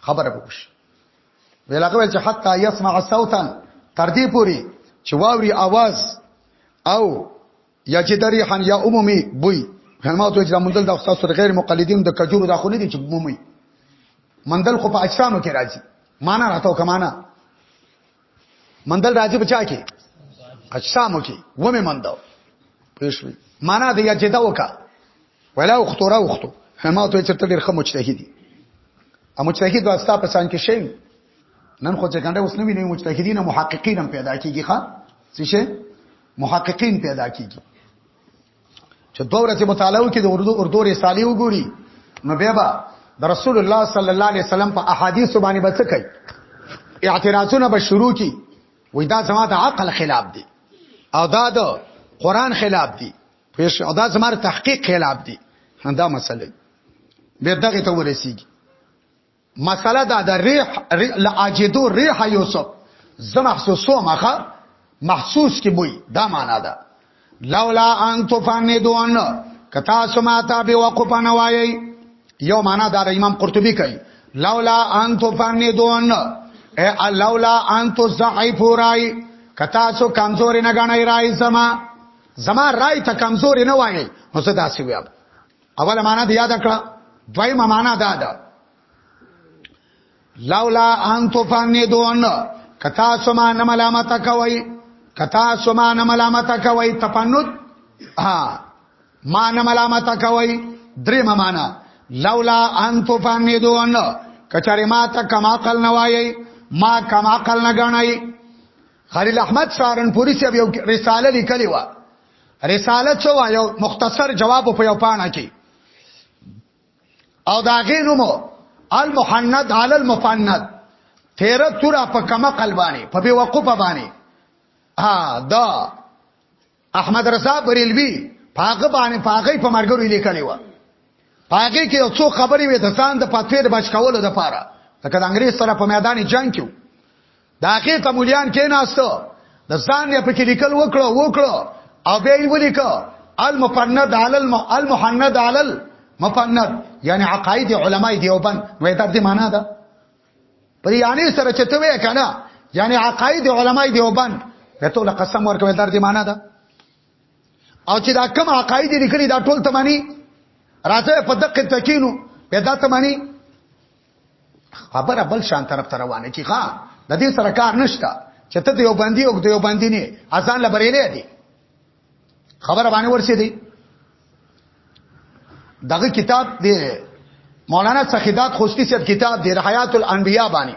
خبره وکړه ویلغه ویل چې حتا يسمع صوتا تر دې پوري چې واوري आवाज او یا چې دری حن یا عمومي بوي فرماو ته چې مندل د استاد سره غیر مقلدین د کجورو دا خو نه دي چې عمومي مندل خو په اجسامو کې راځي معنا راته او کمانا مندل راځي بچا کې اجسامو کې و مې مندو پېښوي معنا دی یا چې دا وکا ولا اختو را اختو ما ته چرته ډیر خمو مجتهدی ا مجتهد واسطه په سان کې شي نن خو چې کنده اوس نو ویني مجتهدین محققین هم پیدا کیږي ښا څه شي محققین پیدا کیږي چې دوه ورځې مطالعه وکړي د اردو اردو رسالې وګوري نو بیا به د رسول الله صلی الله علیه وسلم په احادیث باندې بس کوي اعتراضونه به شروع کی وې دا زما د عقل خلاف دي او دا د قران خلاف دي پېښ او دا زماره تحقیق خلاف دي دا مسله به دغه ته ورسیږي مسله دا د ریح لاجدو ریح یوسف زه محسوسو مخه محسوس کی بوی دا معنا ده لولا ان تفندون کتا سماتا به وقف نه وایي یو معنا دا امام قرطبي کوي لولا ان تفندون اے لولا ان تضعفوا رای کتا سو کمزور نه غنای رای سما زما رائے ته کمزوري نه وایي نو زه داسې ویم اوله معنا دی یاد کړه دویمه معنا دا ده لولا ان طوفان دون کتا سما نه ملامت کوي کتا سما نه ملامت کوي تپنود ها ما نه ملامت کوي درېمه معنا لولا ان طوفان دون کچاره ما ته کما عقل نه وایي ما کما عقل نه غنایي خلیل احمد سارنپوری صاحب یو رساله لیکلی و رساله څه و یو مختصر جواب په یو پاڼه کې او دا غینومو المحند علی المفند تیرا تورا په کما قلبانی په بی وقوفه باندې ها دا احمد رضا بریلوی پاګه باندې پاګه په مرګرو لیکلی و پاګه کې یو څو خبرې وې د ځان د پاتویر بچ کولو د پاره لکه د انګريز سره په میدان جنگ کې دا کې ته مليان کې ناستو د ځان یې په کې لیکل وکړو وکړو او به یې ولیکو المفند علی المحند علی المفند یعنی عقاید علماء دیوبند وای دا دې معنا ده پر یعنی سره چته وې کنه یعنی عقاید علماء دیوبند به ټول قسم ورکوي در دې معنا ده او چې دا کوم عقاید لیکلي دا ټول تمانی راځه په دقه تکینو به دا تمانی خبره بل شان طرف ته روانه کی ښا د دې سره کار نشته چې ته دیوبندي او دیوبندي نه ازان لبرې نه دي خبر باندې ورسې دی دغه کتاب دی مولانا سخیدات خوستی صاحب کتاب دی رحیات الانبیاء باندې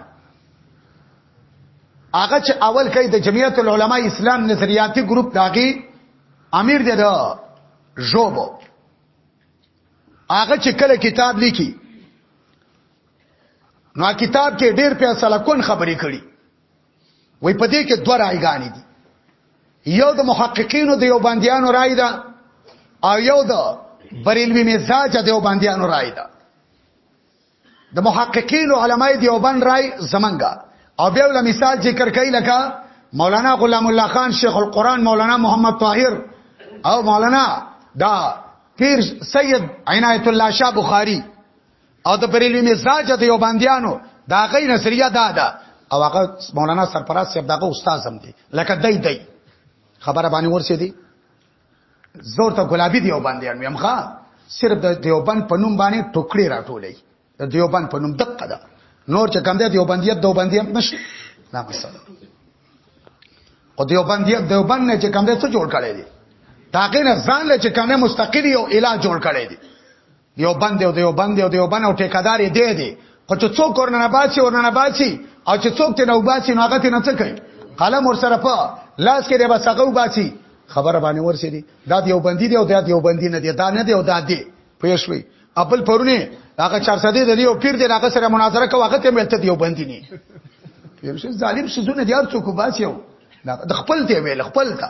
هغه چې اول کوي د جمعیت العلماء اسلام نظریاتي ګروپ داغي امیر دی دا جوبو هغه چې کله کتاب لیکي نو کتاب کې ډېر په سلکون خبرې کړي وای په دې کې دوه رایګانې دي یو د محققینو د یو باندیانو رائے ده او یو د بریلوی مزاج د یو باندیانو رائے ده د محققین او علماي دی وبن رائے زمنګا او بیا ول مثال ذکر کای لکه مولانا غلام الله خان شیخ القران مولانا محمد طاهر او مولانا دا پیر سید عنایت الله شاه بخاری او د بریلوی مزاج د یو باندیانو دا غي نظریه دا ده او هغه مولانا سرفراز صاحب دغه استاد هم دی لکه دای دای خبره باندې ورسې دی زور ته ګلابي دی یو باندیان مې مخه صرف د دیوبند په نوم باندې ټوکړي راټولې د دیوبند په نوم دقه ده نور چې کم دی دیوبندیت دیوبندیت نشي دا مسله او دیوبندیت دیوبند نه چې کم دی څه جوړ کړي دي تاکي نه ځان له چې کم نه مستقلی او الہ جوړ کړي دي دیو بند او دیو بند او دیو بند او ټیکادار دی دی خو چې څوک ورننه باسي ورننه باسي او چې څوک ته نو باسي نو هغه ته نه څه کوي قلم ور سره په لاس کې دی بس هغه وباسي خبره باندې ورسې دي دا دیو بندي دی او دا دیو بندي نه دی دا نه دی او دا دی پېښوي خپل پرونه هغه 400 دی دی او پیر دی هغه سره مناظره کوي هغه ته ملته دیو بندي نه یو څه ظالم سيزونه دي هر څوک باسي او د خپل ته ویل خپل ته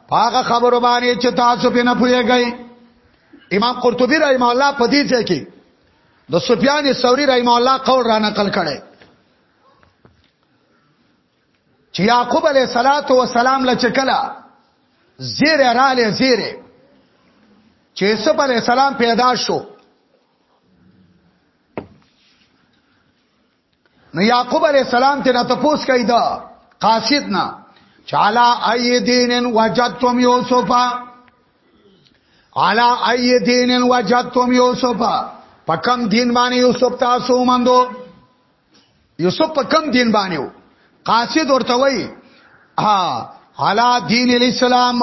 پاغه خبرو باندې چې تاسو په نه پويږئ امام قرطبي رحم الله په دې ځای کې د سفيان ثوري رحم الله قول را نقل کړي چې يعقوب عليه صلوات و سلام له چکلا زیره را لې زیره چې یوسف عليه السلام پیدا شو نو یعقوب علی السلام ته نه تپوس کوي دا قاصد نه چالا ای دینن وجدتم یوسفا علا ای دینن وجدتم یوسفا په کم دین باندې یوسف تاسو مندو یوسف په کم دین باندې و قاصد ورته وای ها علا دین الاسلام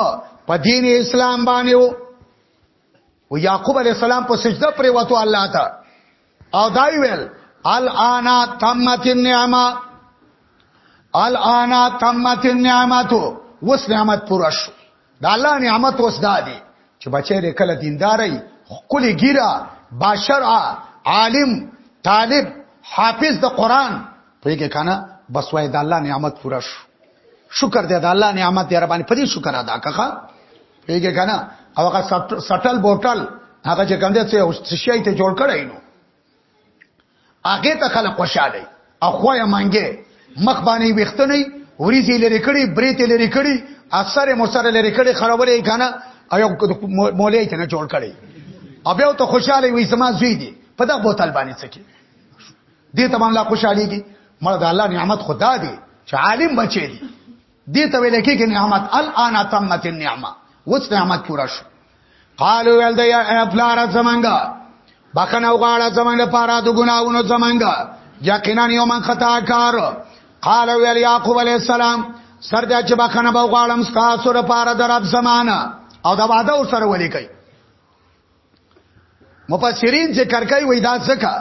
په دین اسلام باندې و او یعقوب علی السلام په سجده پر وته الله ته او دای ویل الانا تمت النعمه الانا تمت النعمت وس نعمت پوره شو د الله نعمت وس دادی چې بچی دې کله دینداري خپل ګیرا بشرع عالم طالب حافظ د قران پوهیږي کنه بس وای د الله نعمت پوره شو شکر دې د الله نعمت دې ربانی پدې شکر ادا کړه پیګه کنه او هغه سټل بوتل هغه چې کوم دې څه او شي ته جوړ کړی نو هغه ته خلک خوشاله او خو یې مانګه مخ باندې وختنی وریزي لري کړي بریت لري کړي اثر مسره لري کړي خرابلې کنه او مولای ته نه جوړ کړي او بیا ته خوشاله وي سما زوی دي په دغه بوتل باندې څکی دې ته باندې خوشاليږي مړه د الله نعمت خدا دی چې عالم بچي دي دې ته ویل کېږي نعمت الان تمت النعمه وڅ نعمت پورا شو قالو ول د یا پلار زمانګه بخنه وغاړه زمانګه پارا د ګناونو زمانګه یقینا یو من خطا کار قال ویل یعقوب علی السلام سر دا چې بخنه وغاړم تاسو لپاره د رب زمانہ او دا وعده سره ولي کوي مفسرین ذکر کوي وای دا ځکه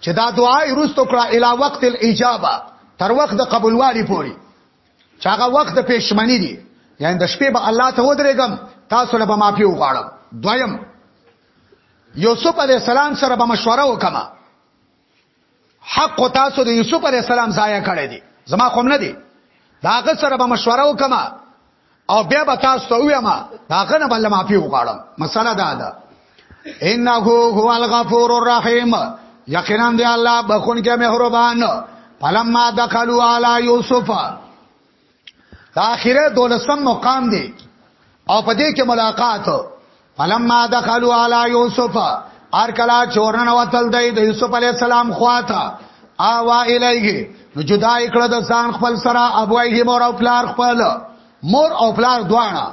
چې دا دعا یې رستو کړه اله وخت الاجابه تر وخت د قبولوالي پوري چې هغه وخت د پېشمنی دی یعنی د شپې به الله ته ودرېګم تاسو له به معافي وغواړم دویم یوسف علی السلام سره به مشوره وکما حق تاسو د یوسف علی السلام ضایع کړی دی زما کوم نه دی داغه سره به مشوره وکما او بیا به تاسو ته وایم داغه نه بل معافي وغواړم مسله دا ده انه هو الغفور الرحیم یقینا دی الله بخون کې مهربان فلما دخلوا علی یوسف دا اخیره دولسم مقام دی او په دې کې ملاقات فلما دخلوا على يوسف ار کلا چورن وتل دی د یوسف علی السلام خواته اوا الیه نو جدا کړه د ځان خپل سره ابوایه مور او پلار خپل مور او پلار دواړه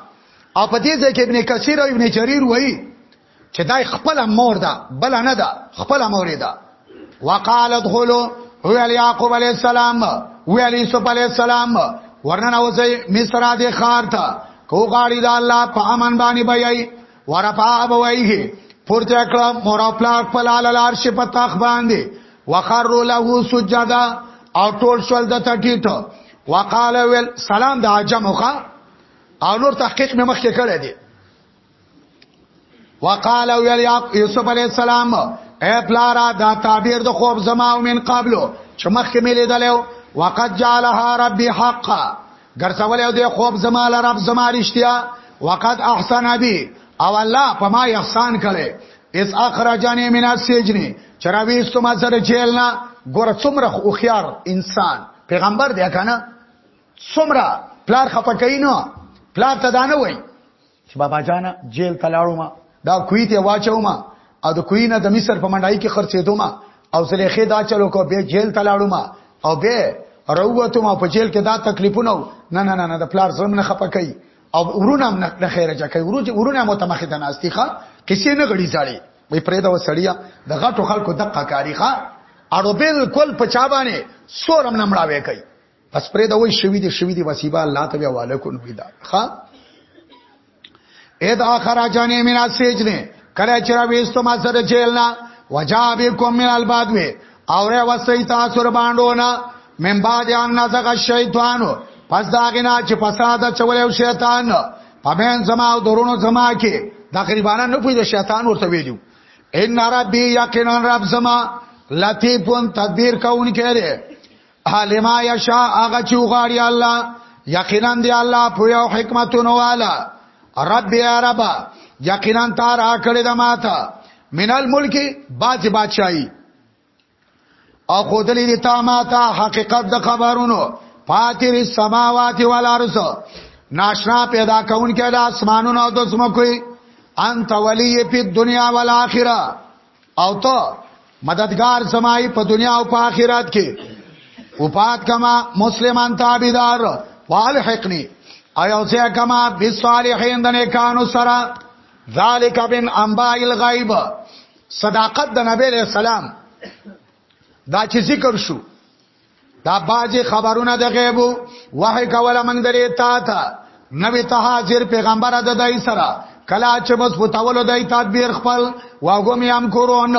او په دې ځکه ابن کثیر او ابن جریر وایي چې دای خپل مور ده بل نه ده خپل مور ده وقالت هلو ویل یعقوب علی السلام ویل یوسف علی السلام ورننه وځي مصر د خار ته کو غاړي د الله په امن باندې بيي ورفع ابويه پورته کړه مور او پلار په لال العرش په تخ باندې وخر له سجدا او ټول شول د تټیټ وقال ويل سلام د عجمخه او نور تحقیق مې مخکې کړی دی وقال ویل یوسف علی السلام اے پلارا دا تعبیر د خوب زما او من قبلو چې مخکې مې لیدلو وقد جعلها ربي حقا ګرځول یو د خوب زما ل رب زما رښتیا وقد احسن بي او الله په ما احسان کړي اس اخرجني من السجن چرويستو ما سره جیلنا ګور څومره خوخيار انسان پیغمبر دی کنه څومره پلار خپکې نه پلار ته دانه وای چې بابا جانا جیل ته لاړم دا کوی ته واچوم او د کوی نه د مصر په منډای کې خرڅېدم او زلیخې دا چلو کو به جیل ته لاړم او به روته ما په جیل کې دا تکلیفونه نه نه نه د پلار زم نه خپه کوي او ورونه هم نه خیره چا کوي ورونه ورونه مو تمخې د ناستي ښا کسې نه غړي ځړي وي پرې دا وسړیا د غټو خلکو دقه کاری ښا اړو بالکل په چا باندې سورم نه مړاوي کوي بس پرې دا وای شوی دی شوی دی وسیبا الله ته بیا والکون ویدا ها اې دا خراجانې مینا سیج نه کله چې را وېستو ما سره جیلنا وجابکم من الباد وی اوره وسې تاسو ر باندې نه من بعد ان نزغ الشیطان پس داغینا چې فساد چولې او شیطان پمن زما او درونو زما کې تقریبا نه پوي د شیطان ورته ویلو ان ربي یقینا رب زما لطیفون تدبیر کون کړي علما یشا هغه چې وغاړي الله یقینا دی الله په یو حکمتونو والا رب یا رب یقینا تار اکړه د ماته من الملک باج بادشاہي او خودلې دي تا ماته حقیقت د خبرونو فاتر السماوات والارض ناشنا پیدا کون کې د اسمانونو او د زمکو انت ولی په دنیا والآخرت او ته مددگار زمای په دنیا او په آخرت کې وفات کما مسلمان تابعدار والحقنی او یو ځای کما بالصالحین د نیکانو سره ذالک بن انباء الغیب صداقت د نبی له سلام دا چې ذکر شو دا باجه خبرونه د غیب وحی کوله موږ درې تا ته نبی ته حاضر پیغمبر د دای سره کلا چې بس پتاولو دای تدبیر خپل واغوم یم کورون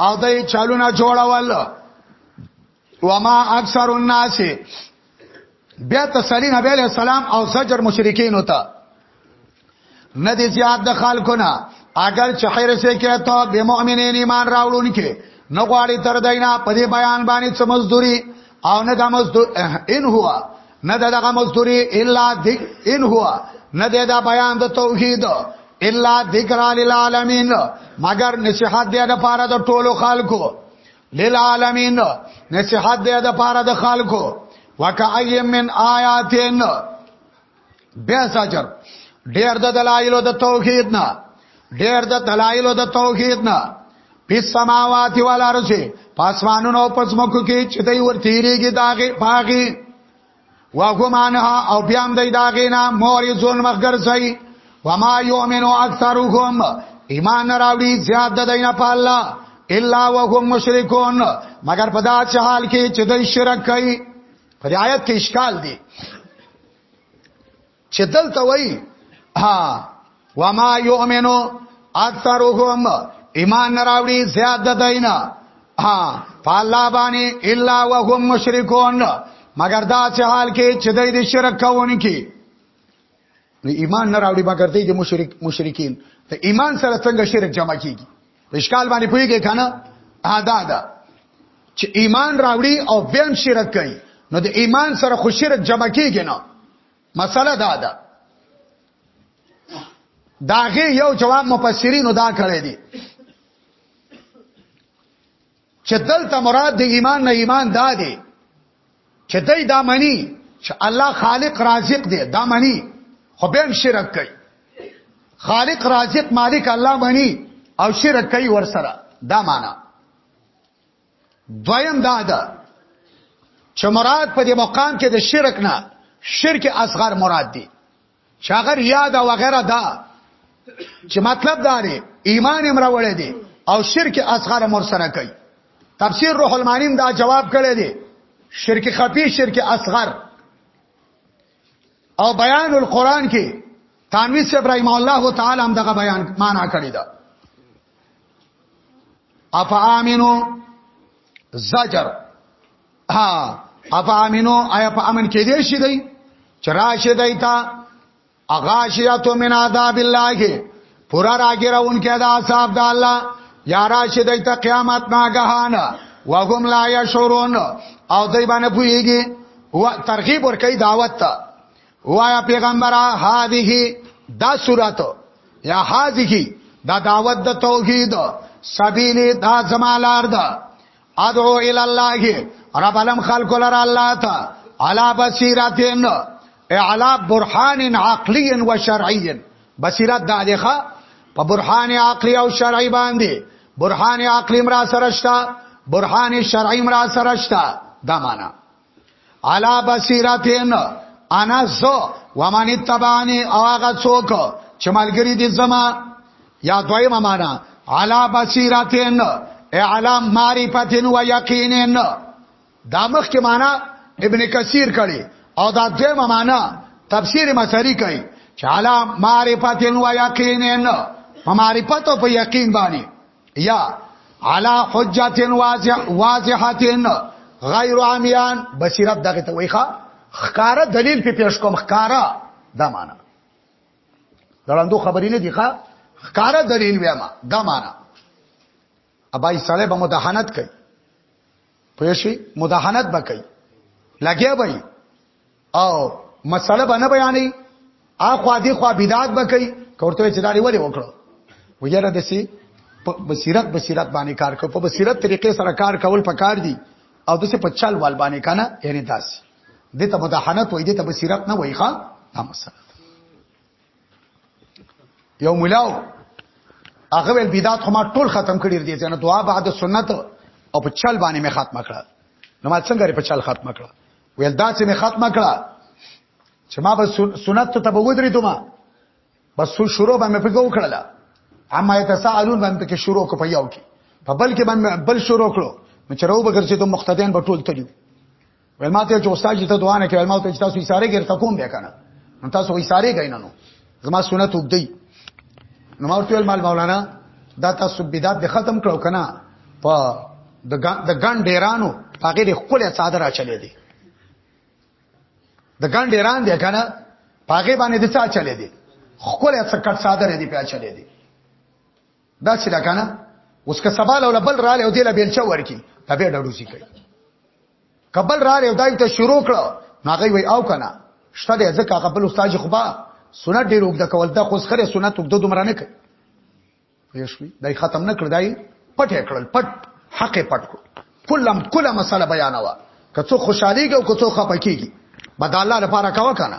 او دای چالونه جوړول وما اکثر الناس بیا تسلیم نبی علیہ السلام او زجر مشرکین ہوتا نه دي زیات د خلکو نه اگر چې حرس کې ته به مؤمنین ایمان راوړون کې نه غواړي تر دینه په دې بیان باندې څه مزدوري او نه د مزدور ان هوا نه دغه مزدوري الا ذک ان هوا نه دا بیان د توحید الا ذکر للعالمین مگر نصیحت دی د پاره د ټولو خلکو للعالمین نصیحت دی د پاره د خلکو وکایم من آیاتین بیا زجر ډیر د دلایل د توحید نه ډیر د دلایل د توحید نه په سماوات او الارض پاسمانونو پس مکو کې چې دوی ورتیریږي داغه پاغي واغمانها او بیا هم دوی داغه نه مورزون مخګر سي وما یؤمنو اکثرهم ایمان راوړي زیات د دینه په الله الا وهم مشرکون مگر په دا حال کې چې دوی شرک کوي په آیت کې اشکال دی چې دلته وای ها وما یؤمنو اکثرهم ایمان نراوړي زیاد داینا ها فالله باندې الا وهم مشرکون مگر دا چې حال کې چې دوی د شرک کوونکي نو ایمان نه راوړي مګر دوی د مشرک مشرکین ته ایمان سره څنګه شرک جمع کیږي اشکال باندې پويږي کنه ادا دا چې ایمان راوړي او بیم شرک کوي نو د ایمان سره خو شرک جمع کیږي نه مسله دا ده داغه یو جواب مفسرینو دا کړی دی چې دلته مراد د ایمان نه ایمان دا دی چې دای دا منی چې الله خالق رازق دی دا منی خو به شرک کوي خالق رازق مالک الله منی او شرک کوي ور سره دا معنا دویم دا ده چې مراد په دې مقام کې د شرک نه شرک اصغر مراد دی چې هغه ریا ده وغیرہ ده چې مطلب دا دی ایمان یې مروړې دي او شرک اصغر مر سره کوي تفسیر روح المانیم دا جواب کړی دی شرک خفی شرک اصغر او بیان القرآن کې تانویس ابراهیم الله تعالی هم دغه بیان معنا کړی دا افامنو زجر ها اپا امینو آیا په امن کې دی شي دی چراشه دی تا اغاشیاتو من عذاب الله پورا راګراون کې دا صاحب د الله یا راشه دی تا قیامت ناګهان وهم لا یشورون او دای باندې پویږي و ترغیب ور کوي دعوت ته وایا پیغمبره هذه دا صورت یا هذه دا دعوت د توحید سبیل دا زمالار ده ادعو الى الله رب علم خلق لر الله تا علا بصیرتن اعلا برهان عقلی و شرعی بصیرت دا دیخه په برهان عقلی او شرعی باندې برهان عقلی مرا سرشتا برهان شرعی مرا سرشتا دا معنا علا بصیرتین انا زو ومن تبانی او هغه څوک چې ملګری دي زما یا دویمه معنا علا بصیرتین اعلام معرفتین و یقینین دا مخ کې معنا ابن کثیر کړي او دا دویمه معنا تفسیر مسری کوي چې علا معرفتین و یقینین په معرفت او په یقین باندې یا علا حجت واضح واضحت غیر عمیان بصیرت دغه ته وایخه خکاره دلیل په پیش کوم خکاره دا معنا دړندو خبرې نه دی ښا خکاره دلیل ویم دا معنا ابای سړی به مداهنت کوي پوه شي مداهنت به کوي لګیا به او مسله به نه بیانې اخوا دی خوا بدعت به کوي کورته چې دا لري ولې وکړو وګوره د سي په بصیرت بصیرت باندې کار کوي په بصیرت طریقې سره کار کول پکار دي او د څه په چل وال باندې کنه یعنی داس د ته مداهنت وای د ته بصیرت نه وای ښا دا مسله یو ملاو هغه ول بدعت خو ما ټول ختم کړی دی چې نه دعا بعد سنت او په چل باندې مې ختم کړه نو ما څنګه په چل ختم کړه ویل دا چې می ختمه کړه چې ما به سنت ته به ودرې دوما بس سو شروع به مې په کو کړل اما يتساءلون باندې کې شروع کو په یو کې په بل کې باندې بل شروع کړو مې چرو به ګرځې ته مختدین به ټول تلو ول ماته چې استاد ته دوانه کې ول ماته چې تاسو یې ساره ګر تکوم بیا کنه نو تاسو یې ساره ګیننو زما سنت وګدی نو ما ورته مال مولانا دا تاسو بدعت به ختم کړو کنه په د ګان ډیرانو هغه د خپل صادره چلے دي د ګان ډیران دی کنه هغه باندې د څا چلے دي خپل څکټ صادره دي په چلے دي دا چې دا کنه اوس که سبا له بل رااله او دله بیلچا ورکی دا به ډډو سی کوي قبل رااله دای ته شروع کړه ناغي وای او کنه شته دې ځکه قبل استاد خبا سنت ډیر وګد کول دا خو سره سنت وګد دومره نه کوي پېښوي دای ختم نه کړ دای پټ کړل پټ حق پټ کړ کلم کله مسله بیانوا کڅو خوشاليږي او کڅو خپکیږي بداله لپاره کاوه کنه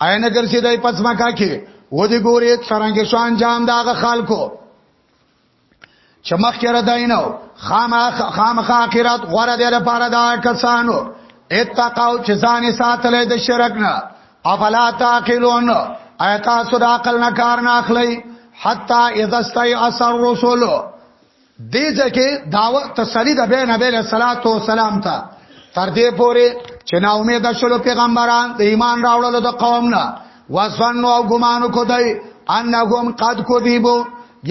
عین ګرځي دای پس مکه کې و دې ګوري څنګه شو انجام داغه خلکو چې مخکې را داینو خامخ خامخ اخرت غره دې لپاره دا کسانو اتقاو چې ځان ساتلې د شرک نه افلا تعقلون ایت تاسو د عقل نه کار نه اخلي حتا اذا استي اثر رسول دې ځکه داوه تسلی د بیا نبی له صلوات و سلام ته تر دې پورې چې نا امید شول پیغمبران د ایمان راوړلو د قوم نه وسن او ګمان کو دی انهم قد کو دیبو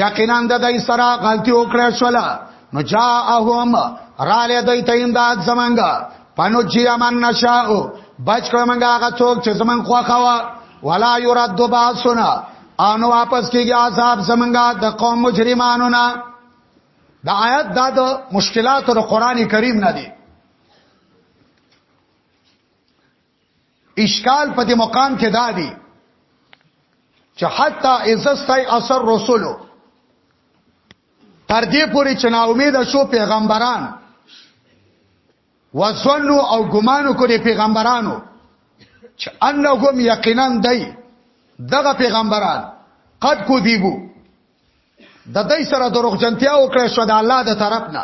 یقینا د دې سره غلطي وکړه شول نو جاءهم را له دې ته امداد زمنګ پنو جی امن نشاء بچ کړه منګه هغه څوک چې زمنګ خوخوا ولا يرد باسنا او نو واپس کیږي عذاب زمونږه د قوم مجرمانو نه دا آیات دا د مشکلاتو د قران کریم نه دی اشکال په دې مقام کې دا دی چې حتی عزتای اثر رسولو تر دې پوري چې نا امید شو پیغمبران وسنو او ګمانو کړي پیغمبرانو چې انهم یقینا دای دغه پیغمبران قد کو دیبو د دې سره دروغ جنتیا وکړې شو د الله د طرف نه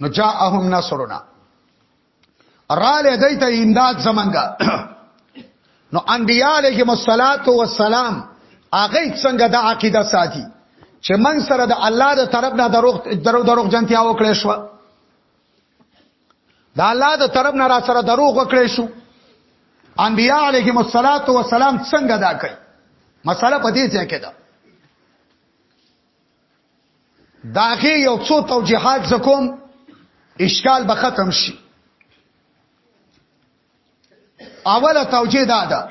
نو جاءهم نصرنا را له دې ته امداد زمنګا نو انبیاء علیهم الصلاۃ والسلام هغه څنګه د عقیده ساتي چې من سره د الله د طرف نه دروغ دروغ جنتیا وکړې شو دا الله د طرف نه را سره دروغ وکړې شو انبیاء علیهم الصلاۃ والسلام څنګه دا کوي مساله په دې ځای کې ده داغه یو څو توجیهات زکوم اشکال به ختم شي اوله توجیه دا ده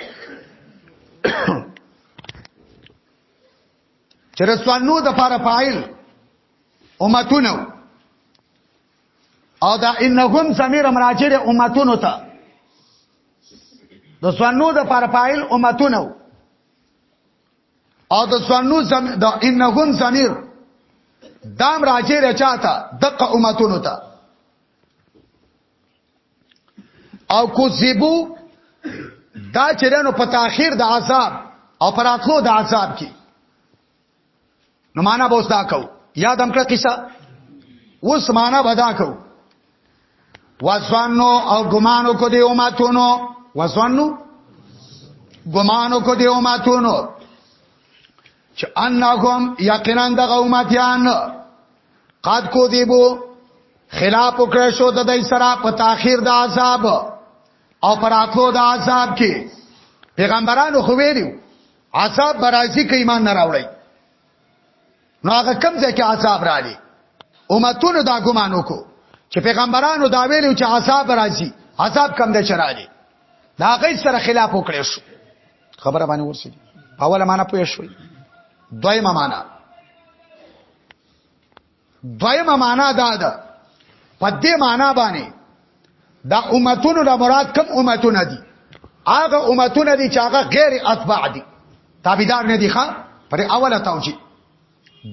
چې رسوانو د فار فاعل امتونو او دا انهم ضمیر مراجع د امتونو ته د سنو د پر فاعل امتونو او د سنو زم د انهم ضمیر دام راجع رچاته دغه امتونو ته او کو زیبو دا چرانو په تاخير د عذاب او پراتلو د عذاب کې نو معنا به اوس دا کو یاد هم کړه قصه اوس معنا به دا کو واسوانو او ګمانو کو دی امتونو واسوانو ګمانو کو دی امتونو چې انکم یقینا د قومتیان قد کو دیبو خلاف وکړ شو د دې سره په تاخير د عذاب او پر اخو د عذاب کې پیغمبرانو خو ویلو عذاب برازي کې ایمان نه راوړی نو هغه کم ځای کې عذاب را لې امتونو دا ګمان وکړو چې پیغمبرانو دا ویلو چې عذاب راځي عذاب کم دی چرالي دا غي سره خلاف وکړې شو خبره باندې ورسې په اوله معنا پوه شو دویمه معنا دویمه معنا دا ده په دې معنا باندې دا امتونو د مراد کم امتونه دي هغه امتونه دي چې هغه غیر اتباع دي تابعدار نه دي ښا پر اوله توجیه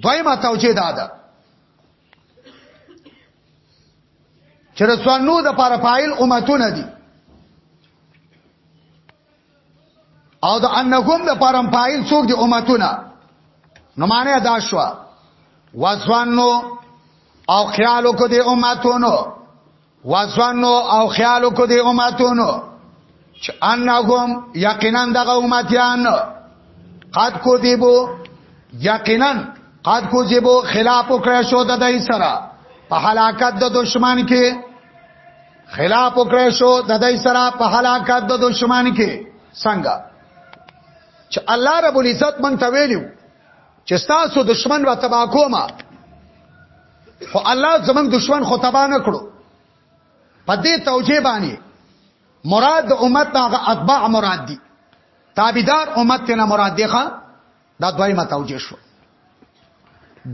دویمه توجیه دا ده چې رسوانو د پاره فایل امتونه دي او د انکم د پرم فاعل څوک دی امتونه نو معنی دا شو واسوانو او خیالو کو دی امتونو واسوانو او خیالو کو دی امتونو چې انکم یقینا دغه امتیان قد کو دیبو یقینا قد کو دیبو خلاف وکړ شو د دای سره په هلاکت د دشمن کې خلاف وکړې شو د دې سره په هلاکت د دشمن کې څنګه چې الله رب العزت مونږ ته ویلو چې تاسو دشمن و تبا کوما خو الله زمونږ دشمن خو تبا نه کړو په دې توجیه باندې مراد امت هغه اتباع مراد دي تابعدار امت ته نه مراد دي ښا دا دویمه توجیه شو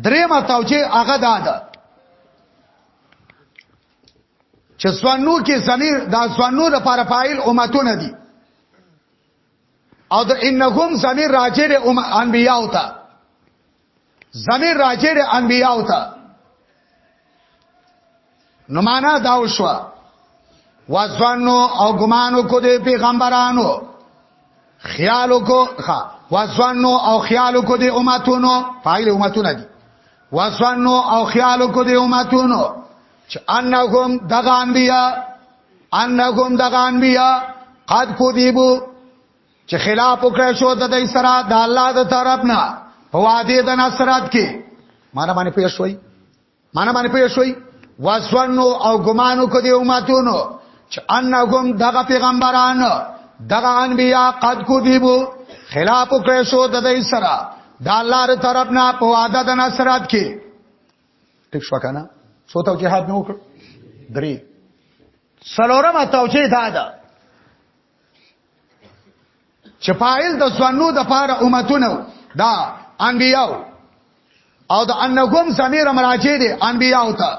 دریمه توجیه هغه دا ده چې سوانو کې ضمیر دا سوانو د لپاره فاعل امتون دي او د انهم ضمیر راجع د انبیاء او ته ضمیر راجع د انبیاء او ته نو معنا دا وشو وزنو او ګمانو کو دي پیغمبرانو خیالو کو ها وزنو او خیالو کو دي امتونو فاعل امتون دي وسنو او خیالو کو دی امتونو چې انهم دغه انبیا انهم دغه انبیا قد کذبو چې خلاف وکړ شو د دې سره د الله د طرف نه په وادي د نصرت کې معنا باندې پېښ شوی معنا باندې پېښ شوی وسنو او ګمانو کو دی امتونو چې انهم دغه پیغمبران دغه انبیا قد کذبو خلاف کړی شو د دې سره دا الله تر طرف نه په وعده د نصرت کې ټیک شو کنه سو ته جهاد نه وکړ درې سلورم توجیه دا ده چې فاعل د ځوانو د پاره امتونه دا انبیاو او د انګوم سمیر مراجع دي انبیاو ته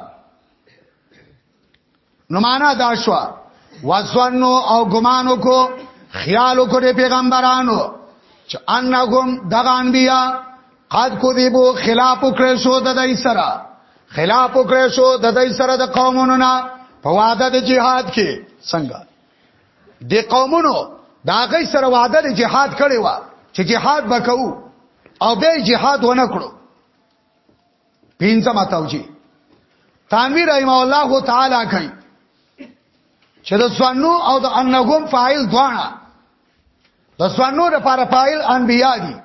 نو معنا دا شو وزنو او ګمانو کو خیالو کو د پیغمبرانو چې انهم دغه انبیا قد کو دیبو خلاف وکړ شو د دای سره خلاف وکړ شو د دای سره د قومونو نه په وعده د جهاد کې څنګه د قومونو دا غي سره وعده د جهاد کړي وا چې جهاد وکاو او به جهاد ونه کړو پنځمه توجیه تنویر رحم الله تعالی کوي چې د سوانو او د انغم فاعل دواړه د سوانو لپاره فاعل انبیا دي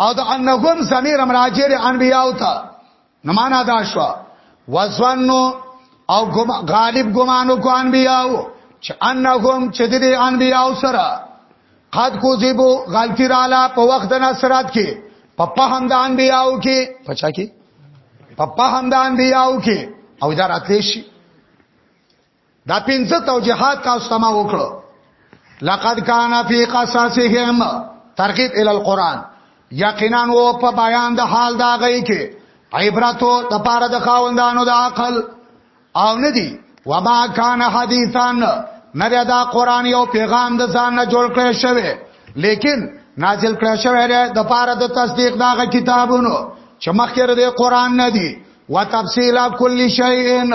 او د انغم ضمیر امراجه د انبیا او ته نو معنا دا شو وسوانو او غالب ګمانو کو انبیا او چې انغم چې د انبیا سره قد کو زیبو غلطی رااله په وخت د نصرت کې په فهم د انبیاو کې پچا کې په فهم د انبیاو کې او دا راتلی شي دا پنځه توجيهات تاسو ته ما وکړو لقد کان فی قصصهم ترغیب ال القران یقینا و په بیان د حال دا غي کې عبرتو د پاره د خاوندانو د عقل او ندی وما کان حدیثان نه دا قران یو پیغام د ځان نه جوړ کړی شوی لیکن نازل کړی شوی دی د پاره د تصدیق داغه کتابونو چې مخکې د قران نه دی وتفصیل کل شیء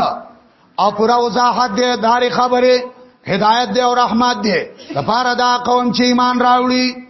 او پورا وضاحت دی داري خبره هدایت دی او رحمت دی د پاره دا قوم چې ایمان راوړي